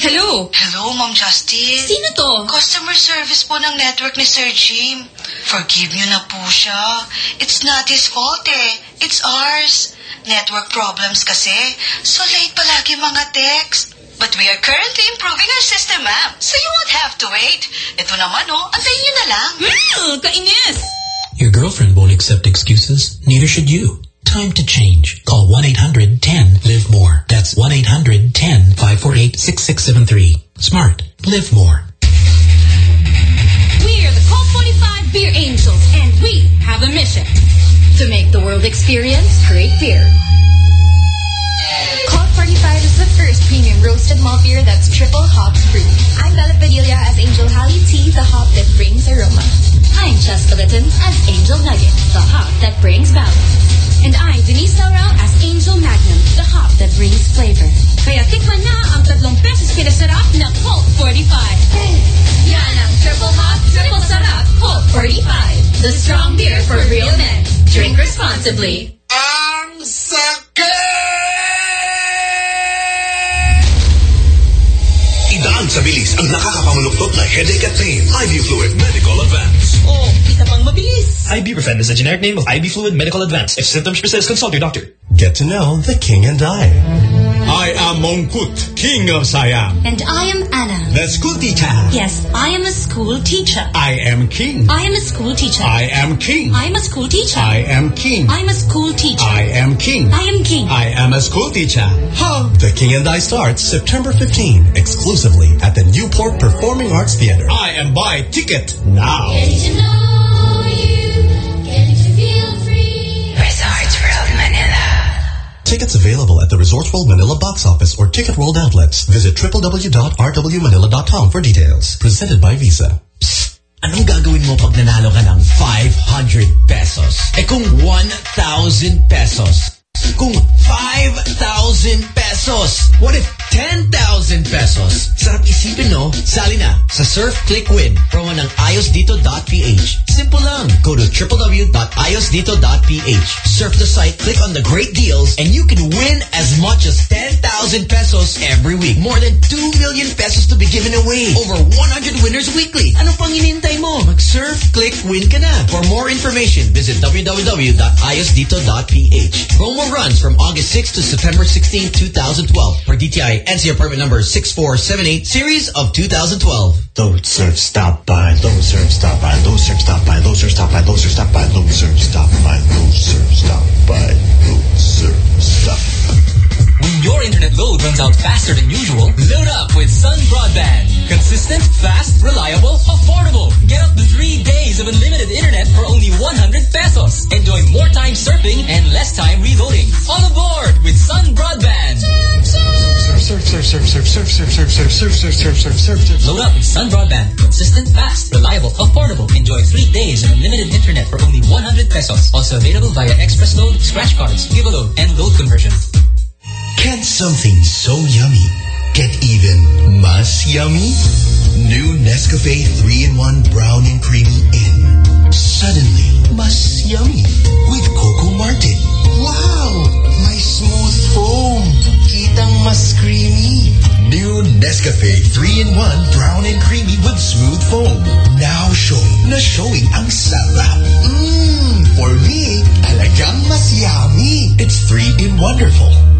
Hello? Hello, Ma'am Justice. Sino to? Customer service po ng network ni Sir Jim. Forgive niyo na po siya. It's not his fault eh. It's ours. Network problems kasi. So late palagi mga text. But we are currently improving our system, ma'am. So you won't have to wait. Ito naman, oh. Antayin niyo na lang. Mm, kainis! Your girlfriend won't accept excuses. Neither should you. Time to change. Call 1-800-10-LIVE-MORE. That's 1-800-10-548-6673. Smart. Live more. We are the Colt 45 Beer Angels, and we have a mission to make the world experience great beer. Colt 45 is the first premium roasted malt beer that's triple hops free. I'm Bela Padilla as Angel Hallertau, the hop that brings aroma. I'm Jessica Litton as Angel Nugget, the hop that brings balance. And I'm Denise Laurel as Angel Magnum, the hop that brings flavor. Kaya tikman na ang tatlong pesos pinasarap na Colt 45. Yan ang triple hop, triple sarap Colt 45. The strong beer for real men. Drink responsibly. Ang Idaan sa bilis ang nakakapamunuktot na headache at pain. IV Fluid Medicol Advance. Ibuprofen is a generic name of IV Fluid Medicol Advance. If symptoms persist, consult your doctor. Get to know the king and I. I am Mongkut, king of Siam. And I am Anna. The school teacher. Yes, I am a school teacher. I am king. I am a school teacher. I am king. I am a school teacher. I am king. I'm a school teacher. I am king. I am king. I am a school teacher. Huh. The King and I starts September 15 exclusively at the Newport Performing Arts Theater. I am buy ticket now. Tickets available at the Resorts World Manila box office or Ticket World outlets. Visit www.rwmanila.com for details. Presented by Visa. Anong gagawin mo pag nanalo ka ng 500 pesos? Eh kung 1,000 pesos? Kung 5,000 pesos? What if 10,000 pesos? Sarap isipin no? Sali na sa Surf Click Win. Promo ng ayosdito.ph. Simple lang. Go to www.ayosdito.ph. Surf the site, click on the great deals, and you can win as much as 10,000 pesos every week. More than 2 million pesos to be given away. Over 100 winners weekly. Ano pang hinihintay mo? Mag-surf, click, win ka na. For more information, visit www.ayosdito.ph. Promo runs from August 6 to September 16, 2012. For DTI NCR permit number 6478, series of 2012. Low serve stop by, low serve stop by, low serve stop by, low serve stop by, low serve stop by, low serve stop by, low serve stop by, low serve stop. Your internet load runs out faster than usual, load up with Sun Broadband. Consistent, fast, reliable, affordable. Get up to three days of unlimited internet for only 100 pesos. Enjoy more time surfing and less time reloading. On board with Sun Broadband. Surf, surf, surf, surf, surf, surf, surf, surf, surf, surf, surf, surf, surf, surf. Load up with Sun Broadband. Consistent, fast, reliable, affordable. Enjoy three days of unlimited internet for only 100 pesos. Also available via Express Load, Scratch Cards, Give a Load, and Load Conversion. Can something so yummy get even mas yummy? New Nescafe 3-in-1 Brown and Creamy in. Suddenly, mas yummy with Coco Martin. Wow! My smooth foam. Kitang mas creamy. New Nescafe 3-in-1 Brown and Creamy with smooth foam. Now showing na showing ang sarap. Mmm! For me, talagang mas yummy. It's 3-in wonderful.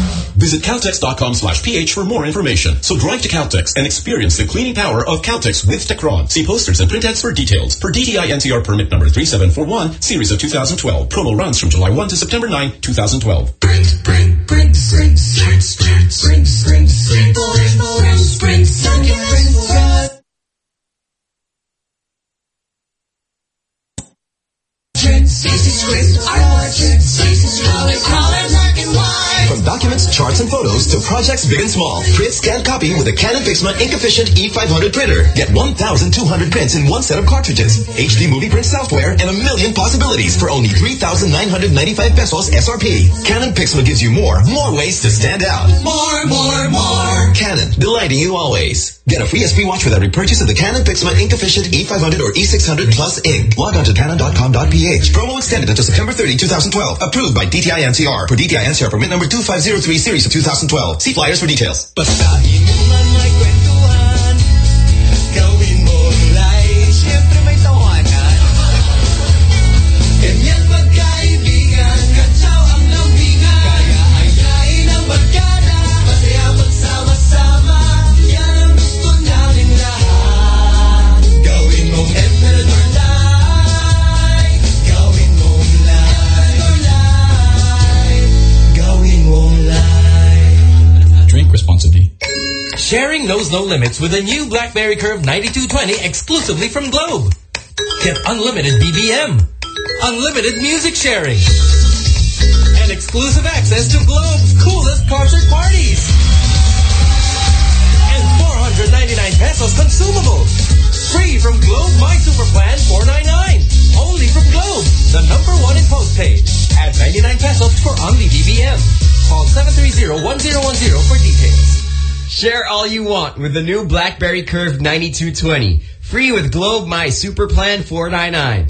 Visit Caltex.com slash PH for more information. So drive to Caltex and experience the cleaning power of Caltex with Techron. See posters and print ads for details. Per DTI NCR permit number 3741, series of 2012. Promo runs from July 1 to September 9, 2012. Print, print, print, print, print, print, print, print, print, print, print, print, print, From documents, charts, and photos to projects big and small, print, scan, copy with a Canon Pixma Ink-efficient E500 printer. Get 1,200 prints in one set of cartridges, HD movie print software, and a million possibilities for only 3,995 pesos SRP. Canon Pixma gives you more, more ways to stand out. More, more, more. Canon, delighting you always. Get a free SP watch with every purchase of the Canon Pixma Ink-efficient E500 or E600 Plus Ink. Log on to canon.com.ph. Promo extended until September 30, 2012. Approved by DTI NCR. For DTI NCR permit number 2503 series of 2012. See flyers for details. Sharing knows no limits with the new BlackBerry Curve 9220 exclusively from Globe. Get unlimited BBM, unlimited music sharing, and exclusive access to Globe's coolest concert parties. And 499 pesos consumables. Free from Globe My Super Plan 499. Only from Globe, the number one in postpaid. Add 99 pesos for only BBM. Call 730-1010 for details. Share all you want with the new BlackBerry Curve 9220. Free with Globe My Super Plan 499.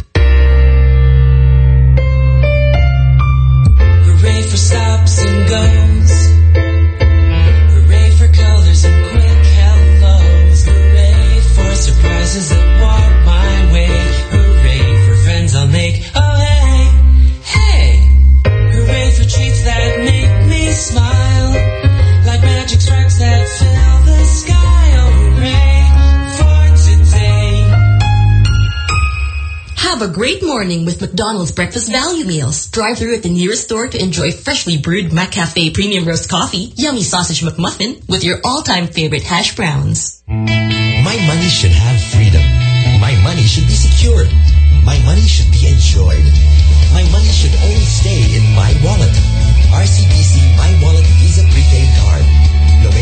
Hooray for stops and goes. Have a great morning with McDonald's breakfast value meals. Drive through at the nearest store to enjoy freshly brewed McCafe premium roast coffee, yummy sausage McMuffin with your all-time favorite hash browns. My money should have freedom. My money should be secured. My money should be enjoyed. My money should only stay in my wallet. RCBC My Wallet Visa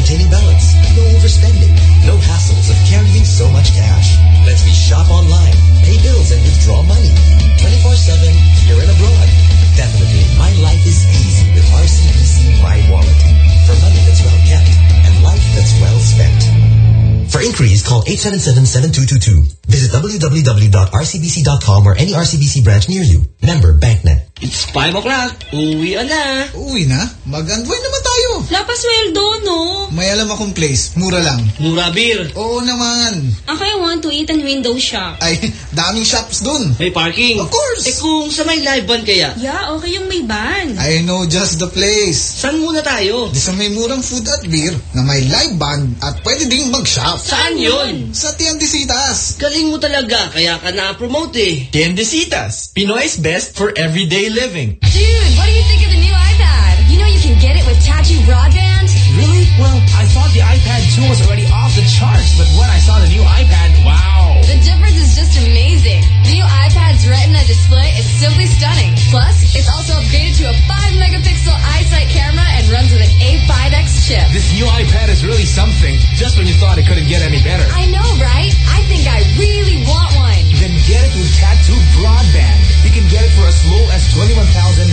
maintaining balance. No overspending. No hassles of carrying so much cash. Lets me shop online, pay bills and withdraw money. 24-7, here and abroad. Definitely, my life is easy with RCBC My Wallet. For money that's well kept and life that's well spent. For inquiries, call 877-7222. Visit www.rcbc.com or any RCBC branch near you. Member BankNet. It's 5 o'clock. Uwi na. Uwi na? Mag-unwind naman tayo. Napasweldo, no? May alam akong place. Mura lang. Mura beer. Oo naman. Ako, I want to eat and window shop. Ay, *laughs* daming shops dun. May parking. Of course. Eh kung sa may live band kaya? Yeah, okay yung may ban. I know just the place. Saan muna tayo? Di sa may murang food at beer na may live band at pwede ding mag-shop. Saan yun? Sa Tiendesitas. Galing mo talaga, kaya ka na-promote eh. Tiendesitas, Pinoy's best for everyday living. Dude, what do you think of the new iPad? You know you can get it with Tattoo Broadband? Really? Well, I thought the iPad 2 was already off the charts, but when I saw the new iPad, wow. The difference is just amazing. The new iPad's Retina display is simply stunning. Plus, it's also upgraded to a 5 megapixel iSight camera and runs with an A5X chip. This new iPad is really something, just when you thought it couldn't get any better. I know, right? I think I really want one. Then get it with Tattoo Broadband. You can get it for as low as 21,990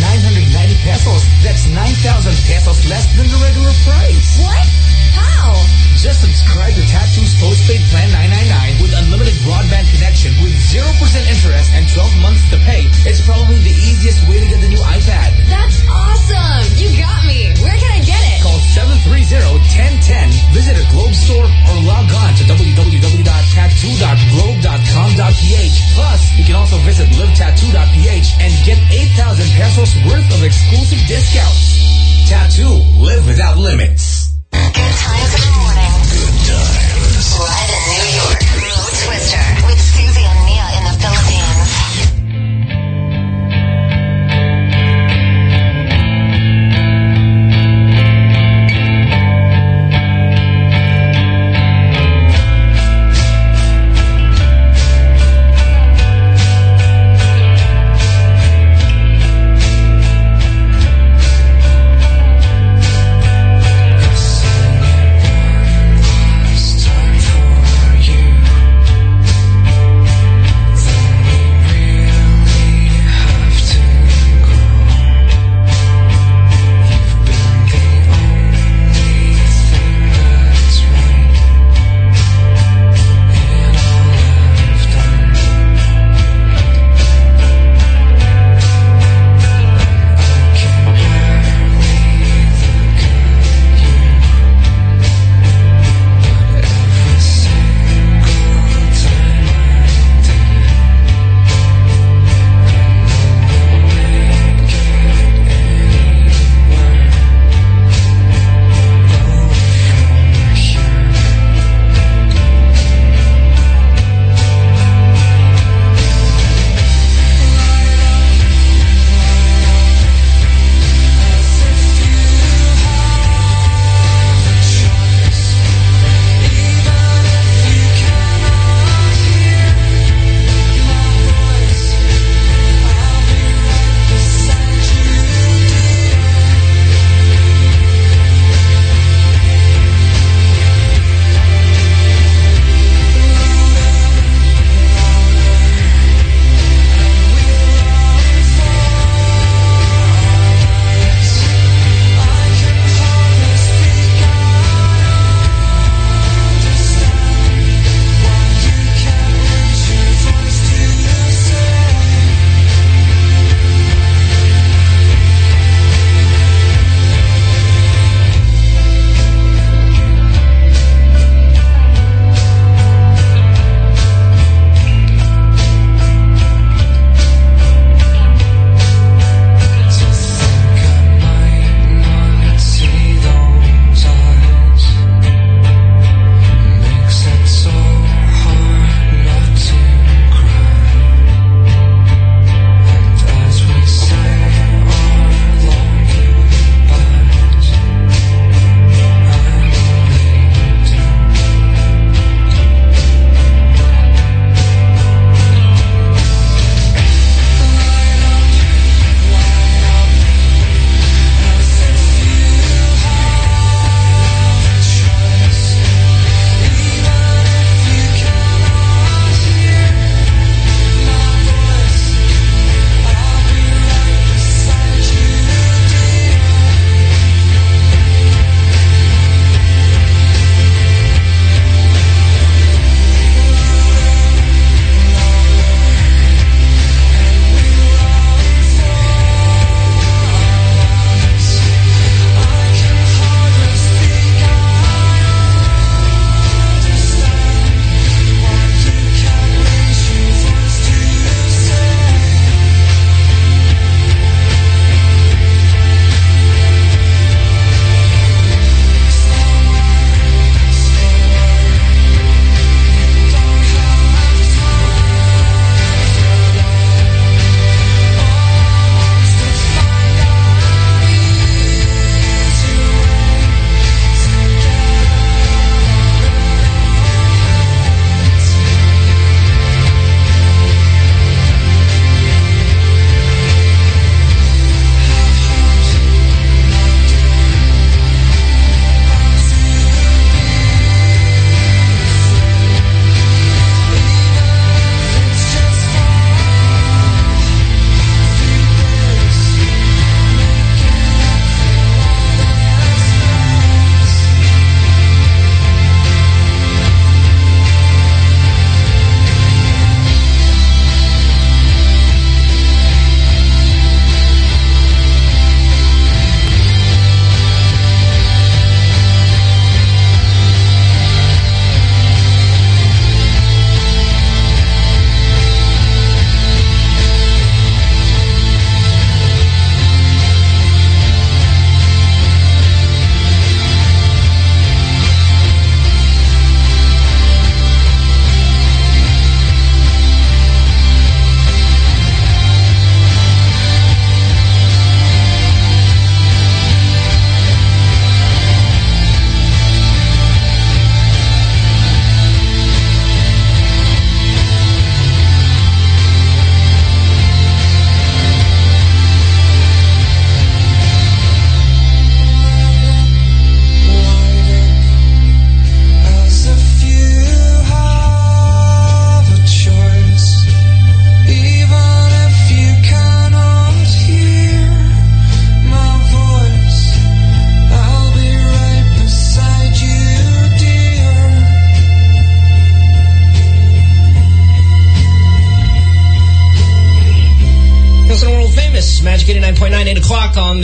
pesos. That's 9,000 pesos less than the regular price. What? now. Just subscribe to Tattoos Postpaid Plan 999 with unlimited broadband connection with 0% interest and 12 months to pay. It's probably the easiest way to get the new iPad. That's awesome. You got me. Where can I get it? Call 730-1010. Visit a Globe store or log on to www.tattoo.globe.com.ph. Plus, you can also visit livetattoo.ph and get 8,000 pesos worth of exclusive discounts. Tattoo. Live without limits. Good times in the morning. Good times. Live in New York. Mo Twister.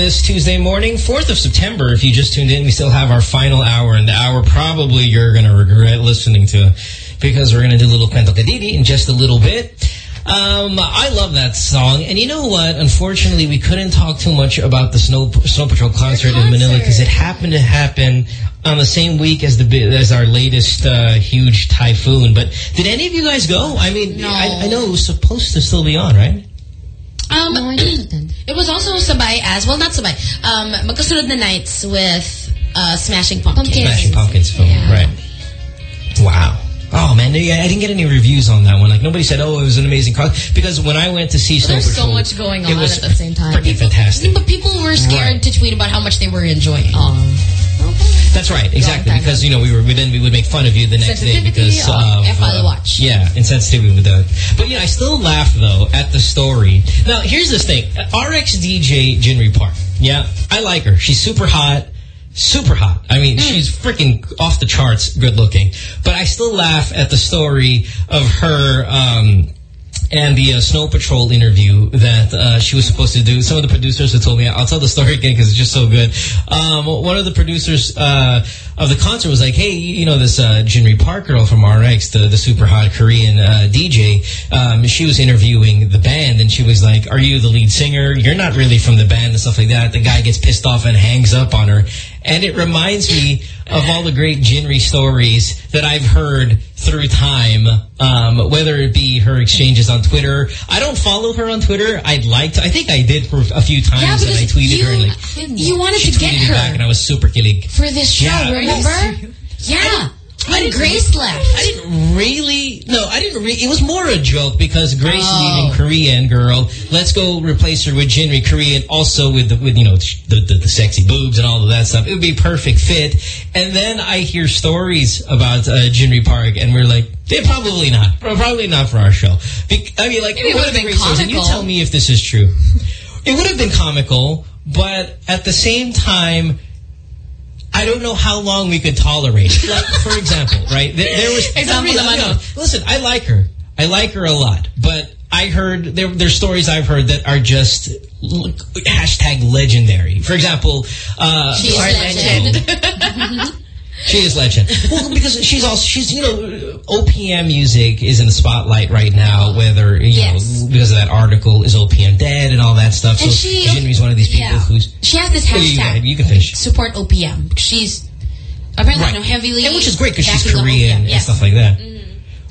This Tuesday morning, 4th of September. If you just tuned in, we still have our final hour, and the hour probably you're going to regret listening to because we're going to do a little Kwento Kadiri in just a little bit. Um, I love that song. And you know what? Unfortunately, we couldn't talk too much about the Snow, Snow Patrol concert, in Manila because it happened to happen on the same week as the as our latest uh, huge typhoon. But did any of you guys go? I mean, I, I know it was supposed to still be on, right? As, well, not sabay, um, magkasunod na nights with uh, Smashing Pumpkins. Smashing Pumpkins film, right? Wow. Oh man, yeah, I didn't get any reviews on that one. Like nobody said, "Oh, it was an amazing concert." Because when I went to see Snow There's so much going it on was at the same time. pretty fantastic. But people were scared Right. to tweet about how much they were enjoying. That's right, exactly. Because you know we were we then we would make fun of you the next day because of F I watch. Yeah, insensitivity with that. But you know, I still laugh though at the story. Now, here's this thing: RX DJ Jinri Park. Yeah, I like her. She's super hot. Super hot. I mean, she's freaking off the charts good looking. But I still laugh at the story of her um, and the uh, Snow Patrol interview that uh, she was supposed to do. Some of the producers have told me, I'll tell the story again because it's just so good. Um, one of the producers uh, of the concert was like, hey, you know this uh, Jinri Park girl from RX, the, the super hot Korean uh, DJ, um, she was interviewing the band and she was like, are you the lead singer? You're not really from the band and stuff like that. The guy gets pissed off and hangs up on her. And it reminds me of all the great Jinri stories that I've heard through time, um, whether it be her exchanges on Twitter. I don't follow her on Twitter. I'd like to. I think I did for a few times, Yeah, and I tweeted you, her and like you wanted to get her back, and I was super kilig. for this show, Yeah, remember? *laughs* Yeah. When Grace left. I didn't really. No, I didn't. Re it was more a joke because Grace Oh. leaving Korean girl. Let's go replace her with Jinri Korean, also with the with you know the, the the sexy boobs and all of that stuff. It would be a perfect fit. And then I hear stories about uh, Jinri Park, and we're like, they probably not, probably not for our show. Be I mean, like it would've been comical. And you tell me if this is true. It would have been comical, but at the same time. I don't know how long we could tolerate it. *laughs* Like, for example, right? There, there was Example no, no. Listen, I like her. I like her a lot, but I heard there there's stories I've heard that are just hashtag legendary. For example, uh, She is legend. *laughs* *laughs* she is legend. Well, because she's also she's you know OPM music is in the spotlight right now. Whether you Yes. know because of that article is OPM dead and all that stuff. And so she- Jinri's one of these people yeah. who's She has this Oh, you, hashtag. you can finish. Support OPM. She's apparently Right. you know, heavily And which is great because she's Korean and stuff like that. Mm-hmm.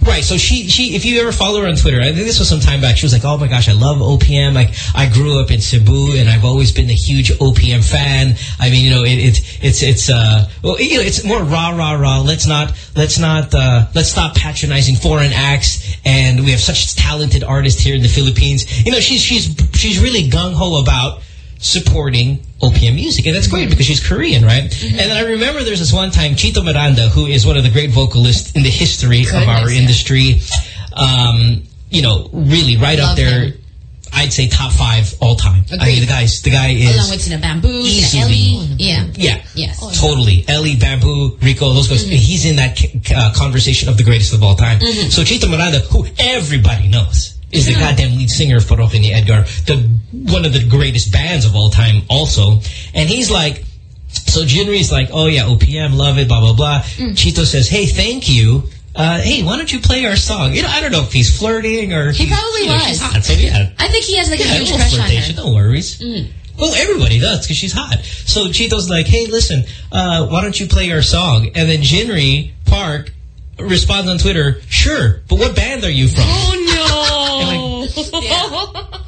Right, so she, she, if you ever follow her on Twitter, I think this was some time back, she was like, oh my gosh, I love OPM. Like, I grew up in Cebu and I've always been a huge OPM fan. I mean, you know, it, it it's, it's, uh, well, you know, it's more rah, rah, rah. Let's not, let's not, uh, let's stop patronizing foreign acts. And we have such talented artists here in the Philippines. You know, she's, she's, she's really gung-ho about supporting OPM music. And that's great because she's Korean, right? And then I remember there's this one time, Chito Miranda, who is one of the great vocalists in the history of our yeah. industry, um, you know, really right up there, him. I'd say top five all time. I mean, Agreed. the guy's, the guy is... Along with Sina Bamboo, Ely. Yeah. Yeah. Yes. Totally. Ely, Bamboo, Rico, those guys. He's in that uh, conversation of the greatest of all time. Mhm. So Chito Miranda, who everybody knows, is the goddamn lead singer of Parokya ni Edgar, the one of the greatest bands of all time also. And he's like, so Jinri's like, oh yeah, OPM, love it, blah, blah, blah. Chito says, hey, thank you. Uh, hey, why don't you play our song? You know, I don't know if he's flirting or... He probably you know, was. She's hot, so yeah. I think he has like Yeah, a huge crush on her. No worries. Mm. Well, everybody does because she's hot. So Chito's like, hey, listen, uh, why don't you play our song? And then Jinri Park responds on Twitter, sure, but what band are you from? Oh no!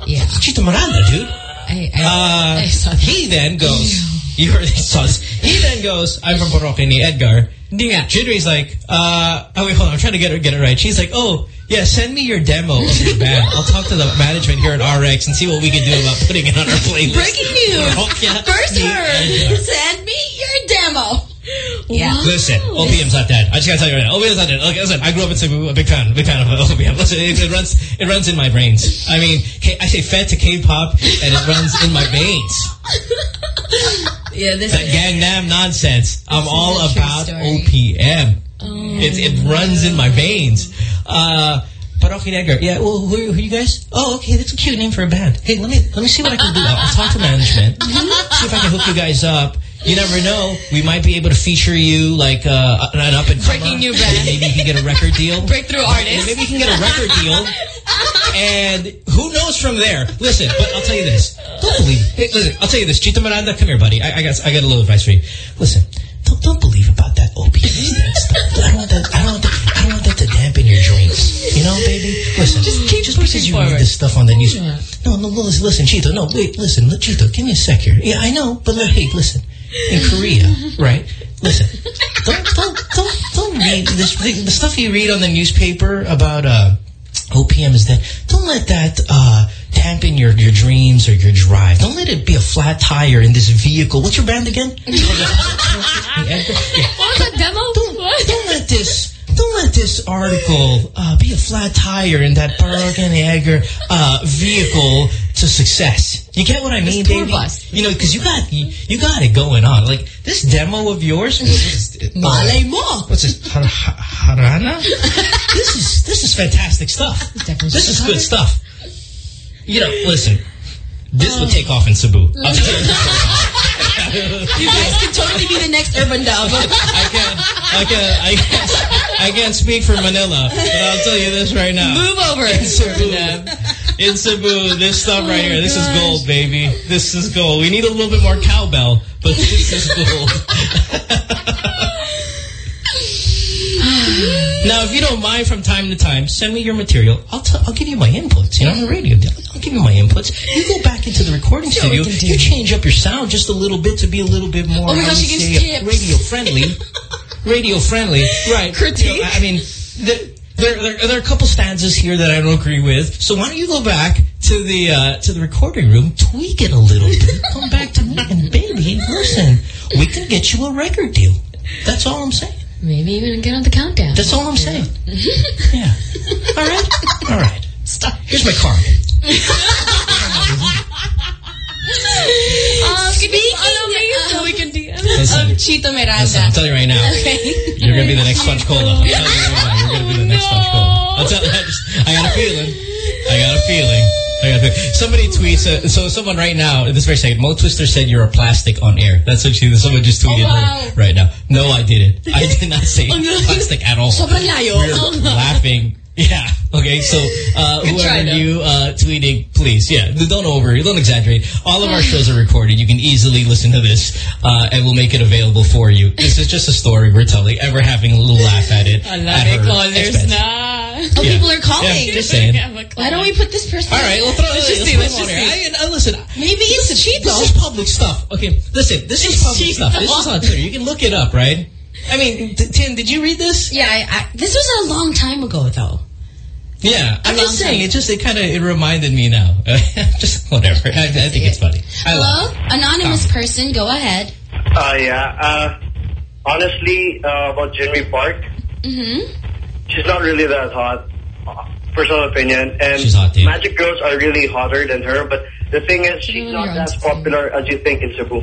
Yeah. Chito Miranda, dude. I, uh, he then goes, you heard saw this. He then goes, I'm from Parokya ni Edgar. Yeah. Jinri's like, uh, oh wait, hold on, I'm trying to get it, get it right. She's like, oh, yeah, send me your demo of your band. I'll talk to the management here at RX and see what we can do about putting it on our playlist. Breaking news! *laughs* Parokya First heard. Edgar. Send me your demo. Yeah. Listen, OPM's not dead. I just gotta tell you right now, OPM's not dead. Okay, listen, I grew up in Cebu, a big fan, big fan of OPM. Listen, it, it runs, it runs in my brains. I mean, I say fed to K-pop, and it runs in my veins. Yeah, this That is Gangnam nonsense. I'm all about story. OPM. Oh, it, it runs in my veins. Uh, Parokya Edgar. Yeah, well, who, who are you guys? Oh, okay, that's a cute name for a band. Hey, let me let me see what I can do. I'll, I'll talk to management. *laughs* see if I can hook you guys up. You never know. We might be able to feature you like uh, an up and comer. Breaking new band. Maybe you can get a record deal. *laughs* Breakthrough artist. Maybe you can get a record deal. And who knows from there? Listen, but I'll tell you this. Don't believe. Hey, listen, I'll tell you this. Chito Miranda, come here, buddy. I, I got I got a little advice for you. Listen, don't don't believe about that opium stuff. I don't want that. I don't want that. I don't want that to dampen your dreams. You know, baby. Listen, just keep just because you read this stuff on the news. No, no, listen, listen, Chito. No, wait, listen, Chito. Give me a sec here. Yeah, I know, but hey, listen. In Korea, right? Listen, don't don't don't don't read this the stuff you read on the newspaper about uh OPM is that don't let that uh dampen your your dreams or your drive. Don't let it be a flat tire in this vehicle. What's your band again? *laughs* What was that demo? Don't, don't let this don't let this article uh, be a flat tire in that Bergen Egger uh, vehicle to success. You get what I mean, tour bus. You know, because you got you, got it going on. Like this demo of yours. what is it? Malay mo. What's this? Har- har- Harana? *laughs* this is this is fantastic stuff. This is good stuff. You know, listen. This would take off in Cebu. *laughs* You guys could totally be the next Urban Dub. *laughs* I can't, I can't, I can't, I can't speak for Manila, but I'll tell you this right now. Move over. In Cebu, in Cebu, this stuff right oh, here, this is gold, baby. This is gold. We need a little bit more cowbell, but this is gold. *laughs* *gasps* now, if you don't mind, from time to time, send me your material. I'll t I'll give you my inputs. You know, on the radio, I'll give you my inputs. You go back into the recording studio. You change up your sound just a little bit to be a little bit more. Oh my gosh, you say, skip. radio friendly. *laughs* radio friendly, right? Critique. You know, I mean, there, there, there, there are a couple stanzas here that I don't agree with. So why don't you go back to the uh, to the recording room, tweak it a little bit, come back to me, and baby, listen, we can get you a record deal. That's all I'm saying. Maybe even get on the countdown. That's all I'm saying. *laughs* Yeah. All right. All right. Stop. Here's my card. Um, *laughs* speaking of, so we can do Listen. of Chito Miranda. Listen, I'll tell you right now. Okay. You're gonna be the next Sponge Cola. I'm telling you right now, you're gonna be the next Sponge Cola. I'll tell you, I got a feeling. I got a feeling. I got a feeling. Somebody tweets, uh, so someone right now, in this very second, Mo Twister said you're a plastic on air. That's what she, someone just tweeted Oh, wow. right now. No, I didn't. I did not say *laughs* Oh, plastic at all. Sobrang layo. We're laughing. Yeah. Okay. So, uh, *laughs* Good try, whoever you uh, tweeting, please, yeah, don't over, don't exaggerate. All of our shows are recorded. You can easily listen to this, uh, and we'll make it available for you. This is just a story we're telling, and we're having a little laugh at it. A lot at of her callers expense. na. Oh, Yeah. people are calling. Yeah, just saying. Why don't we put this person? All right, well, throw, let's just see. Let's just see. I, I, listen, Maybe it's a Cheeto. this is public stuff. Okay, listen, this is It's public Cheeto. stuff. This is on Twitter. You can look it up, right? I mean, T- Tim, did you read this? Yeah, I, I, this was a long time ago, though. Yeah, I'm just saying. time. It just it kind of it reminded me now. *laughs* just whatever. I, I think it's funny. I Hello, love it. anonymous person, go ahead. Uh, yeah. Uh, honestly, uh, about Jimmy Park, Mm-hmm. she's not really that hot. uh, Personal opinion. And hot. Magic Girls are really hotter than her, but the thing is, she's not as popular as you think in Cebu.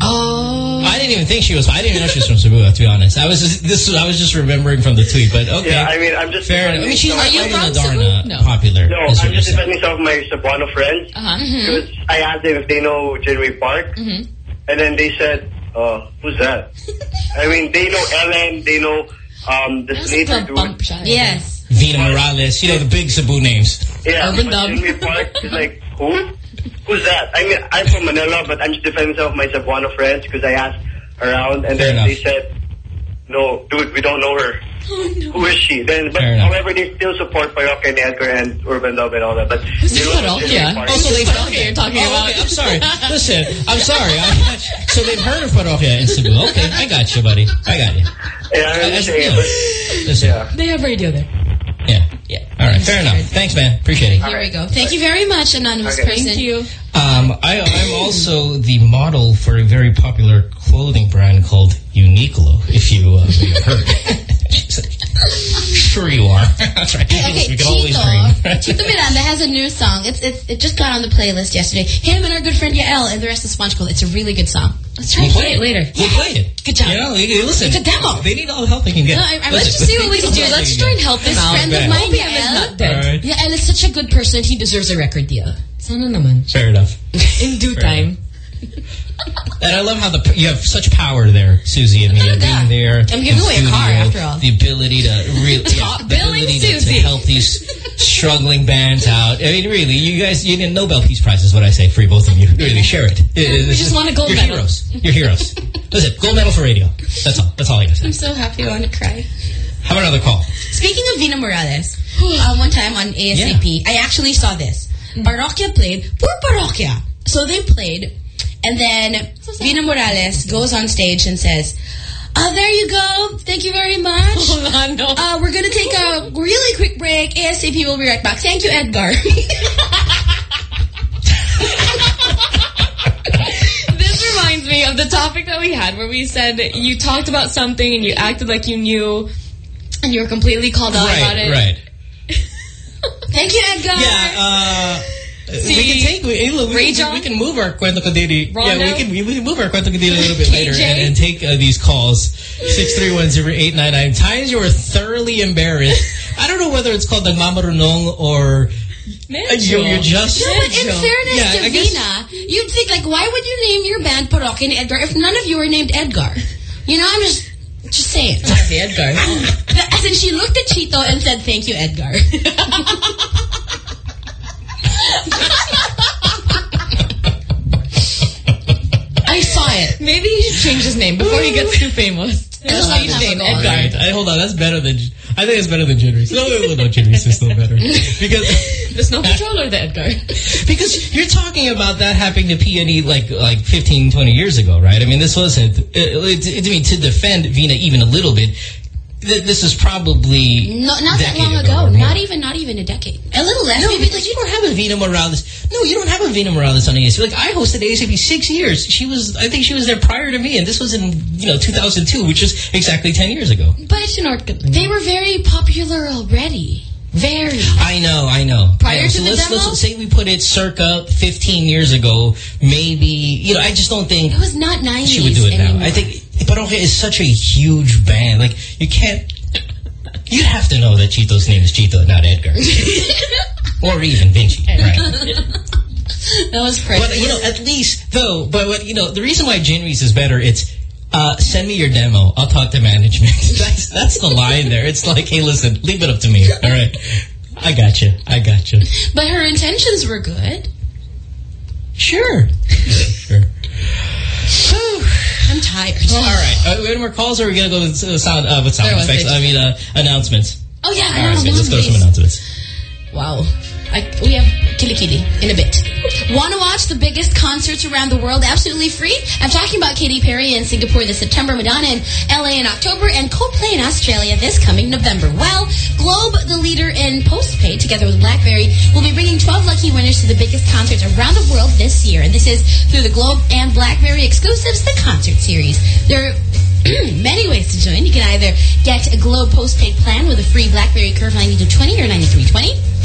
Oh. I didn't even think she was. I didn't even know she was from Cebu. To be honest, I was just, this. was- I was just remembering from the tweet. But okay, Yeah, I mean, I'm just fair enough. I mean, she's Are not you even from Adarna Cebu? No. popular. No, I'm just saying. defending some of my Cebuano friends. Uh-huh. Because I asked them if they know Jenny Park. Mm-hmm. And then they said, uh, who's that? I mean, they know Ellen, they know um, the Slater dude. Yes. Vina Morales. You know the big Cebu names. Yeah, Urban but Dub. Jimmy Park is like, who? Who's that? I mean, I'm from Manila, but I'm just defending some of my Cebuano friends because I asked around and Fair then enough. they said, no, dude, we don't know her. Oh, Who is she? Then, but Fair enough. however, they still support Parokya and Edgar and Urban Dub and all that. But Who's they don't know Jimmy Parokya? Park. Also, they Parokya you're talking Oh, about. okay, I'm sorry. *laughs* Listen, I'm sorry. I, so they've heard of Parokya in Cebu. Okay, I got you, buddy. I got you. Yeah, I'm I- I- just saying, yeah. Listen, They have radio there. Yeah, yeah. All right, fair enough. Thanks, man. Appreciate it. Here we go. Thank you very much, anonymous Okay. person. Thank you. Um, I, I'm also the model for a very popular clothing brand called Uniqlo, if you uh, may have heard. *laughs* She's like, sure you are. *laughs* That's right. Okay, we can always Chito, dream. *laughs* Chito Miranda has a new song. It's, it's, it just got on the playlist yesterday. Him and our good friend Yael and the rest of Sponge Cola. It's a really good song. Let's try We'll play play it. it later. We'll play it. Good job. You know, listen. It's a demo. They need all the help they can get. No, I, I, Listen, let's just see what we can do. they need all the Let's try and help can this get. friend of mine. Hope El is not dead. Alright. Yeah, El is such a good person. He deserves a record deal. Sana naman. Fair enough. *laughs* In due Fair time. And I love how the you have such power there, Susie and Mia, being there. I'm giving in away a car, studio, after all. The ability to really, *laughs* the billing ability to, to help these struggling bands out. I mean, really, you guys, you need a Nobel Peace Prize is what I say for you, both of you. Really, share it. We just want a gold You're medal. heroes. You're heroes. *laughs* Listen, gold medal for radio. That's all. That's all I say. I'm so happy. I want to cry. Have another call. Speaking of Vina Morales, uh, one time on ASAP, I actually saw this. Parokya played, poor Parokya. So they played, and then Vina Morales goes on stage and says, uh, there you go. Thank you very much. Hold *laughs* on, no. Uh, we're going to take a really quick break. ASAP will be right back. Thank you, Edgar. *laughs* This reminds me of the topic that we had where we said you talked about something and you acted like you knew and you were completely called out about Right, it. right. Thank you, Edgar. Yeah, uh... See, we can take we, look, we, can, we can move our Kwento Kadiri. Yeah, we can we can move our Kwento Kadiri a little bit later and, and take uh, these calls. Six three one zero eight nine nine. Times you were thoroughly embarrassed. I don't know whether it's called the mamarunong or uh, you, you're just. No, but in fairness Yeah, to Vina, you'd think, like, why would you name your band Parokya and Edgar if none of you were named Edgar? You know, I'm just just saying. Happy Edgar. *laughs* As in, she looked at Chito and said, thank you, Edgar. *laughs* it. Maybe he should change his name before he gets too famous. *laughs* His stage name, Edgar. right. I, hold on, that's better than. I think it's better than Jinris. No, no, no, no, Jinris is still better *laughs* because The Snow Patrol or the Edgar? *laughs* because you're talking about that happening to PNE like like 15, 20 years ago, right? I mean, this wasn't. I mean, to defend Vina even a little bit, th this is probably No, not that long ago ago. more. Not even, not even a decade. A little less. No, because you don't have a Vina Morales. No, you don't have a Vina Morales on ASAP. Like I hosted ASAP six years. She was, I think she was there prior to me, and this was in you know 2002, which is exactly 10 years ago. But you know, they were very popular already. Very. I know, I know. Prior I know. to the let's, demo? let's say we put it circa 15 years ago. Maybe you know, I just don't think It was not 90s she would do it anymore. now. I think Paroke it's such a huge band. Like you can't. You have to know that Chito's name is Chito, not Edgar, *laughs* or even Vinci, right? That was crazy. But you know, at least though, but what you know, the reason why Jinris is better, it's uh, send me your demo. I'll talk to management. *laughs* that's that's the line there. It's like, hey, listen, leave it up to me. All right, I got you. I got you. But her intentions were good. Sure. *laughs* sure. I'm tired. All right. Uh, any more calls, or are we gonna go with uh, sound uh, with sound effects? I mean, uh, announcements. Oh yeah, All right, so let's go to some announcements. Wow. I, we have Kilikili in a bit. Want to watch the biggest concerts around the world absolutely free? I'm talking about Katy Perry in Singapore this September, Madonna in LA in October, and Coldplay in Australia this coming November. Well, Globe, the leader in postpaid, together with BlackBerry, will be bringing 12 lucky winners to the biggest concerts around the world this year. And this is through the Globe and BlackBerry exclusives, the concert series. There are *clears throat* many ways to join. You can either get a Globe postpaid plan with a free BlackBerry Curve 9220 or 9320.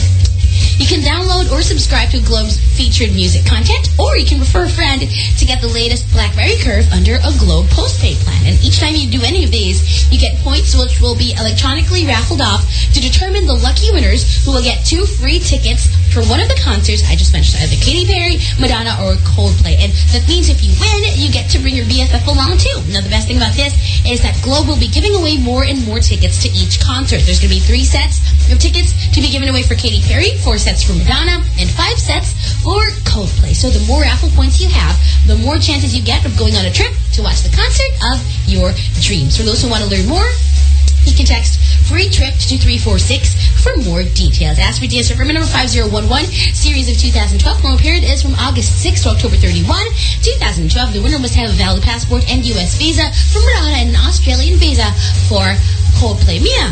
You can download or subscribe to Globe's featured music content, or you can refer a friend to get the latest BlackBerry Curve under a Globe postpaid plan. And each time you do any of these, you get points which will be electronically raffled off to determine the lucky winners who will get two free tickets for one of the concerts I just mentioned, either Katy Perry, Madonna, or Coldplay. And that means if you win, you get to bring your BFF along too. Now, the best thing about this is that Globe will be giving away more and more tickets to each concert. There's going to be three sets of tickets to be given away for Katy Perry, four sets for Madonna, and five sets for Coldplay. So the more raffle points you have, the more chances you get of going on a trip to watch the concert of your dreams. For those who want to learn more, you can text free trip to 2346 for more details. Ask for DS River number 5011, series of 2012. Promo period is from August 6 to October 31, 2012. The winner must have a valid passport and U.S. visa from Madonna and an Australian visa for Coldplay. Mia,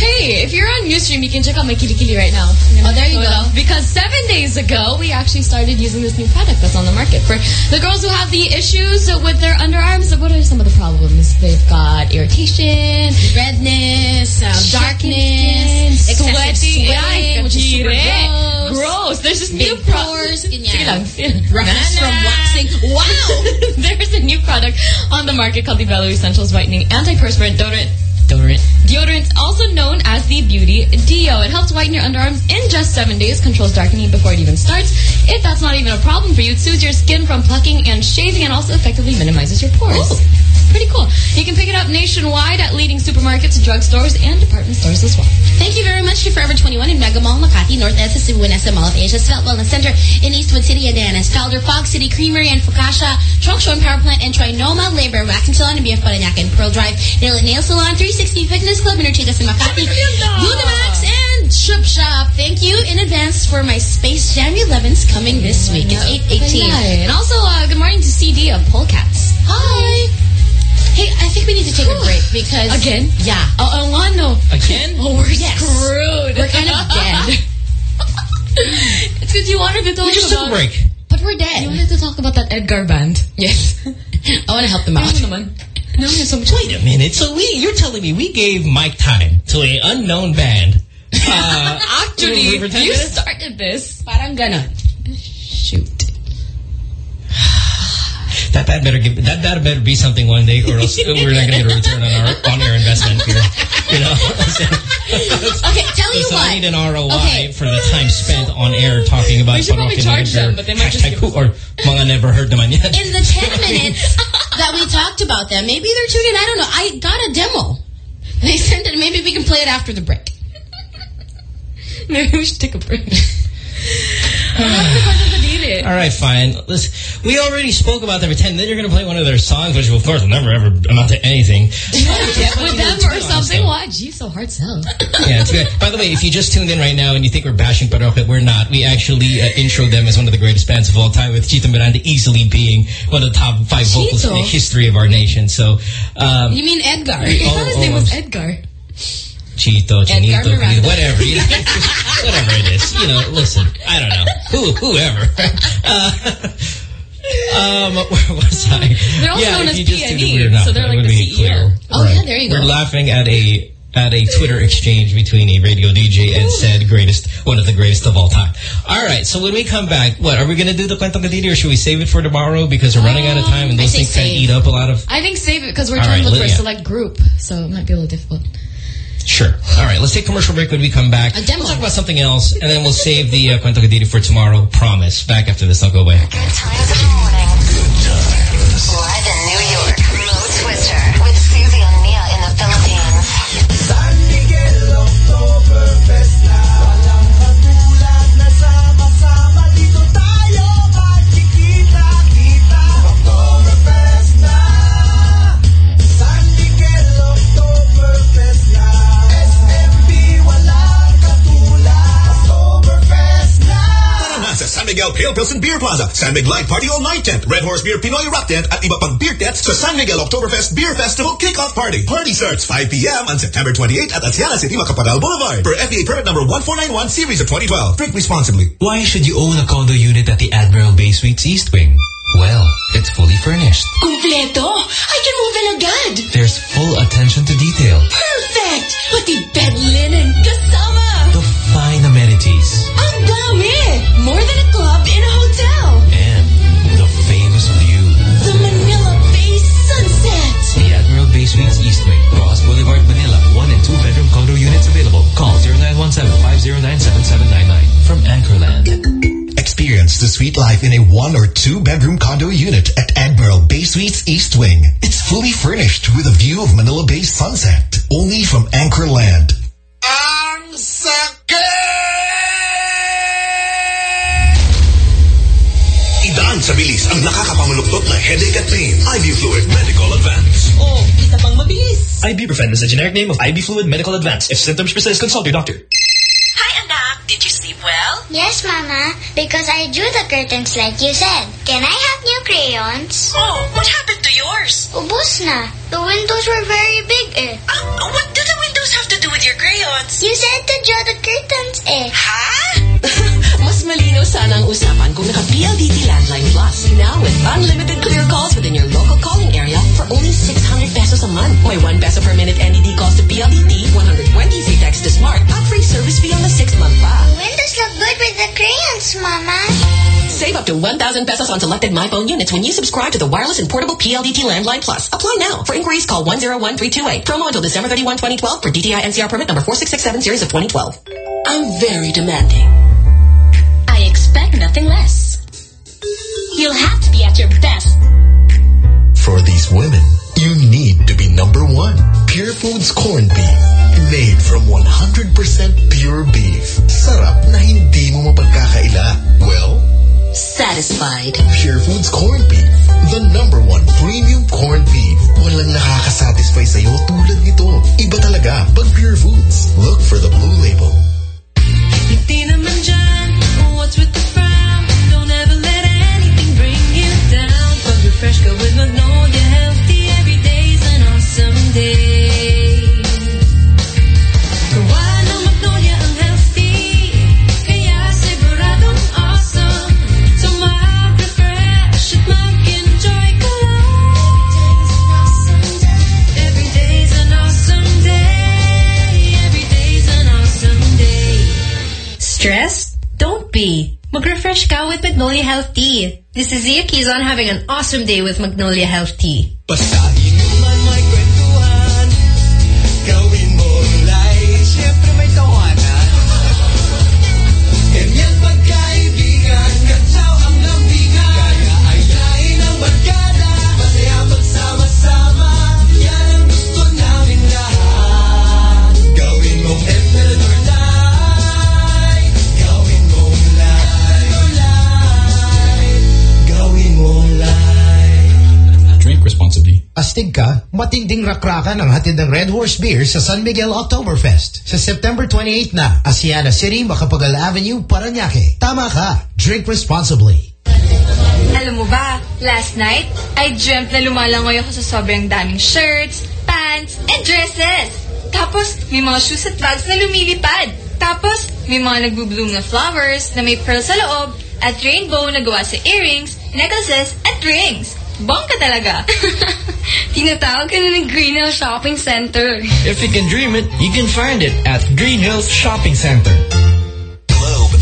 Hey, if you're on Ustream, you can check out my Kilikili right now. Oh, there you go. Because seven days ago, we actually started using this new product that's on the market. For the girls who have the issues with their underarms, what are some of the problems? They've got irritation, redness, um, darkness, excessive sweating, which is super gross. Gross. There's this new Big pro- pores, Sige yeah. lang. Roughness from waxing. Wow! *laughs* There's a new product on the market called the Belo Essentials Whitening Antiperspirant Deodorant. Deodorant. Deodorant, also known as the Beauty Deo. It helps whiten your underarms in just seven days, controls darkening before it even starts. If that's not even a problem for you, it soothes your skin from plucking and shaving and also effectively minimizes your pores. Pretty cool. You can pick it up nationwide at leading supermarkets, drugstores, and department stores as well. Thank you very much to Forever 21 in Mega Mall, Makati, North Edsa, Cebu, and SM Mall of Asia, Svelte Wellness Center in Eastwood City, Adanas, Felder, Fog City, Creamery, and Fukasha, Trunk Show and Power Plant, and Trinoma, Lay Bare, Waxing Salon, and BF Parañaque, and Pearl Drive, Nail It Nail Salon, 360 Fitness Club, in Makati, Glutamax, and Shoop Shop. Thank you in advance for my Space Jam 11s coming this week. It's 818. And also, uh, good morning to CD of Polecats. Hi. Hey, I think we need to take a break because... Again? Yeah. Oh, oh, no. Again? Oh, we're Yes. screwed. We're kind of dead. *laughs* it's because you wanted to talk We just took a break. But we're dead. You wanted to talk about that Edgar band. Yes. *laughs* I want to help them out. No, so Wait a minute. So we, you're telling me we gave Mike time to an unknown band. *laughs* Uh, Actually, for 10 you started this. Parang gana. Shoot. That that better give, that that better be something one day, or else we're not going to get a return on our on air investment here. You know. *laughs* Okay, tell you so what. I need an ROI Okay. for the time spent on air talking about We should probably charge them, but they might just give or mga never heard naman yet. In the 10 minutes that we talked about them, maybe they're tuned in. I don't know. I got a demo. They sent it. Maybe we can play it after the break. *laughs* Maybe we should take a break. *sighs* All right, fine. Listen, we already spoke about them 10. Then you're going to play one of their songs, which of course will never ever amount to anything. *laughs* With them or *laughs* something? Why? Gee, so hard sell. Yeah, it's good. By the way, if you just tuned in right now and you think we're bashing Parokya, we're not. We actually uh, intro them as one of the greatest bands of all time, with Chito Miranda easily being one of the top five vocals in the history of our nation. So, um, You mean Edgar? *laughs* I thought his name was Edgar. Chito, Chinito, whatever, you know, *laughs* whatever it is. You know, listen, I don't know, who, whoever. *laughs* Uh, um, *laughs* where was I? They're also yeah, known as you just tuned in, PNE, so they're like the CEO. clear. Oh, yeah, there you go. We're laughing at a at a Twitter exchange between a radio DJ and said greatest, one of the greatest of all time. All right, so when we come back, what are we going to do the Kwentong Kadiri or should we save it for tomorrow because we're running out of time and I those things kind of eat up a lot of. I think save it because we're All trying right, to look for a select group, so it might be a little difficult. Sure. All right, let's take commercial break when we come back. A demo. We'll talk about something else, and then we'll save the uh, Kwento Kadiri for tomorrow. Promise. Back after this. I'll go away. Miguel Pale Pilsen Beer Plaza, San Miguel Live Party All Night Tent, Red Horse Beer Pinoy Rock Tent, at iba pang beer tents sa San Miguel Oktoberfest Beer Festival Kickoff Party. Party starts 5 p.m. on September 28 at Aseana City, Macapagal Boulevard. Per FDA permit number 1491 series of 2012. Drink responsibly. Why should you own a condo unit at the Admiral Bay Suites East Wing? Well, it's fully furnished. Kumpleto! I can move in agad! There's full attention to detail. Perfect! Pati bed linen kasama! The fine amenities. Ah! Ang dami! More than a club in a hotel! And the famous view. The Manila Bay sunset! The Admiral Bay Suites East Wing, Roxas Boulevard, Manila. One and two bedroom condo units available. Call 0917-509-7799 from Anchorland. Experience the sweet life in a one or two bedroom condo unit at Admiral Bay Suites East Wing. It's fully furnished with a view of Manila Bay sunset. Only from Anchor Land. Ang Idaan sa bilis ang nakakapamuluktot na headache at pain. IV Fluid Medicol Advance. Oh, isa pang mabilis! Ibuprofen is the generic name of IV Fluid Medicol Advance. If symptoms persist, consult your doctor. Hi, anak! Did you sleep well? Yes, Mama, because I drew the curtains like you said. Can I have new crayons? Oh, what happened to yours? Ubus na. The windows were very big eh. Ah, what do the windows have to do with your crayons? You said to draw the curtains eh. Ha? Mas malinaw sana ang usapan kung naka-PLDT Landline Plus. Now with unlimited clear calls within your local calling area for only 600 pesos a month. May 1 peso per minute NDD calls to PLDT, 120 free text to Smart, at free service fee on the 6th month pa. Windows look good with the crayons, Mama. Save up to 1,000 pesos on selected MyPhone units when you subscribe to the wireless and portable PLDT Landline Plus. Apply now. For inquiries, call 101328. Promo until December 31, 2012 for DTI NCR permit number 4667 series of 2012. I'm very demanding. Expect nothing less. You'll have to be at your best. For these women, you need to be number one. Pure Foods corned beef. Made from 100% pure beef. Sarap na hindi mo mapagkakaila. Well, Satisfied. Pure Foods corned beef. The number one premium corned beef. Walang nakakasatisfy sa'yo tulad nito. Iba talaga pag Pure Foods. Look for the blue label. Di naman dyan, what's with the frown? Don't ever let anything bring you down. Pag-refresh with Magnolia Healthy, every day's an awesome day. Be. Mag-refresh ka with Magnolia Health Tea. This is Zia Quizon having an awesome day with Magnolia Health Tea. Astig ka, matinding rakrakan ang hatid ng Red Horse Beer sa San Miguel Oktoberfest. Sa September 28 na, Asiana City, Macapagal Avenue, Paranaque. Tama ka, drink responsibly. Alam mo ba, last night, I dreamt na lumalangoy ako sa sobrang daming shirts, pants, and dresses. Tapos, may mga shoes at bags na lumilipad. Tapos, may mga nagbubloom na flowers na may pearl sa loob at rainbow na gawa sa earrings, necklaces, at rings. Bongga talaga. *laughs* Tinatawag ka na ng Green Hill Shopping Center. If you can dream it, you can find it at Green Hills Shopping Center.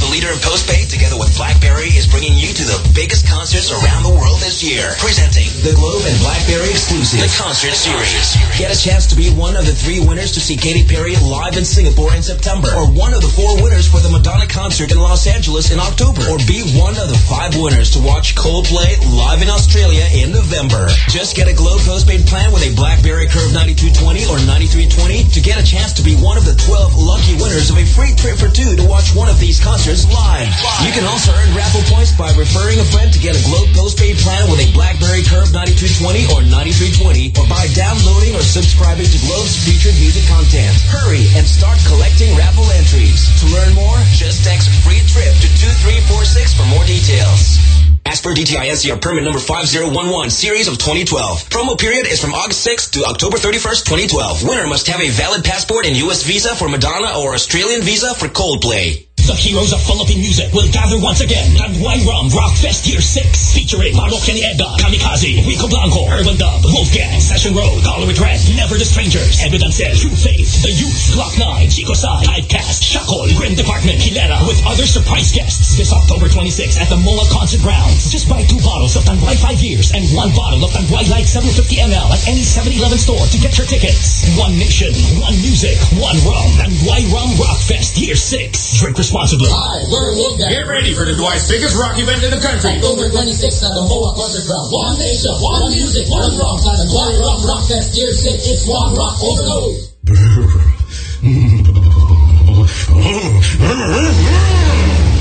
The leader in postpaid, together with BlackBerry, is bringing you to the biggest concerts around the world this year. Presenting the Globe and BlackBerry exclusive, the concert series. Get a chance to be one of the three winners to see Katy Perry live in Singapore in September, or one of the four winners for the Madonna concert in Los Angeles in October, or be one of the five winners to watch Coldplay live in Australia in November. Just get a Globe postpaid plan with a BlackBerry Curve 9220 or 9320 to get a chance to be one of the 12 lucky winners of a free trip for two to watch one of these concerts live. You can also earn raffle points by referring a friend to get a Globe postpaid plan with a BlackBerry Curve 9220 or 9320 or by downloading or subscribing to Globe's featured music content. Hurry and start collecting raffle entries. To learn more, just text free trip to 2346 for more details. As per DTI NCR permit number 5011 series of 2012. Promo period is from August 6th to October 31st, 2012. Winner must have a valid passport and US visa for Madonna or Australian visa for Coldplay. The heroes of Philippine music will gather once again at Rum Rock Fest Year 6 featuring Marok Edda, Kamikazee, Rico Blanco, Urban Dub, Wolfgang, Session Road, Color Red, Never the Strangers, Evidences, True Faith, The Youth, Gloc-9, Chico Sai, Typecast, Shakol, Grim Department, Hilera, with other surprise guests this October 26 at the MOA Concert Grounds. Just buy two bottles of Tanduay 5 years and one bottle of Tanduay Light 750 ml at any 7-Eleven store to get your tickets. One nation, one music, one rum. Tanduay Rum Rock Fest Year 6. Drink responsibly. Hi, we're Wolfgang. Get ready for the Dwight's biggest rock event in the country. October 26th at the MOA Concert Ground. One nation, one music, one rum. Tanduay Rum Rock Rock Fest Year 6. It's one rock overload. *laughs* Mm.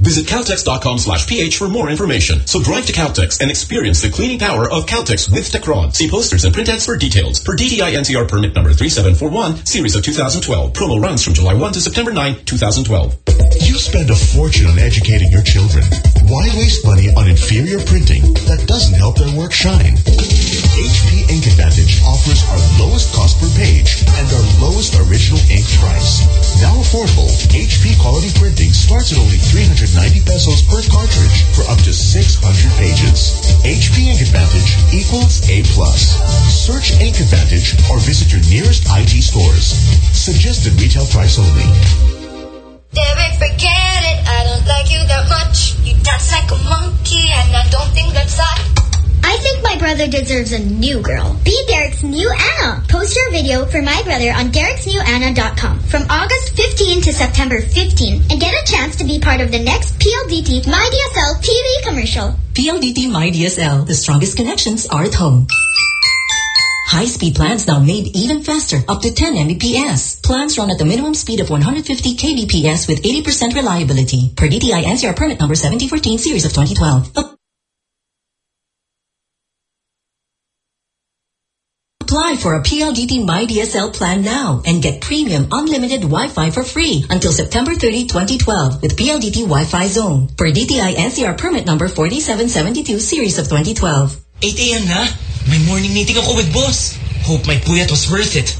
Visit Caltex.com slash PH for more information. So drive to Caltex and experience the cleaning power of Caltex with Techron. See posters and print ads for details. Per DTI NCR permit number 3741, series of 2012. Promo runs from July 1 to September 9, 2012. You spend a fortune on educating your children. Why waste money on inferior printing that doesn't help their work shine? HP Ink Advantage offers our lowest cost per page and our lowest original ink price. Now affordable, HP quality printing starts at only 390 pesos per cartridge for up to 600 pages. HP Ink Advantage equals A+. plus. Search Ink Advantage or visit your nearest IT stores. Suggested retail price only. Derek, forget it. I don't like you that much. You dance like a monkey, and I don't think that's hot. I think my brother deserves a new girl. Be Derek's new Anna. Post your video for my brother on dereksnewanna.com from August 15 to September 15 and get a chance to be part of the next PLDT MyDSL TV commercial. PLDT MyDSL, the strongest connections are at home. High-speed plans now made even faster, up to 10 Mbps. Plans run at the minimum speed of 150 kbps with 80% reliability. Per DTI NCR permit number 7014 series of 2012. Apply for a PLDT MyDSL plan now and get premium unlimited Wi-Fi for free until September 30, 2012 with PLDT Wi-Fi Zone. Per DTI NCR permit number 4772 series of 2012. 8 a.m. na? May morning meeting ako with boss. Hope my puyat was worth it.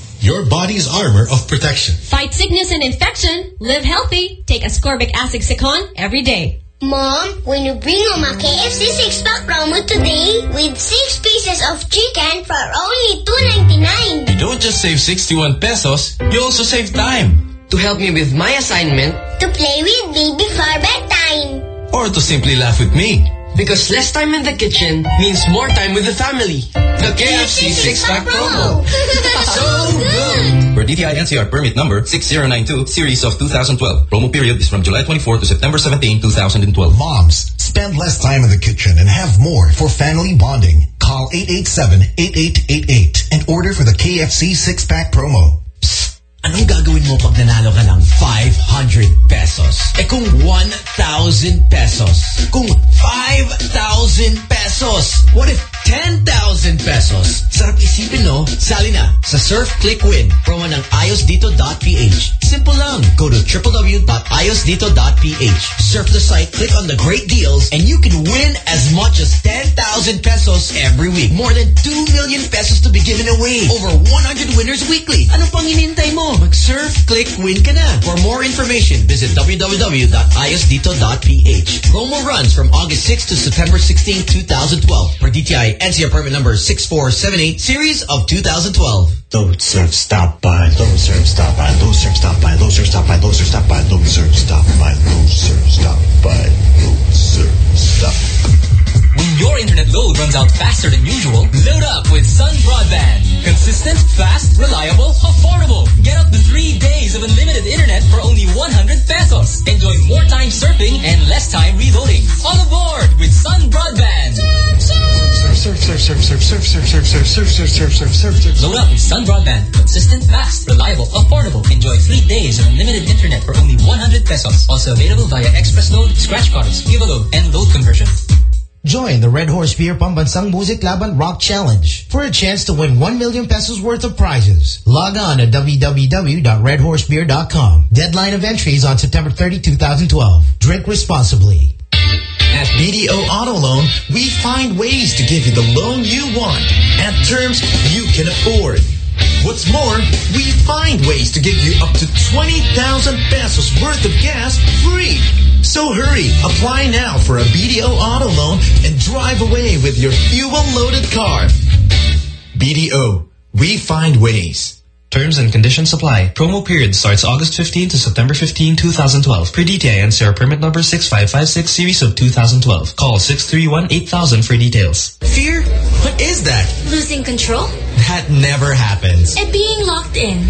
Your body's armor of protection. Fight sickness and infection. Live healthy. Take ascorbic acid Cecon every day. Mom, when you bring home a KFC six-pack promo today with six pieces of chicken for only $2.99. You don't just save 61 pesos, you also save time. To help me with my assignment. To play with me before bedtime. Or to simply laugh with me. Because less time in the kitchen means more time with the family. The KFC six-pack promo. *laughs* so good! For DTI NCR permit number 6092 series of 2012. Promo period is from July 24 to September 17, 2012. Moms, spend less time in the kitchen and have more for family bonding. Call 887-8888 and order for the KFC six-pack promo. Anong gagawin mo pag nanalo ka ng 500 pesos? Eh kung 1,000 pesos? Kung 5,000 pesos? What if 10,000 pesos? Sarap isipin no? Sali na sa Surf Click Win. Promo ng iosdito.ph. Simple lang. Go to www.iosdito.ph. Surf the site, click on the great deals, and you can win as much as 10,000 pesos every week. More than 2 million pesos to be given away. Over 100 winners weekly. Ano pang inintay mo? Mag-surf, click, win ka na. For more information, visit www.ayosdito.ph. Promo runs from August 6 to September 16, 2012 for DTI NCR permit number 6478 series of 2012. Low serve stop by, low serve stop by, low serve stop by, low serve stop by, low serve stop by, low serve stop by, low serve stop by, serve stop. When your internet load runs out faster than usual, load up with Sun Broadband. Consistent, fast, reliable, affordable. Get up to three days of unlimited internet for only 100 pesos. Enjoy more time surfing and less time reloading. On board with Sun Broadband. Surf, surf, surf, surf, surf, surf, surf, surf, surf, surf, surf, surf, surf, surf. Load up with Sun Broadband. Consistent, fast, reliable, affordable. Enjoy three days of unlimited internet for only 100 pesos. Also available via Express Load, Scratch Cards, Give a Load, and Load Conversion. Join the Red Horse Beer Pump Pambansang Music Laban Rock Challenge for a chance to win 1 million pesos worth of prizes. Log on to www.redhorsebeer.com. Deadline of entry is on September 30, 2012. Drink responsibly. At BDO Auto Loan, we find ways to give you the loan you want at terms you can afford. What's more, we find ways to give you up to 20,000 pesos worth of gas free. So hurry, apply now for a BDO auto loan and drive away with your fuel-loaded car. BDO, we find ways. Terms and conditions apply. Promo period starts August 15 to September 15, 2012. Per DTI NCR permit number 6556 series of 2012. Call 631-8000 for details. Fear? What is that? Losing control? That never happens. And being locked in?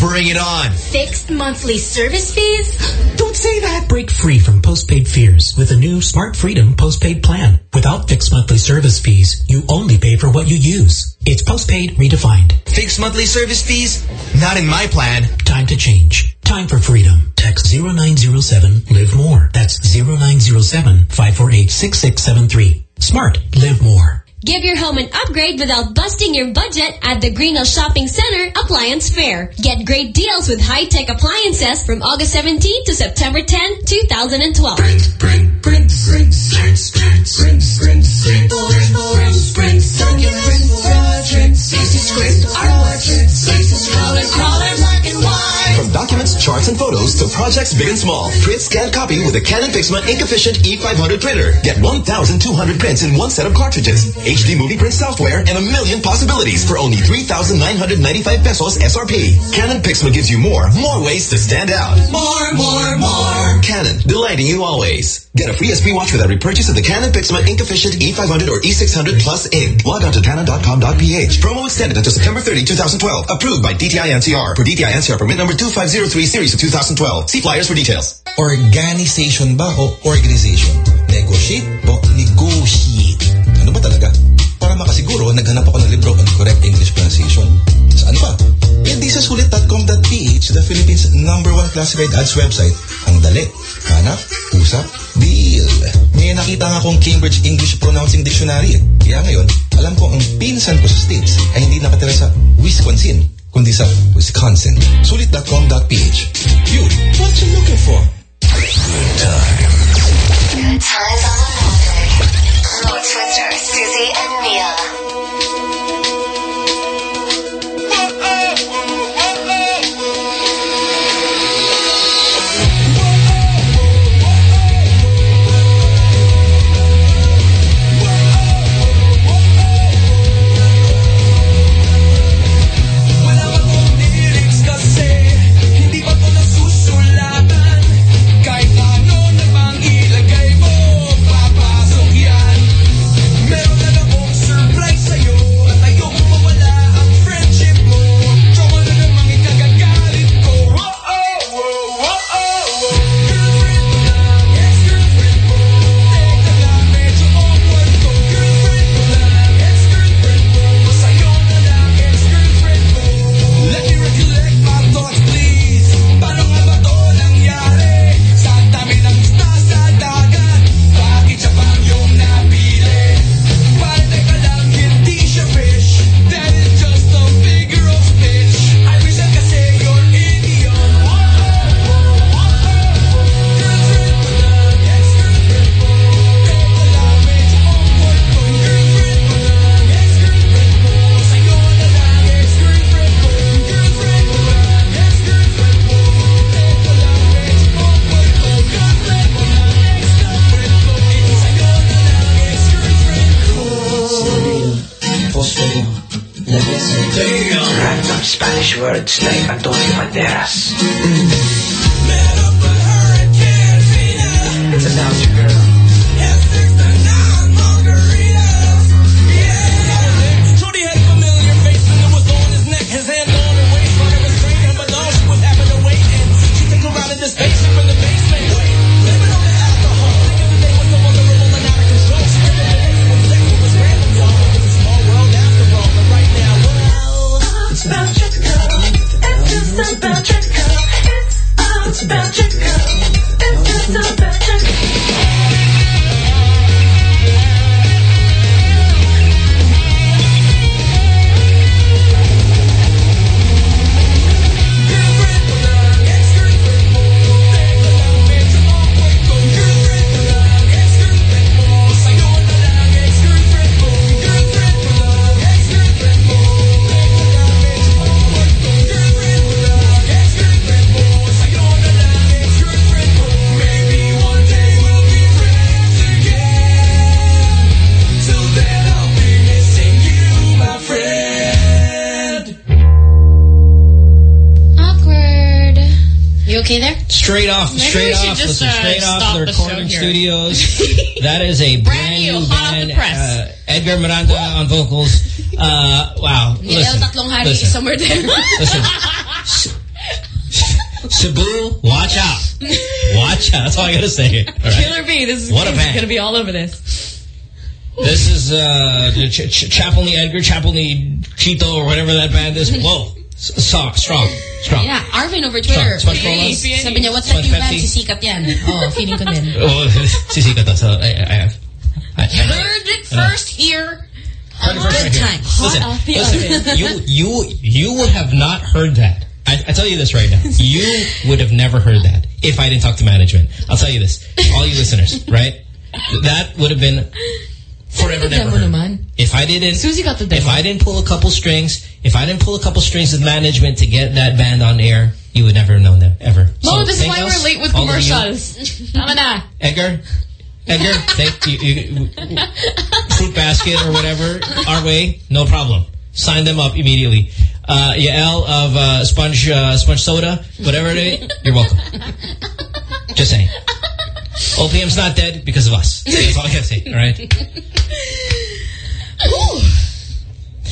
Bring it on. Fixed monthly service fees? *gasps* Don't say that. Break free from postpaid fears with a new Smart Freedom postpaid plan. Without fixed monthly service fees, you only pay for what you use. It's postpaid redefined. Fixed monthly service fees? Not in my plan. Time to change. Time for freedom. Text 0907 Live More. That's 0907 548 6673. Smart. Live more. Give your home an upgrade without busting your budget at the Greenhill Shopping Center Appliance Fair. Get great deals with high-tech appliances from August 17 to September 10, 2012. Sprint, Sprint, Sprint, Sprint, Sprint, Sprint, Sprint, Sprint, Sprint, Sprint, succulent quadrants, easy script, artwork, spaces, color, color, black and white. From documents, charts, and photos to projects big and small, print, scan, copy with the Canon Pixma Ink Efficient E500 printer. Get 1,200 prints in one set of cartridges, HD movie print software, and a million possibilities for only 3,995 pesos SRP. Canon Pixma gives you more, more ways to stand out. More, more, more. Canon, delighting you always. Get a free SP watch with every purchase of the Canon Pixma Ink Efficient E500 or E600 Plus Ink. Log on to canon.com.ph. Promo extended until September 30, 2012. Approved by DTI NCR. Per DTI NCR permit number 2503 series of 2012. See flyers for details. Organization ba o organization? Negotiate o negotiate? Ano ba talaga? Para makasiguro, naghanap ako ng libro on correct English pronunciation. Saan ba? Eh di sa sulit.com.ph, the Philippines' number one classified ads website. Ang dali. Hanap, usap, deal. May nakita nga akong Cambridge English Pronouncing Dictionary. Kaya ngayon, alam ko ang pinsan ko sa States ay hindi nakatira sa Wisconsin, kundi sa Wisconsin. Sulit.com.ph. You, what you looking for? Good times. Good times on the Sports with Susie and Mia. That is a brand, new, new hot off band. the press. Uh, Edgar Miranda on vocals. Uh, wow. Yeah, Listen, listen, somewhere there. listen. Cebu, watch out. Watch out. That's all I gotta say. All right. Killer B, this is What a band. going to be all over this. This is uh, the Ch Ch Chapelney Edgar, Chapelney Chito, or whatever that band is. Whoa. S strong, strong, strong. Yeah, Arvin over Twitter. Strong. Sponge Colas. Sabi niya, what's that new band? Sisikat yan. Oh, feeling ko din. *laughs* Oh, sisika to. So I, I have. I, I, uh, Heard it first here. Heard it first Good right here. times. Listen, Hot off the listen, oven. you, you, you would have not heard that. I, I tell you this right now. You would have never heard that if I didn't talk to management. I'll tell you this. All you listeners, right? That would have been forever never Demo heard. naman. If I didn't, Susie got the demo. if I didn't pull a couple strings, if I didn't pull a couple strings with management to get that band on air, you would never have known them ever. Mo, So this is thank why us, we're late with all of you. commercials. *laughs* Tama na. Edgar, Edgar, thank you, you. Fruit basket or whatever, our way, no problem. Sign them up immediately. Uh, Yael of uh, Sponge uh, Sponge Soda, whatever it is, you're welcome. Just saying. *laughs* OPM's not dead because of us. That's all I gotta say, all right? *laughs* *sighs*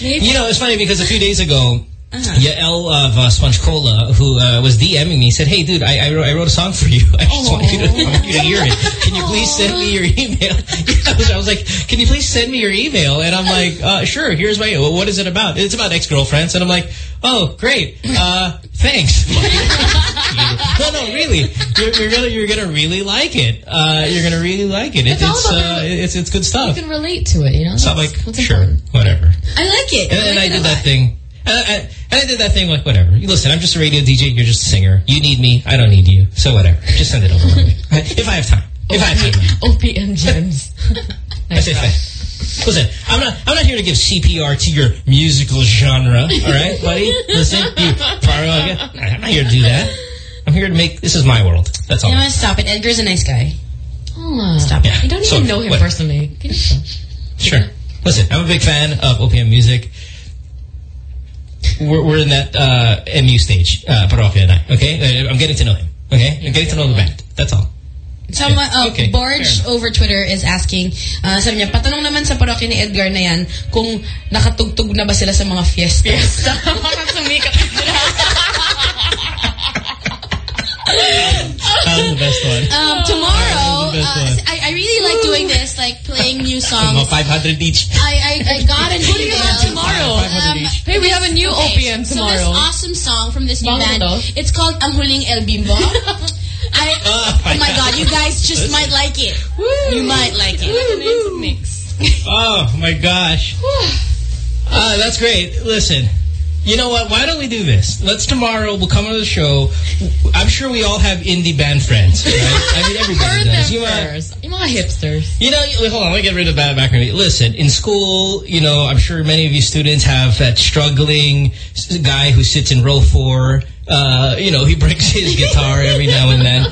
You know, it's funny because a few days ago, Yael of uh, Sponge Cola, who uh, was DMing me, said, "Hey, dude, I, I, wrote, I wrote a song for you. *laughs* I just want you, to, want you to hear it. Can you please send me your email?" *laughs* I was, I was like, "Can you please send me your email?" And I'm like, uh, "Sure. Here's my. Well, what is it about? It's about ex-girlfriends." And I'm like, "Oh, great. Uh, *laughs* thanks." no, no, really. You're, you're gonna you're gonna really like it. Uh, you're gonna really like it. It's all it's about uh, it's it's good stuff. You can relate to it, you know? So I'm like, sure, important. whatever. I like it. And then like I did that thing. And I, and I did that thing like, whatever. You Listen, I'm just a radio DJ. You're just a singer. You need me. I don't need you. So whatever. Just send it over. *laughs* if I have time. If I have time. OPM gems. *laughs* I say fine. Listen, I'm not. I'm not here to give CPR to your musical genre. All right, buddy. Listen, you. I'm not here to do that. I'm here to make. This is my world. That's all. You know what? Stop it. Edgar's a nice guy. Oh, Stop yeah. it. You don't So, even know him what- personally. Can you? Sure. Listen, I'm a big fan of OPM music. We're, we're in that uh, MU stage, uh, Parokya and I, okay? Uh, I'm getting to know him, okay? I'm getting to know the band. That's all. Someone, oh, Okay, Borge over Twitter is asking, uh, sabi niya, patanong naman sa parokya ni Edgar na yan kung nakatugtog na ba sila sa mga fiesta. Fiesta? Bakit sumikat That the best one. *laughs* Um, tomorrow, That was the best uh, one. I, I really like doing this, like playing new songs. 500 each. I, I, I got an *laughs* Putting it email. on tomorrow. Um, Hey, we have a new okay, OPM So tomorrow. this awesome song from this new Bago band, it's called Ang Huling El Bimbo. *laughs* I, oh my god, you guys just might like it. You might like it. Mix. Oh, my gosh. Uh, that's great. Listen, you know what? Why don't we do this? Let's tomorrow, we'll come on the show. I'm sure we all have indie band friends, right? I mean, everybody does. You first. You mga hipsters. You know, hold on, let me get rid of that background. Listen, in school, you know, I'm sure many of you students have that struggling guy who sits in row four. Uh, you know, he brings his *laughs* guitar every now and then.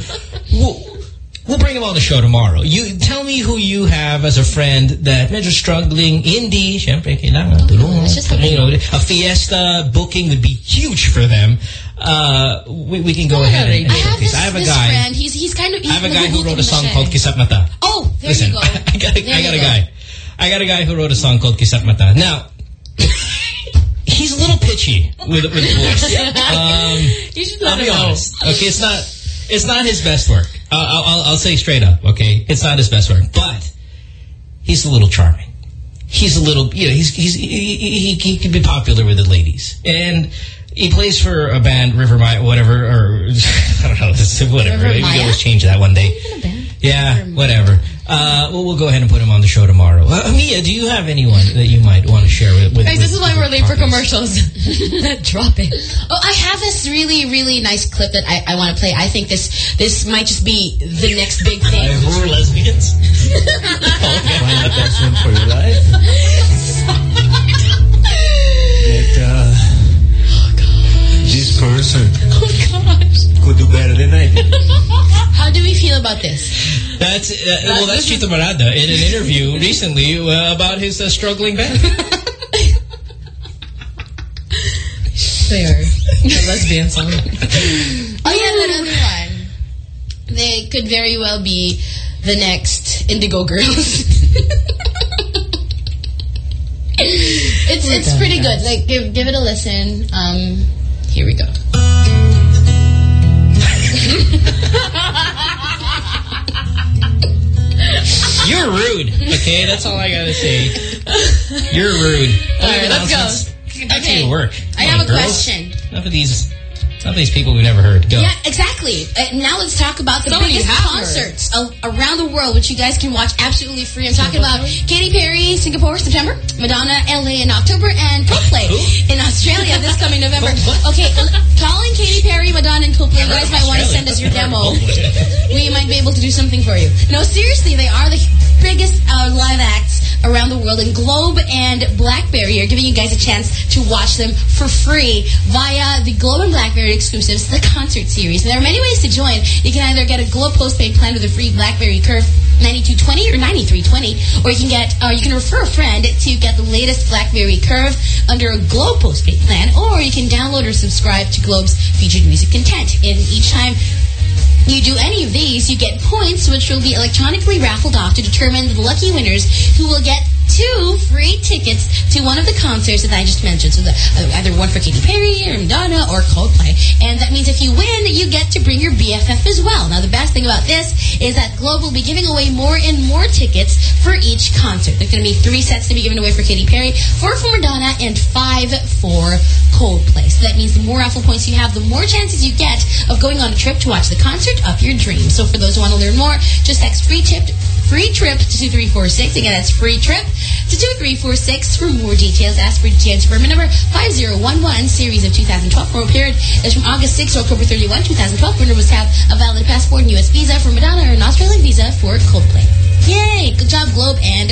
We'll, bring him on the show tomorrow. You tell me who you have as a friend that medyo struggling. Indie, syempre, kailangan tulungan. You know, a fiesta booking would be huge for them. Uh, we, we can go ahead and, and I have this, I have a guy. friend. He's he's kind of. He's I have a guy who wrote a song called. Kisap Mata. Oh, there Listen, you go. *laughs* I got a, I got a guy. I got a guy who wrote a song called Kisap Mata. Now, *laughs* he's a little pitchy with with the voice. Um, *laughs* You should I'll be him know. honest. Okay, it's not it's not his best work. I'll, I'll I'll say straight up. Okay, it's not his best work, but he's a little charming. He's a little, you know, he's he's he, he, he can be popular with the ladies, and he plays for a band, River Maya, whatever, or *laughs* I don't know, it's- whatever. River We can Maya? always change that one day. Yeah, whatever. Uh, well, we'll go ahead and put him on the show tomorrow. Uh, Mia, do you have anyone that you might want to share with? with Guys, this is why we're late for commercials. *laughs* Drop it. Oh, I have this really, really nice clip that I, I want to play. I think this this might just be the next big thing. who are lesbians? Find the best one for your life. *laughs* this person Oh gosh. could do better than I did. *laughs* How do we feel about this? That's uh, well, that's Chito Miranda in an interview *laughs* recently uh, about his uh, struggling band. *laughs* Fair. The lesbian song. oh yeah, another one. They could very well be the next Indigo Girls. it's it's pretty good. Like give give it a listen. Um, here we go. You're rude. Okay, Okay, that's all I gotta say. You're rude. All right, let's go. Back to your work. I have on, a girls. question. Enough of these, enough of these people we've never heard. Go. Yeah, exactly. Uh, now let's talk about the Someone biggest concerts a- around the world, which you guys can watch absolutely free. I'm talking about Katy Perry, Singapore, September, Madonna, LA in October, and Coldplay in Australia this coming November. *laughs* Okay, uh, calling Katy Perry, Madonna, and Coldplay, you guys might want to send us your demo. *laughs* we might be able to do something for you. No, seriously, they are the biggest uh, live acts around the world, and Globe and BlackBerry are giving you guys a chance to watch them for free via the Globe and BlackBerry exclusives, the concert series. And there are many ways to join. You can either get a Globe postpaid plan with a free BlackBerry Curve 9220 or 9320, or you can get, or you can refer a friend to get the latest BlackBerry Curve under a Globe postpaid plan, or you can download or subscribe to Globe's featured music content. And each time you do any of these, you get points which will be electronically raffled off to determine the lucky winners who will get two free tickets to one of the concerts that I just mentioned. So the, uh, either one for Katy Perry or Madonna or Coldplay. And that means if you win, you get to bring your BFF as well. Now the best thing about this is that Globe will be giving away more and more tickets for each concert. There's going to be three sets to be given away for Katy Perry, four for Madonna, and five for Coldplay. So that means the more raffle points you have, the more chances you get of going on a trip to watch the concert of your dreams. So for those who want to learn more, just text free trip, free trip to 2346. Again, that's free trip to 2346 for more details. Ask for GTN's permit number 5011 series of 2012. Promo period is from August 6 to October 31, 2012. Winners must have a valid passport and U.S. visa for Madonna or an Australian visa for Coldplay. Yay! Good job, Globe and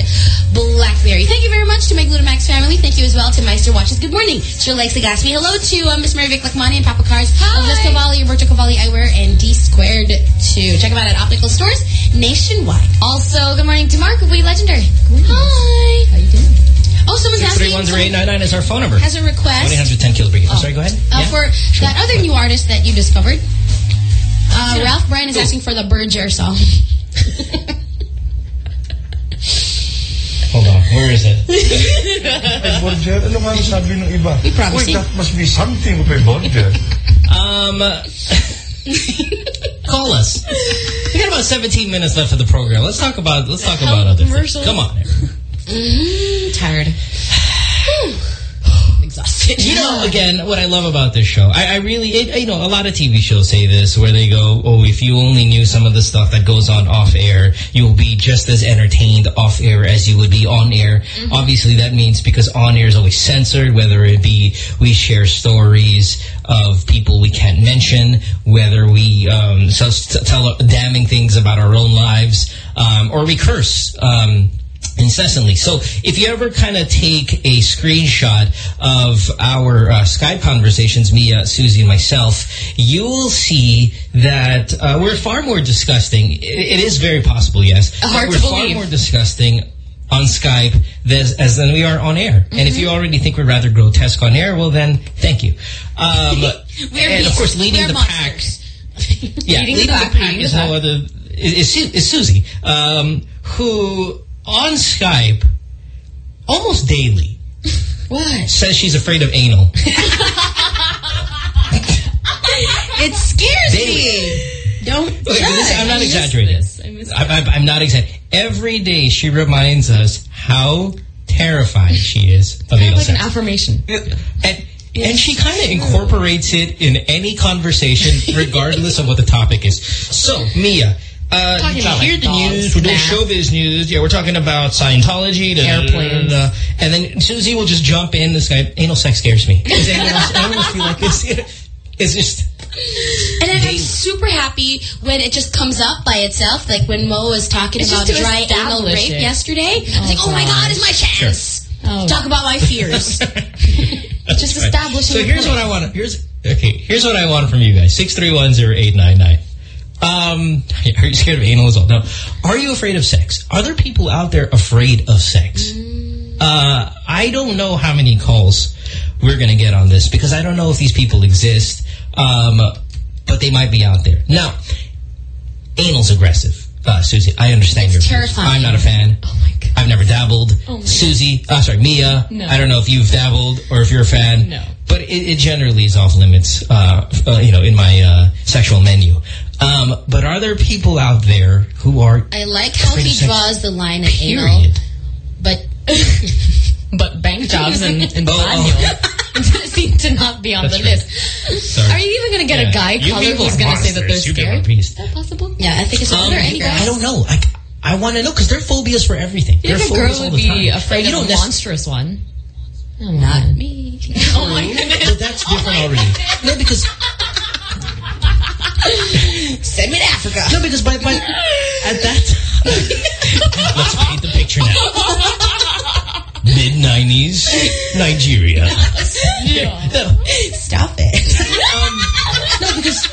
Blackberry. Thank you very much to my Glutamax family. Thank you as well to Meister Watches. Good morning. Jill Lex Legaspi. Hello to uh, Miss Mary Vic Lakmani and Papa Cars. Hi. Liz Cavalli, Roberto Cavalli Eyewear, and D Squared 2. Check them out at optical stores nationwide. Also, good morning to Mark of We Legendary. Hi. How you doing? Oh, someone's asking. 631-0899 is our phone number. Has a request. 1-800-10 kilogram. I'm Oh. sorry, go ahead. Uh, Yeah. For that other new artist that you discovered. Uh, Ralph Bryan is asking for the Berger song. *laughs* Hold on. Where is it? Kay Borger, ano nga sabi ng iba? We promised Wait, you. that must be something kay Borger. Um, *laughs* call us. We got about 17 minutes left of the program. Let's talk about let's talk about other things. Come on. Mm, tired. *sighs* Exhausted. You know, *laughs* again, what I love about this show, I, I really, it, you know, a lot of TV shows say this, where they go, oh, if you only knew some of the stuff that goes on off air, you'll be just as entertained off air as you would be on air. Obviously, that means because on air is always censored, whether it be we share stories of people we can't mention, whether we um, tell damning things about our own lives, um, or we curse. Um, incessantly. So if you ever kind of take a screenshot of our uh, Skype conversations, Mia, Susie, and myself, you will see that uh, we're far more disgusting. It, it is very possible, yes. Hard we're to far more disgusting on Skype as, as than we are on air. And if you already think we're rather grotesque on air, well then, thank you. Um, *laughs* We're and of course, *laughs* leading the pack. Yeah, Leading leading, the pack, the pack leading is the no other is, is, is Susie, um, who on Skype almost daily *laughs* What? says she's afraid of anal. *laughs* *laughs* It scares Daily. me. Don't Okay, but this- I'm not I exaggerating. I miss I'm, I'm, I'm not exaggerating. Every day she reminds us how terrified she is of anal like an affirmation. And, and she kind of incorporates it in any conversation, regardless of what the topic is. So, Mia, uh, Talking about, hear like, the dogs, news. We're doing showbiz news. Yeah, we're talking about Scientology. da- da- da- da- Airplanes. da- da. And then Susie will just jump in. This guy, anal sex scares me. Does anyone else, feel like this? *laughs* It's just... And then I'm super happy when it just comes up by itself, like when Mo was talking It's about just dry anal rape it. yesterday. I was like, oh my god, it's my chance Oh. talk about my fears. *laughs* Just establishing So here's what I want. Here's okay. Here's what I want from you guys. Six three one zero eight nine nine. Um, *laughs* are you scared of anal as well? No. Are you afraid of sex? Are there people out there afraid of sex? Uh, I don't know how many calls we're going to get on this because I don't know if these people exist. Um, but they might be out there. Now, anal's aggressive. Uh, Susie, I understand It's your views. terrifying. I'm not a fan. Oh my god. I've never dabbled. Oh my Susie, uh, sorry, Mia. No. I don't know if you've dabbled or if you're a fan. No. But it, it generally is off limits, uh, uh, you know, in my uh, sexual menu. Um, but are there people out there who are I like how he draws the line at anal. But *laughs* but bank jobs and, and *laughs* Oh, oh. banyo *laughs* seem to not be on That's the right. list. Sorry. Are you even going to get Yeah. a guy You caller who's going to say that they're monsters. You people are scared? Is that possible? Yeah, I think it's Um, are there any guys? I don't know. I, I want to know because there are phobias for everything. You think a girl would be time. afraid you of a necess- monstrous one? Not me. Oh my goodness. But that's different already. No, because Send me to Africa. no, because by by at that *laughs* let's paint the picture now. Mid nineties Nigeria. No, Stop it. um, no, because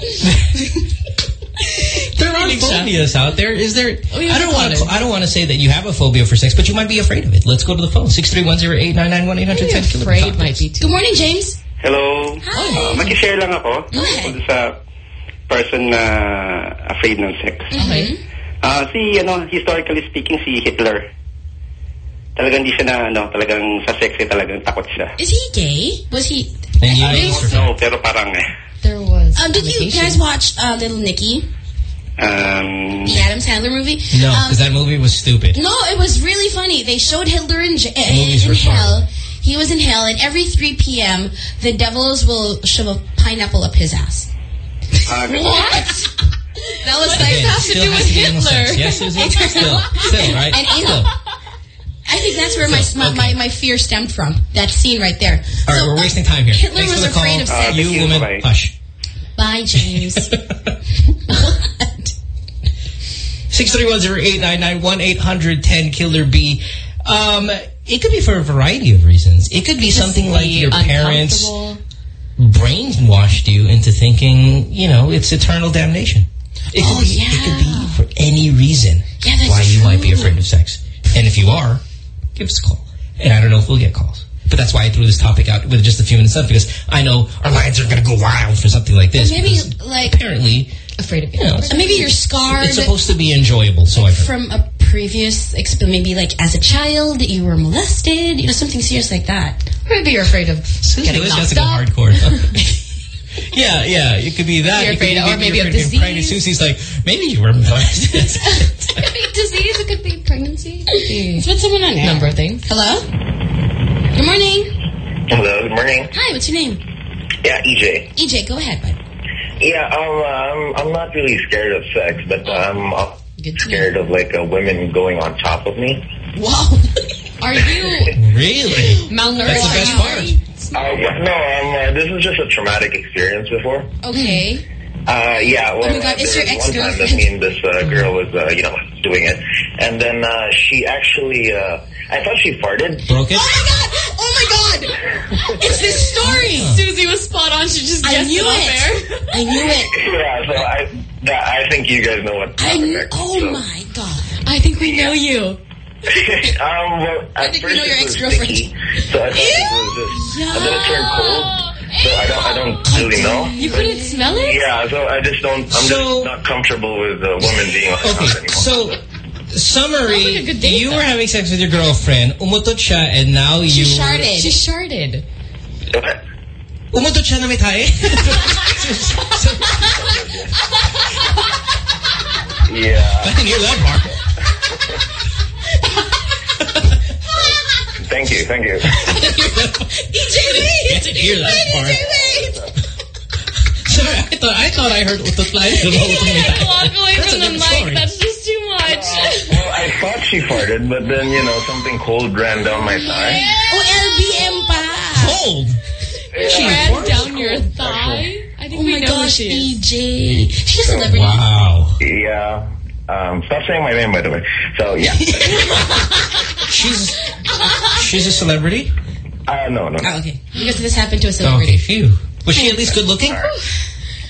*laughs* there are Feeling siya. phobias out there. Is there? Oh, yeah, I don't want to. I don't want to say that you have a phobia for sex, but you might be afraid of it. Let's go to the phone. Six three one zero eight nine nine one eight hundred ten. Afraid might be too. Good morning, James. Hello. Hi. Uh, Mag-share lang ako Go ahead. tungkol sa person na afraid ng sex. Okay. Ah, si, ano, historically speaking, si Hitler. Talagang hindi siya na, ano, talagang sa sex eh, talagang takot siya. Is he gay? Was he? And you I don't know, pero parang, eh, There was. Um, did you guys watch uh, Little Nicky, um, the Adam Sandler movie? no, Um, because that movie was stupid. No, it was really funny. They showed Hitler in, j- in were hell. He was in hell, and every 3 p.m., the devils will shove a pineapple up his ass. What? *laughs* That was Again, nice to to do with to be anal Hitler. sex. Yes, Susie? *laughs* Still, still, right? And Still. anal. I think that's where my, my, my, my fear stemmed from. That scene right there. All right, we're wasting time here. Hitler Thanks was for the call. afraid of sex. you thank you. woman, Bye-bye. hush. Bye, James. *laughs* Six three one zero eight nine nine one eight hundred ten Killer B. Um, it could be for a variety of reasons. It could be something like your parents brainwashed you into thinking, you know, it's eternal damnation. It could Oh, be. It could be for any reason Yeah, why you might be afraid of sex. And if you are, give us a call. And I don't know if we'll get calls. But that's why I threw this topic out with just a few minutes left because I know our lines are going to go wild for something like this. maybe, like, apparently, Afraid of you know, maybe you're scarred it's supposed to be enjoyable. So I've from a previous experience. Maybe like as a child, you were molested. You know, something serious like that. Maybe you're afraid of getting Susie, knocked that's a up. hardcore. *laughs* yeah, yeah, it could be that. You're It could be or maybe you're of afraid being pregnant. disease. Susie's like, maybe you were molested. It could be disease. It could be pregnancy. Let's put someone on air. Number of things. Hello. Good morning. Hello, good morning. Hi. What's your name? Yeah, EJ. EJ. Go ahead, bud. Yeah, um, I'm, I'm not really scared of sex, but I'm uh, scared of, like, a women going on top of me. Wow. *laughs* Are you really? malnourished? That's the best part. Uh, no, um, uh, this is just a traumatic experience before. Okay. Uh, yeah, well, Oh my God, uh, is there your was one time that ex-girlfriend- me and this uh, girl was, uh, you know, doing it, and then uh, she actually, uh, I thought she farted. Broke it? Oh my god! Oh my god! It's this story. *laughs* Susie was spot on. She just I guessed knew it off it. air. I knew it. *laughs* Yeah, so I, that, I think you guys know what. I happened knew. next, Oh so. my god. I think we know you. *laughs* um, well, at think we know your ex-girlfriend. sticky, so I thought it was just, and then it turned cold. So I don't, I don't really know. You couldn't smell it? Yeah, so I just don't. I'm So- just not comfortable with a woman being on top Okay, anymore. so summary, like a good date, you though. were having sex with your girlfriend, umutot siya, and now She you... sharded. She sharded. What? Umutot siya na may tae? Yeah. I didn't hear that part. Thank you, thank you. EJ, wait. I didn't hear that part. EJ, wait. Sorry, I thought I thought I heard utot lang. *laughs* Walk away That's from a the different mic. story. That's just too much. Well, I thought she farted, but then you know something cold ran down my thigh. Oh, LBM pa. Cold. She ran down your thigh. I think Oh we my know who gosh, she is. EJ. She's a celebrity. Wow. Yeah. Um, stop saying my name, by the way. So yeah. *laughs* She's she's a celebrity? Uh, no, no. Oh, okay. Because this happened to a Okay, celebrity. phew. Was she at least good looking? Uh,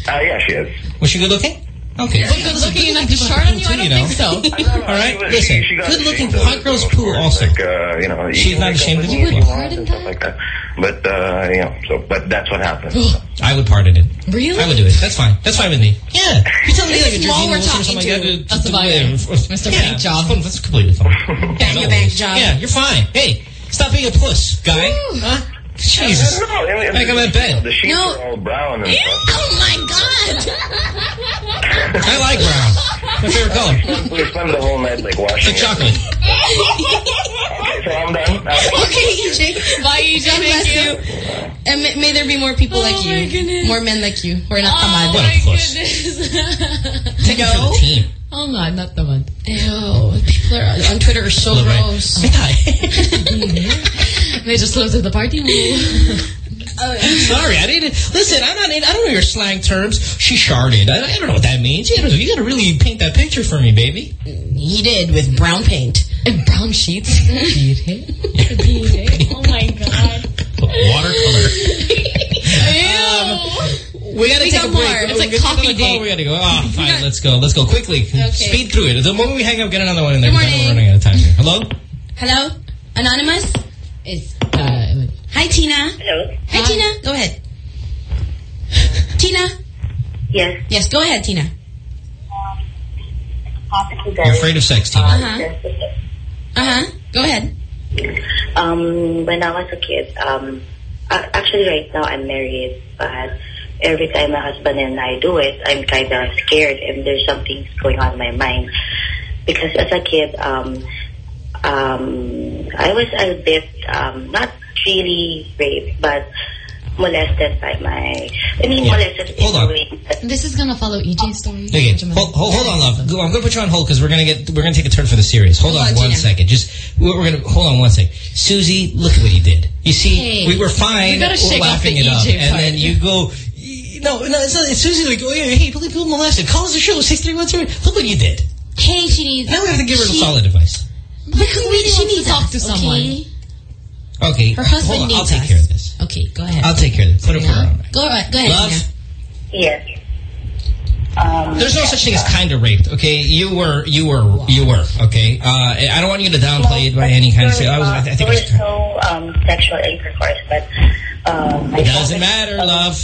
yeah, she is. Was she good looking? Okay. But good looking enough to shard on you? I don't You know. think so. All right, She was- *laughs* listen. she got Good looking ashamed hot girls of poo course, also. Like, uh, you know, you She's not ashamed of me it? if You you would want and stuff like that. But uh, you know, so but that's what happened. I would pardon it. Really? I would do it. That's fine. That's fine with me. Yeah. You tell me This like a is Georgina while we're Wilson or talking something like to- that. That's to- about it. Mr. Bank Job. That's that's completely fine. Getting No bank job. Yeah, you're fine. Hey, stop being a puss, guy. Huh? Jesus. No, I mean, Like I'm in bed. The sheets No. are all brown and stuff. Oh my god. I like brown. My favorite color? We spend the whole night like washing The chocolate. it. So I'm done. *laughs* Okay, EJ. Bye, EJ. God bless you. And may, may there be more people like oh you. More men like you. Who are not oh tamad. Well, of course. *laughs* Take it for the team. Oh nga, not naman. Ew. People are, on Twitter are so Right. gross. Medyo slow *laughs* to the party mo. Oh, Sorry, I didn't. Listen, I'm not. In, I don't know your slang terms. She sharded. I, I don't know what that means. You gotta, you gotta really paint that picture for me, baby. He did with brown paint. And brown sheets. *laughs* Pire. Oh my God. Watercolor. *laughs* Um, We gotta We take got a break. more. It's like gotta coffee take call. date. We gotta go. Oh, *laughs* fine. Let's go. Let's go quickly. Speed through it. The moment we hang up, get another one in there. Good because I know morning. We're running out of time here. Hello. Hello? Anonymous? It's, uh, Hi, Tina. Hello? Hi, Tina. Go ahead. Tina? Yes. Yes, go ahead, Tina. You're afraid of sex, Tina. Uh-huh. Uh-huh. Go ahead. Um, when I was a kid, um, actually right now I'm married, but every time my husband and I do it, I'm kind of scared and there's something going on in my mind. Because as a kid, um, um, I was a bit, um, not really raped, but molested by my, I mean, molested hold on. way This is gonna follow EJ's story. Okay, hold, hold, hold on, love. Go- I'm gonna put you on hold because we're gonna get we're gonna take a turn for the series. Hold, Hold on, on, one Gina. second. Just we're, we're gonna hold on one sec. Susie, look at what you did. You see, Hey, we were fine. we gotta we're shake off laughing the it up, EJ and then you go. Y- No, no, it's, not, it's Susie like, oh yeah, hey, believe people molested. Call us a show six three one two. Look what you did. Hey, she needs... Now we have to give her she, solid advice. Look, wait, she needs talk to someone. Okay? Okay, Her husband hold on. I'll needs take us. care of this. Okay, go ahead. I'll take care of this. Put her, put her on. Go, ahead, go ahead, Love. Tina. Yes. Um, There's no such thing as kind of raped, okay? You were, you were, you were, okay? Uh, I don't want you to downplay it by any kind of say. I was, I think there was was no um, sexual intercourse, but um, It doesn't matter, love.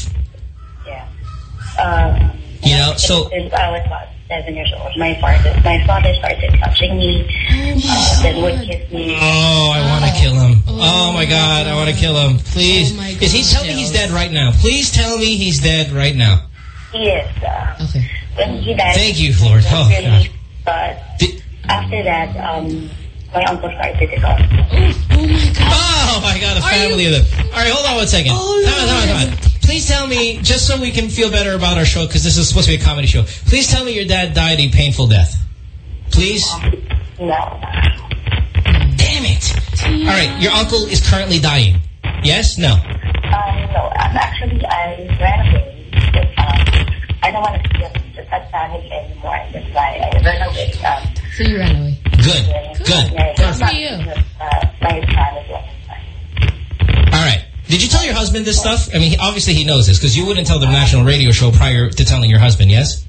Um, You know, so since I was about seven years old, my father, my father started touching me, uh, then would kiss me. Oh, I want to kill him. Oh my God, I want to kill him. Please, is he? Tell me he's dead right now. Please tell me he's dead right now. Yes. Uh, okay. When he died, Thank you, Lord. I Oh was God. really, but after that, um, my uncle started to *gasps* off. Oh, I got a family of them. All right, hold on one second. Oh, Come on, come on, come on. Please tell me, just so we can feel better about our show, because this is supposed to be a comedy show. Please tell me your dad died a painful death. Please. No. Damn it. All right, your uncle is currently dying. Yes? No. Um, no, um, actually, I ran away. Because, um, I don't want to be a, a family anymore. That's why I ran away. Um, So you ran away. Good. Good. Perfect. Perfect. Uh, my family. All right. Did you tell your husband this stuff? I mean, he, obviously he knows this, because you wouldn't tell the national radio show prior to telling your husband, yes?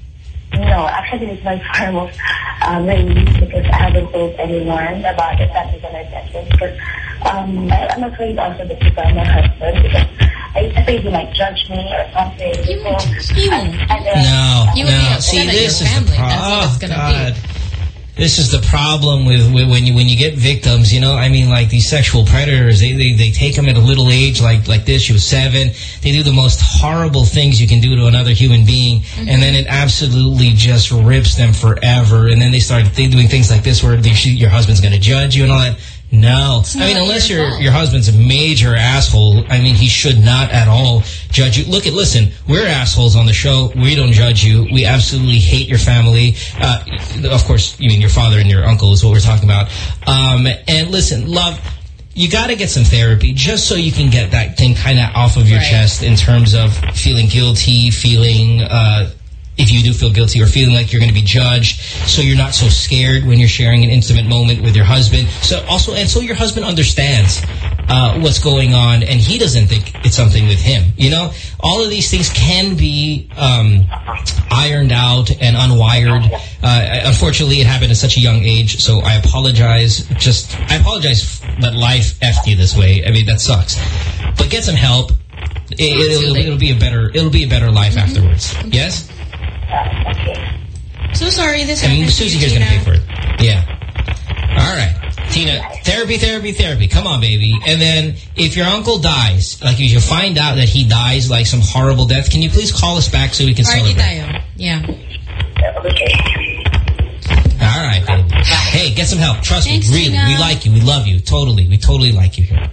No, actually, it's my foremost um, relief because I haven't told anyone about it. That is an attention because um, I, I'm afraid also that you tell my husband because I, I think he might judge me or something. You so, I, I, No, You would be no. upset See, at this your is family. the problem. That's what it's gonna God. be. This is the problem with, with when you when you get victims. You know, I mean, like these sexual predators, they, they they take them at a little age, like like this. She was seven. They do the most horrible things you can do to another human being, and mm-hmm. then it absolutely just rips them forever. And then they start they doing things like this, where they, your husband's going to judge you and all that. No, I mean, unless your your husband's a major asshole, I mean, he should not at all judge you. Look at, listen, we're assholes on the show. We don't judge you. We absolutely hate your family. Uh, of course, you mean your father and your uncle is what we're talking about. Um, and listen, love, you got to get some therapy just so you can get that thing kind of off of your Right. chest in terms of feeling guilty, feeling. Uh, if you do feel guilty or feeling like you're going to be judged so you're not so scared when you're sharing an intimate moment with your husband. So also and so your husband understands uh, what's going on and he doesn't think it's something with him you know? All of these things can be um, ironed out and unwired. Uh, unfortunately it happened at such a young age so I apologize. Just I apologize that life effed you this way. I mean that sucks. But get some help. It, it'll, it'll be a better it'll be a better life afterwards. Yes So sorry this I mean, happened Susie here's going to pay for it. Yeah. All right. Tina, therapy, therapy, therapy. Come on, baby. And then if your uncle dies, like if you find out that he dies like some horrible death, can you please call us back so we can Party celebrate? tayo. Yeah. Okay. All right, baby. Hey, get some help. Trust Thanks, me. Really, Tina. we like you. We love you. Totally. We totally like you here.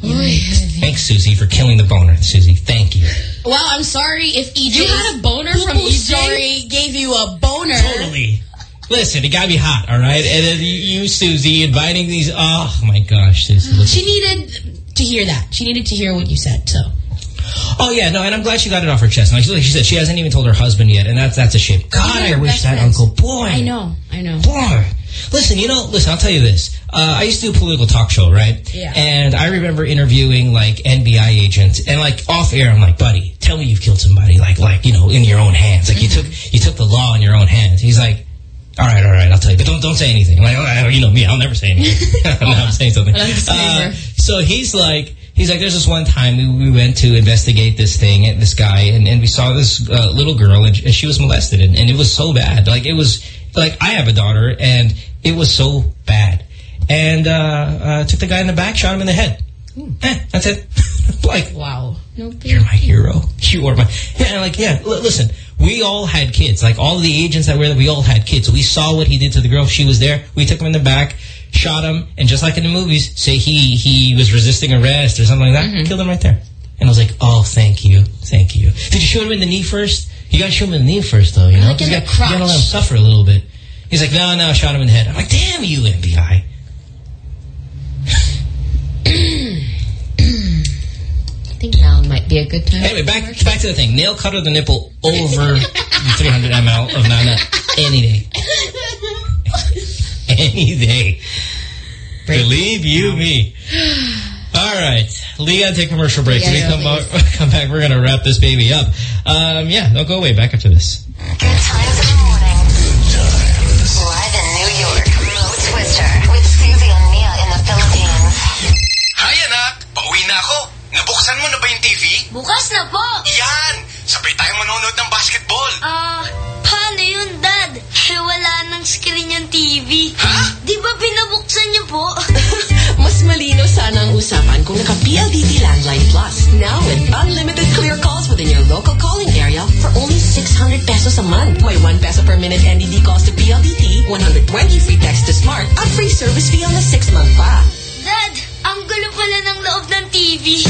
Thanks, Susie, for killing the boner. Susie, thank you. Well, I'm sorry if EJ You had a boner from EJ? story gave you a boner. Totally. Listen, it gotta be hot, all right? And then you, you, Susie, inviting these... Oh, my gosh, Susie. listen. She needed to hear that. She needed to hear what you said, so. Oh, yeah, no, and I'm glad she got it off her chest. Like, like she said, she hasn't even told her husband yet, and that's that's a shame. God, I wish that friends. uncle... Boy. I know, I know. Boy. Listen, you know, listen, I'll tell you this. Uh, I used to do a political talk show, right? Yeah. And I remember interviewing, like, NBI agents. And, like, off air, I'm like, buddy, tell me you've killed somebody, like, like you know, in your own hands. Like, you took you took the law in your own hands. He's like, all right, all right, I'll tell you. But don't don't say anything. I'm like, oh, you know me, I'll never say anything. now *laughs* *laughs* I'm saying something. Uh, so he's like, he's like, there's this one time we, we went to investigate this thing, and this guy, and, and we saw this uh, little girl, and, and she was molested, and, and it was so bad. Like, it was, like, I have a daughter, and it was so bad. And uh, uh, took the guy in the back, shot him in the head. Eh, that's it. *laughs* like, Wow. No you're my hero. You are my... Yeah, like, yeah, l listen, we all had kids. Like, all the agents that were there, we all had kids. We saw what he did to the girl. She was there. We took him in the back, shot him, and just like in the movies, say he he was resisting arrest or something like that, killed him right there. And I was like, oh, thank you. Thank you. Did you shoot him in the knee first? You got to shoot him in the knee first, though, you know? Like in you the got, you gotta let him suffer a little bit. He's like, no, no, I shot him in the head. I'm like, damn you, NBI. *clears throat* I think now might be a good time. Anyway, back back to the thing. Nail cutter the nipple over *laughs* the 300 ml of Nana any day. *laughs* any day. Believe you me. *sighs* All right. Leon, take commercial break. Yeah, When we yeah, come, back, *laughs* come back, we're going to wrap this baby up. Um, yeah, don't go away. Back after this. Good times Nabuksan mo na ba yung TV? Bukas na po! Yan! Sabay tayo manonood ng basketball. Ah, paano yun, Dad? Eh, wala nang screen yung TV. Ha? Di ba pinabuksan niyo po? *laughs* Mas malino sana ang usapan kung naka-PLDT Landline Plus. Now with unlimited clear calls within your local calling area for only 600 pesos a month. May 1 peso per minute NDD calls to PLDT, 120 free text to Smart, at free service fee on the 6th month pa. Dad, ang gulo pala ng loob ng TV.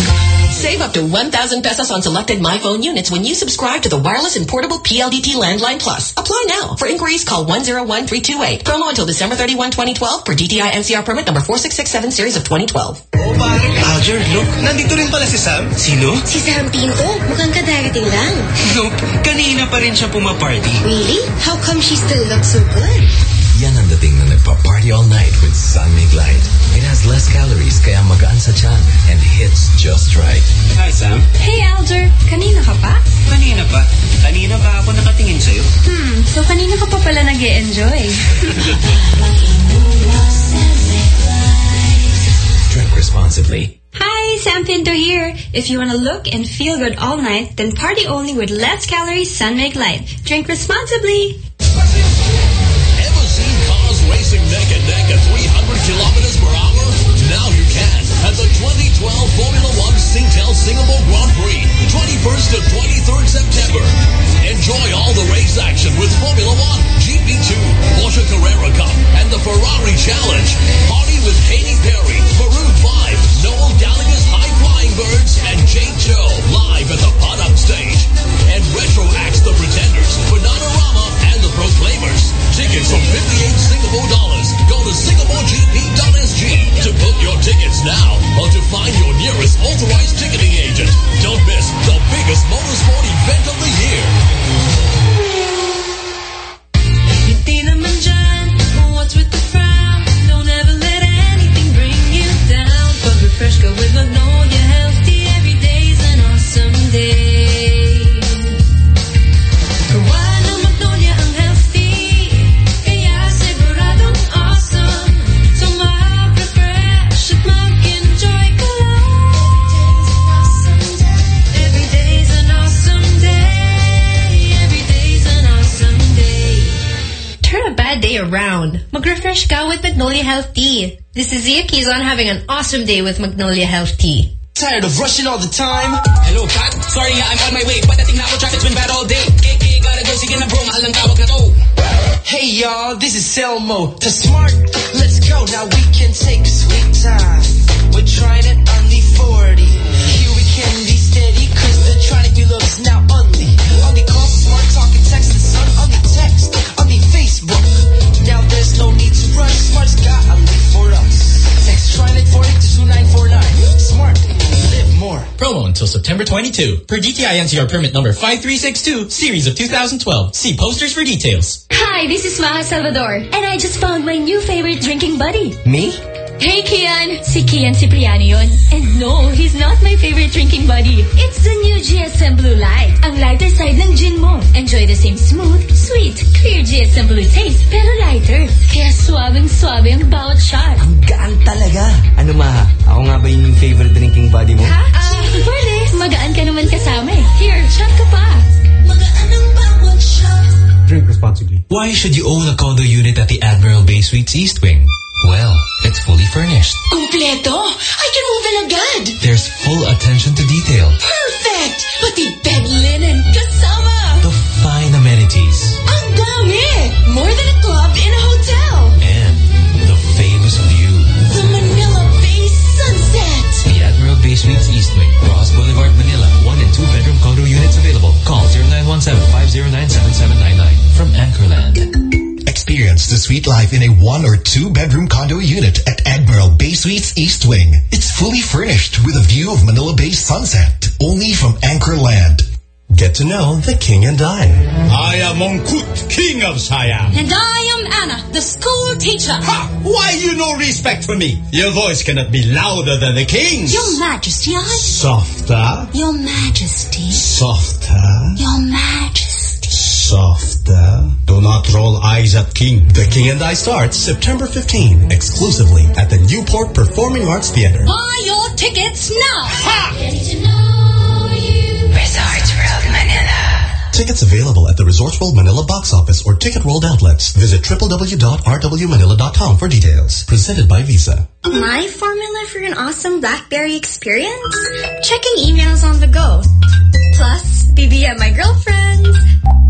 Save up to 1,000 pesos on selected MyPhone units when you subscribe to the wireless and portable PLDT Landline Plus. Apply now. For inquiries, call 101328. Promo until December 31, 2012 for DTI NCR permit number 4667 series of 2012. Aljur, look. Nandito rin pala si Sam. Sino? Si Sam Pinto, mukhang kadarating lang. Nope. Kanina pa rin siya pumaparty. Really? How come she still looks so good? Yan ang dating na nagpa-party all night with San Mig Light. It has less calories kaya magaan sa tiyan and hits just right. Hi, Sam. Hey, Aljur. Kanina ka pa? Kanina pa. Kanina pa ako nakatingin sa'yo. Hmm, so kanina ka pa pala nag enjoy Drink responsibly. Hi, Sam Pinto here. If you want to look and feel good all night, then party only with less calories San Mig Light. Drink responsibly. At the 2012 Formula One Singtel Singapore Grand Prix, 21st to 23rd September. Enjoy all the race action with Formula One, GP2, Porsche Carrera Cup, and the Ferrari Challenge. Party with Katy Perry, Maroon 5, Noel Gallagher's High Flying Birds, and Jay Chou live at the Pot-Up stage. And Retro Acts the the Proclaimers. Tickets from 58 Singapore dollars. Go to singaporegp.sg to book your tickets now or to find your nearest authorized ticketing agent. Don't miss the biggest motorsport event of the year. Mag-refresh ka with Magnolia Health Tea. This is Zia Quizon having an awesome day with Magnolia Health Tea. Tired of rushing all the time? Hello, Kat. Sorry, I'm on my way. Patating na ako, traffic's been bad all day. KK, gotta go. Sige na bro, mahal ng tawag na to. Hey, y'all, this is Selmo. To smart, let's go. Now we can take sweet time. We're trying it no need to rush, smart's got only for us. Text Tronic 40 to 2949. Smart, live more. Promo until September 22. Per DTI NCR permit number 5362, series of 2012. See posters for details. Hi, this is Maja Salvador, and I just found my new favorite drinking buddy. Me? Hey, Kian! Si Kian Cipriano yun. And no, he's not my favorite drinking buddy. It's the new GSM Blue Light. Ang lighter side ng gin mo. Enjoy the same smooth, sweet, clear GSM Blue taste, pero lighter. Kaya swabing-swabe ang bawat shot. Gaan talaga. Ano ma? Ako nga ba yung favorite drinking buddy mo? Ha? Ah, pwede. Magaan ka naman kasama eh. Here, shot ka pa. Drink responsibly. Why should you own a condo unit at the Admiral Bay Suites East Wing? Well, it's fully furnished. Completo? I can move in agad! There's full attention to detail. Perfect! Pati bed linen, kasama! The fine amenities. Ang dami! More than a club in a hotel! And the famous view. The Manila Bay sunset! The Admiral Bay Suites East Wing, Roxas Boulevard, Manila. One and two bedroom condo units available. Call 0917-509-7799 from Anchorland. Experience the sweet life in a one or two bedroom condo unit at Admiral Bay Suites East Wing. It's fully furnished with a view of Manila Bay sunset. Only from Anchor Land. Get to know the king and I. I am Mongkut, king of Siam. And I am Anna, the school teacher. Ha! Why you no respect for me? Your voice cannot be louder than the king's. Your Majesty, I... Softer, Your Majesty. softer, Your Majesty. Softer. Uh, do not roll eyes at king. The King and I starts September 15, exclusively at the Newport Performing Arts Theater. Buy your tickets now. Resorts Tickets available at the Resorts World Manila box office or Ticket World outlets. Visit www.rwmanila.com for details. Presented by Visa. My formula for an awesome BlackBerry experience? Checking emails on the go. Plus, BBM my girlfriends.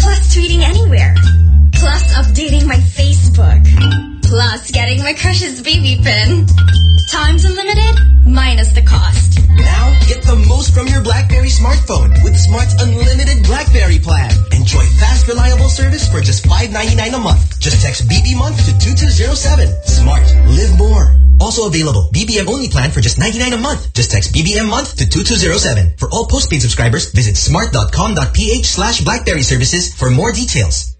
Plus, tweeting anywhere. Plus, updating my Facebook. Plus, getting my crush's baby pin. Times unlimited, minus the cost. Now, get the most from your BlackBerry smartphone with Smart's unlimited BlackBerry plan. Enjoy fast, reliable service for just $5.99 a month. Just text BB month to 2207. Smart. Live more. Also available, BBM only plan for just 99 a month. Just text BBM month to 2207. For all postpaid subscribers, visit smart.com.ph slash BlackBerry services for more details.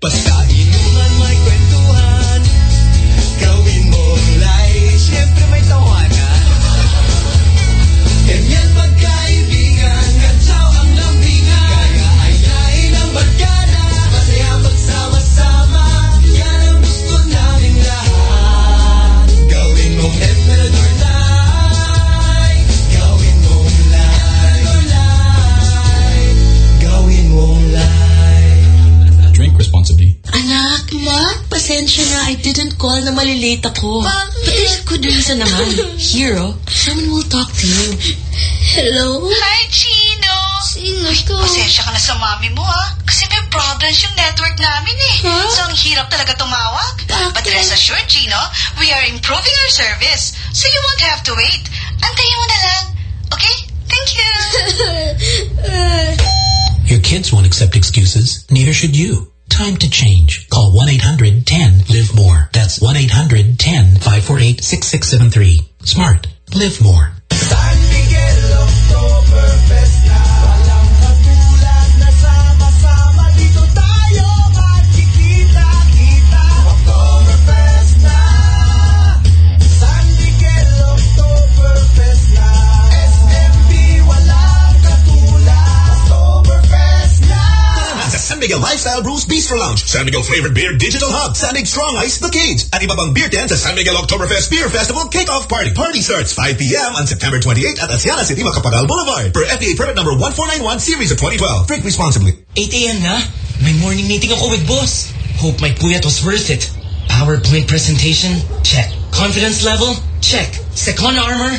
Pasensya na. I didn't call na malilate ako. But there's a good reason naman. Hero, someone will talk to you. Hello? Hi, Chino! Sino Ay, to? pasensya ka na sa mami mo, ha? Kasi may problems yung network namin, eh. Huh? So, ang hirap talaga tumawag. But rest assured, Chino, we are improving our service. So, you won't have to wait. Antayin mo na lang. Okay? Thank you. *laughs* Your kids won't accept excuses. Neither should you. Time to change. Call 1-800-10-LIVE-MORE. That's 1-800-10-548-6673. Smart. Live more. Sa San Miguel Lifestyle Brews Bistro Lounge, San Miguel Flavored Beer Digital Hub, San Mig Strong Ice The Cage, at beer tent sa San Miguel Oktoberfest Beer Festival Kickoff Party. Party starts 5 p.m. on September 28 at Aseana City, Macapagal Boulevard. Per FDA permit number 1491 series of 2012. Drink responsibly. 8 a.m. na. May morning meeting ako with boss. Hope my puyat was worth it. PowerPoint presentation? Check. Confidence level? Check. Cecon armor?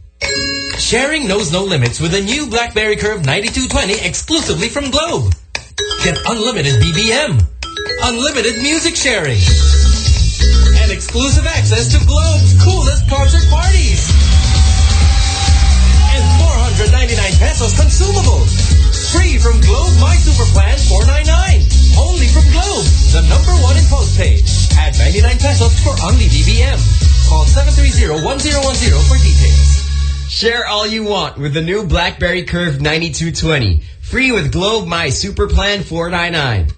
Sharing knows no limits with a new BlackBerry Curve 9220 exclusively from Globe. Get unlimited BBM, unlimited music sharing, and exclusive access to Globe's coolest concert parties. And 499 pesos consumables. Free from Globe My Super Plan 499. Only from Globe, the number one in postpaid. Add 99 pesos for only BBM. Call 730-1010 for details. Share all you want with the new BlackBerry Curve 9220. Free with Globe My Super Plan 499.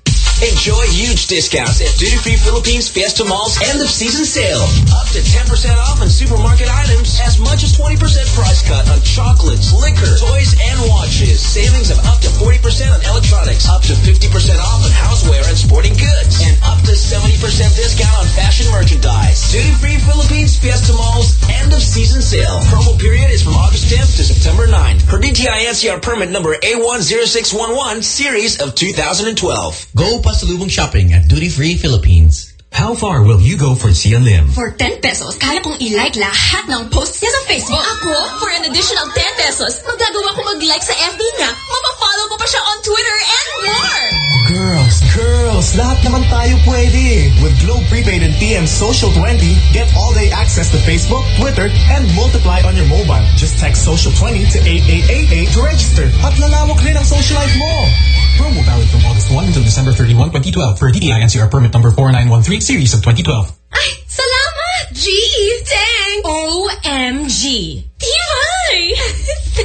Enjoy huge discounts at Duty Free Philippines Fiesta Mall's end of season sale. Up to 10% off on supermarket items, as much as 20% price cut on chocolates, liquor, toys, and watches. Savings of up to 40% on electronics, up to 50% off on houseware and sporting goods, and up to 70% discount on fashion merchandise. Duty Free Philippines Fiesta Mall's end of season sale. Promo period is from August 10th to September 9th. Per DTI NCR permit number A10611, series of 2012. Go pasalubong shopping at Duty Free Philippines. How far will you go for Sia Lim? For 10 pesos, kaya kong i-like lahat ng posts niya sa Facebook. Ako, for an additional 10 pesos, magagawa ko mag-like sa FB niya. Mapafollow ko pa siya on Twitter and more. Girls, girls, lahat naman tayo pwede. With Globe Prepaid and TM Social 20, get all-day access to Facebook, Twitter, and multiply on your mobile. Just text Social 20 to 8888 to register. At lalawak rin ang social life mo. Promo valid from August 1 until December 31, 2012 for DTI NCR permit number 4913 series of 2012. Ay, salamat! G! Thanks! OMG! Tibay!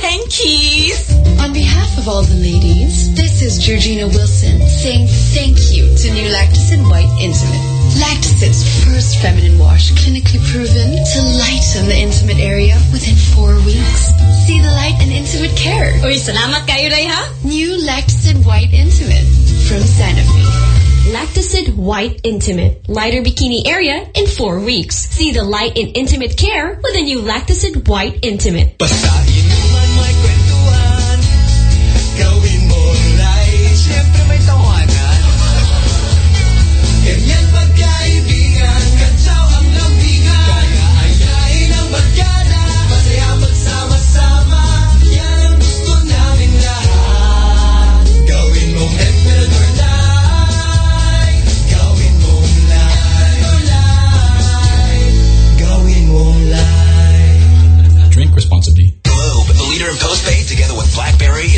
Thank you! On behalf of all the ladies, this is Georgina Wilson saying thank you to new Lactacid White Intimate. Lactacid's first feminine wash, clinically proven to lighten the intimate area within four weeks. See the light and intimate care. Uy, salamat kayo, Ray, ha? New Lactacid White Intimate from Sanofi. Lactacid White Intimate. Lighter bikini area in four weeks. See the light in intimate care with a new Lactacid White Intimate. Responsibly. Globe, the leader together with BlackBerry,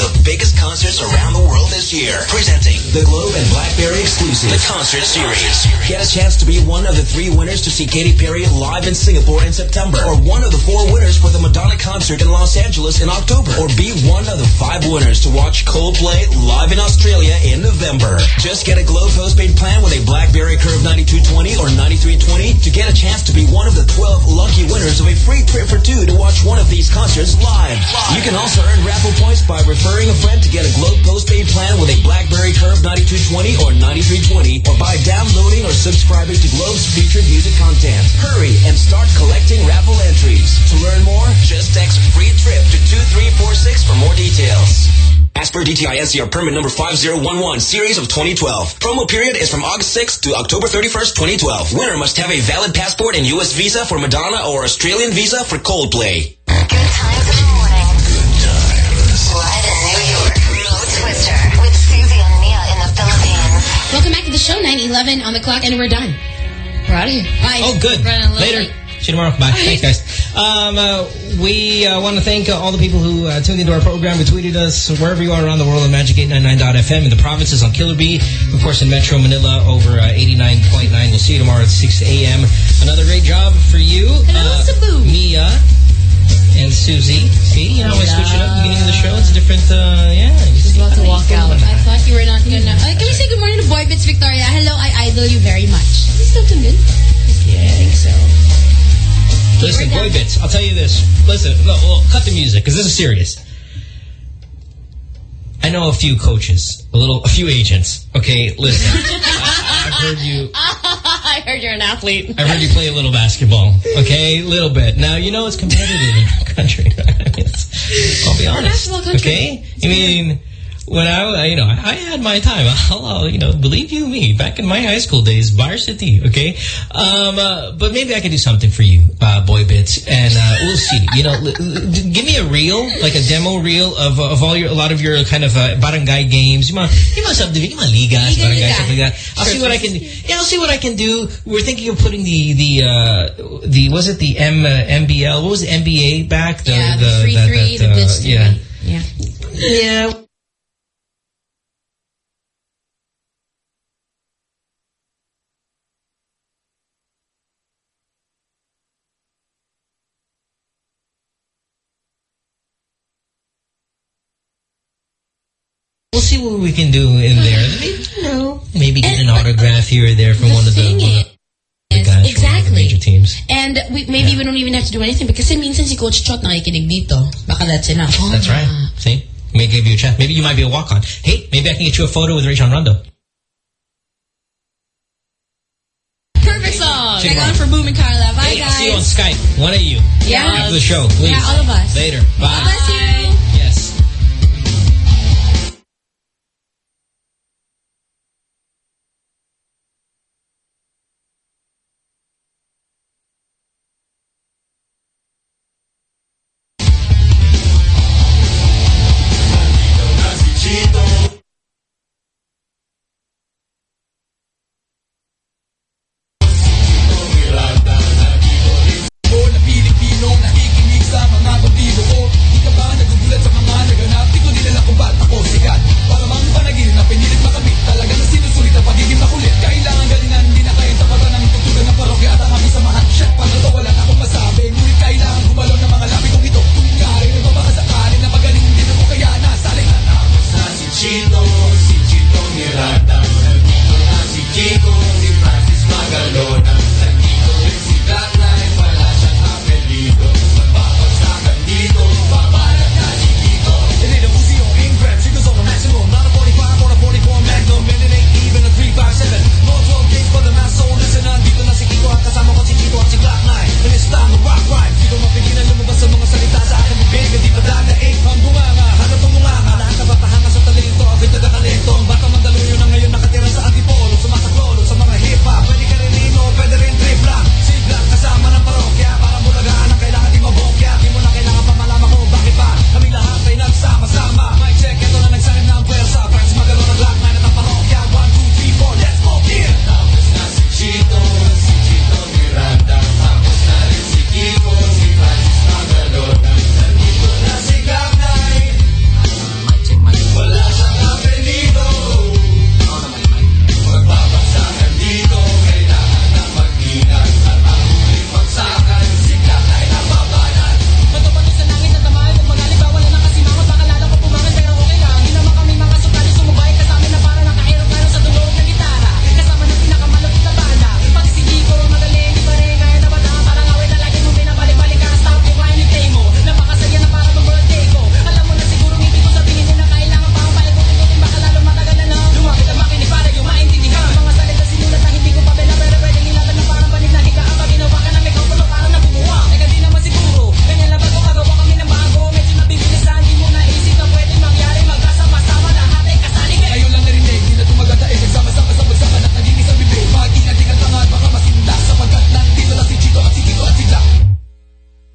the biggest concerts around the world this year. Presenting the Globe and BlackBerry exclusive, the concert series. Get a chance to be one of the three winners to see Katy Perry live in Singapore in September, or one of the four winners for the Madonna concert in Los Angeles in October, or be one of the five winners to watch Coldplay live in Australia in November. Just get a Globe postpaid plan with a BlackBerry Curve 9220 or 9320 to get a chance to be one of the 12 lucky winners of a free trip for two to watch one of these concerts live. You can also earn raffle points by referring a friend to get a Globe postpaid plan with a BlackBerry Curve 9220 or 9320 or by downloading or subscribing to Globe's featured music content. Hurry and start collecting raffle entries. To learn more, just text free trip to 2346 for more details. As per DTI NCR permit number 5011 series of 2012. Promo period is from August 6th to October 31st, 2012. Winner must have a valid passport and U.S. visa for Madonna or Australian visa for Coldplay. Live show, 9-11 on the clock, and we're done. We're out of here. Bye. Oh, good. Running a little Later. late. See you tomorrow. Bye. Thanks, guys. Um, uh, we uh, want to thank uh, all the people who uh, tuned into our program, retweeted us wherever you are around the world on Magic899.fm, in the provinces on Killer Bee, of course in Metro Manila over uh, 89.9. We'll see you tomorrow at 6 a.m. Another great job for you. Hello, uh, Mia and Susie. See, you know, I switch it up beginning of the show. It's a different, uh, yeah. Just about to walk out. I thought you were not gonna. Uh, can we say good morning to Boy Bits Victoria? Hello, I idol you very much. Is he still tuned in? Yeah. I think so. Listen, boy bits, I'll tell you this. Listen, no, well, cut the music, because this is serious. I know a few coaches, a little, a few agents. Okay, listen. I, *laughs* I've heard you. *laughs* I heard you're an athlete. I've heard you play a little basketball. Okay, a little bit. Now you know it's competitive in our *laughs* country. I'll be honest. Okay, I mean. When I, you know, I had my time. *laughs* Hello, you know, believe you me, back in my high school days, varsity, okay? Um, uh, but maybe I could do something for you, uh, boy bits, and uh, we'll see. You know, give me a reel, like a demo reel of of all your, a lot of your kind of uh, barangay games. You want, you want subdivision, you want ligas, Liga, barangay liga. stuff like that. I'll see what I can. Yeah, I'll see what I can do. We're thinking of putting the the uh, the was it the M uh, MBL? What was the MBA back? The, Yeah, the free that- three, that, the uh, blitz. Yeah. Yeah. Yeah. We'll see what we can do in there. *sighs* Maybe, you know, maybe get an autograph here or there from one of the, one of the guys from the Exactly. major teams. And we, maybe we don't even have to do anything because it minsan si Coach Chot nakikinig dito. Baka that's enough. That's right. Ah. See? May give you a chance. Maybe you might be a walk-on. Hey, maybe I can get you a photo with Rajon Rondo. Perfect song. Hang on for Boom and Carla. Bye, Hey, guys. see you on Skype. One of you. Yeah. After the show, please. Yeah, all of us. Later. Bye. God bless you.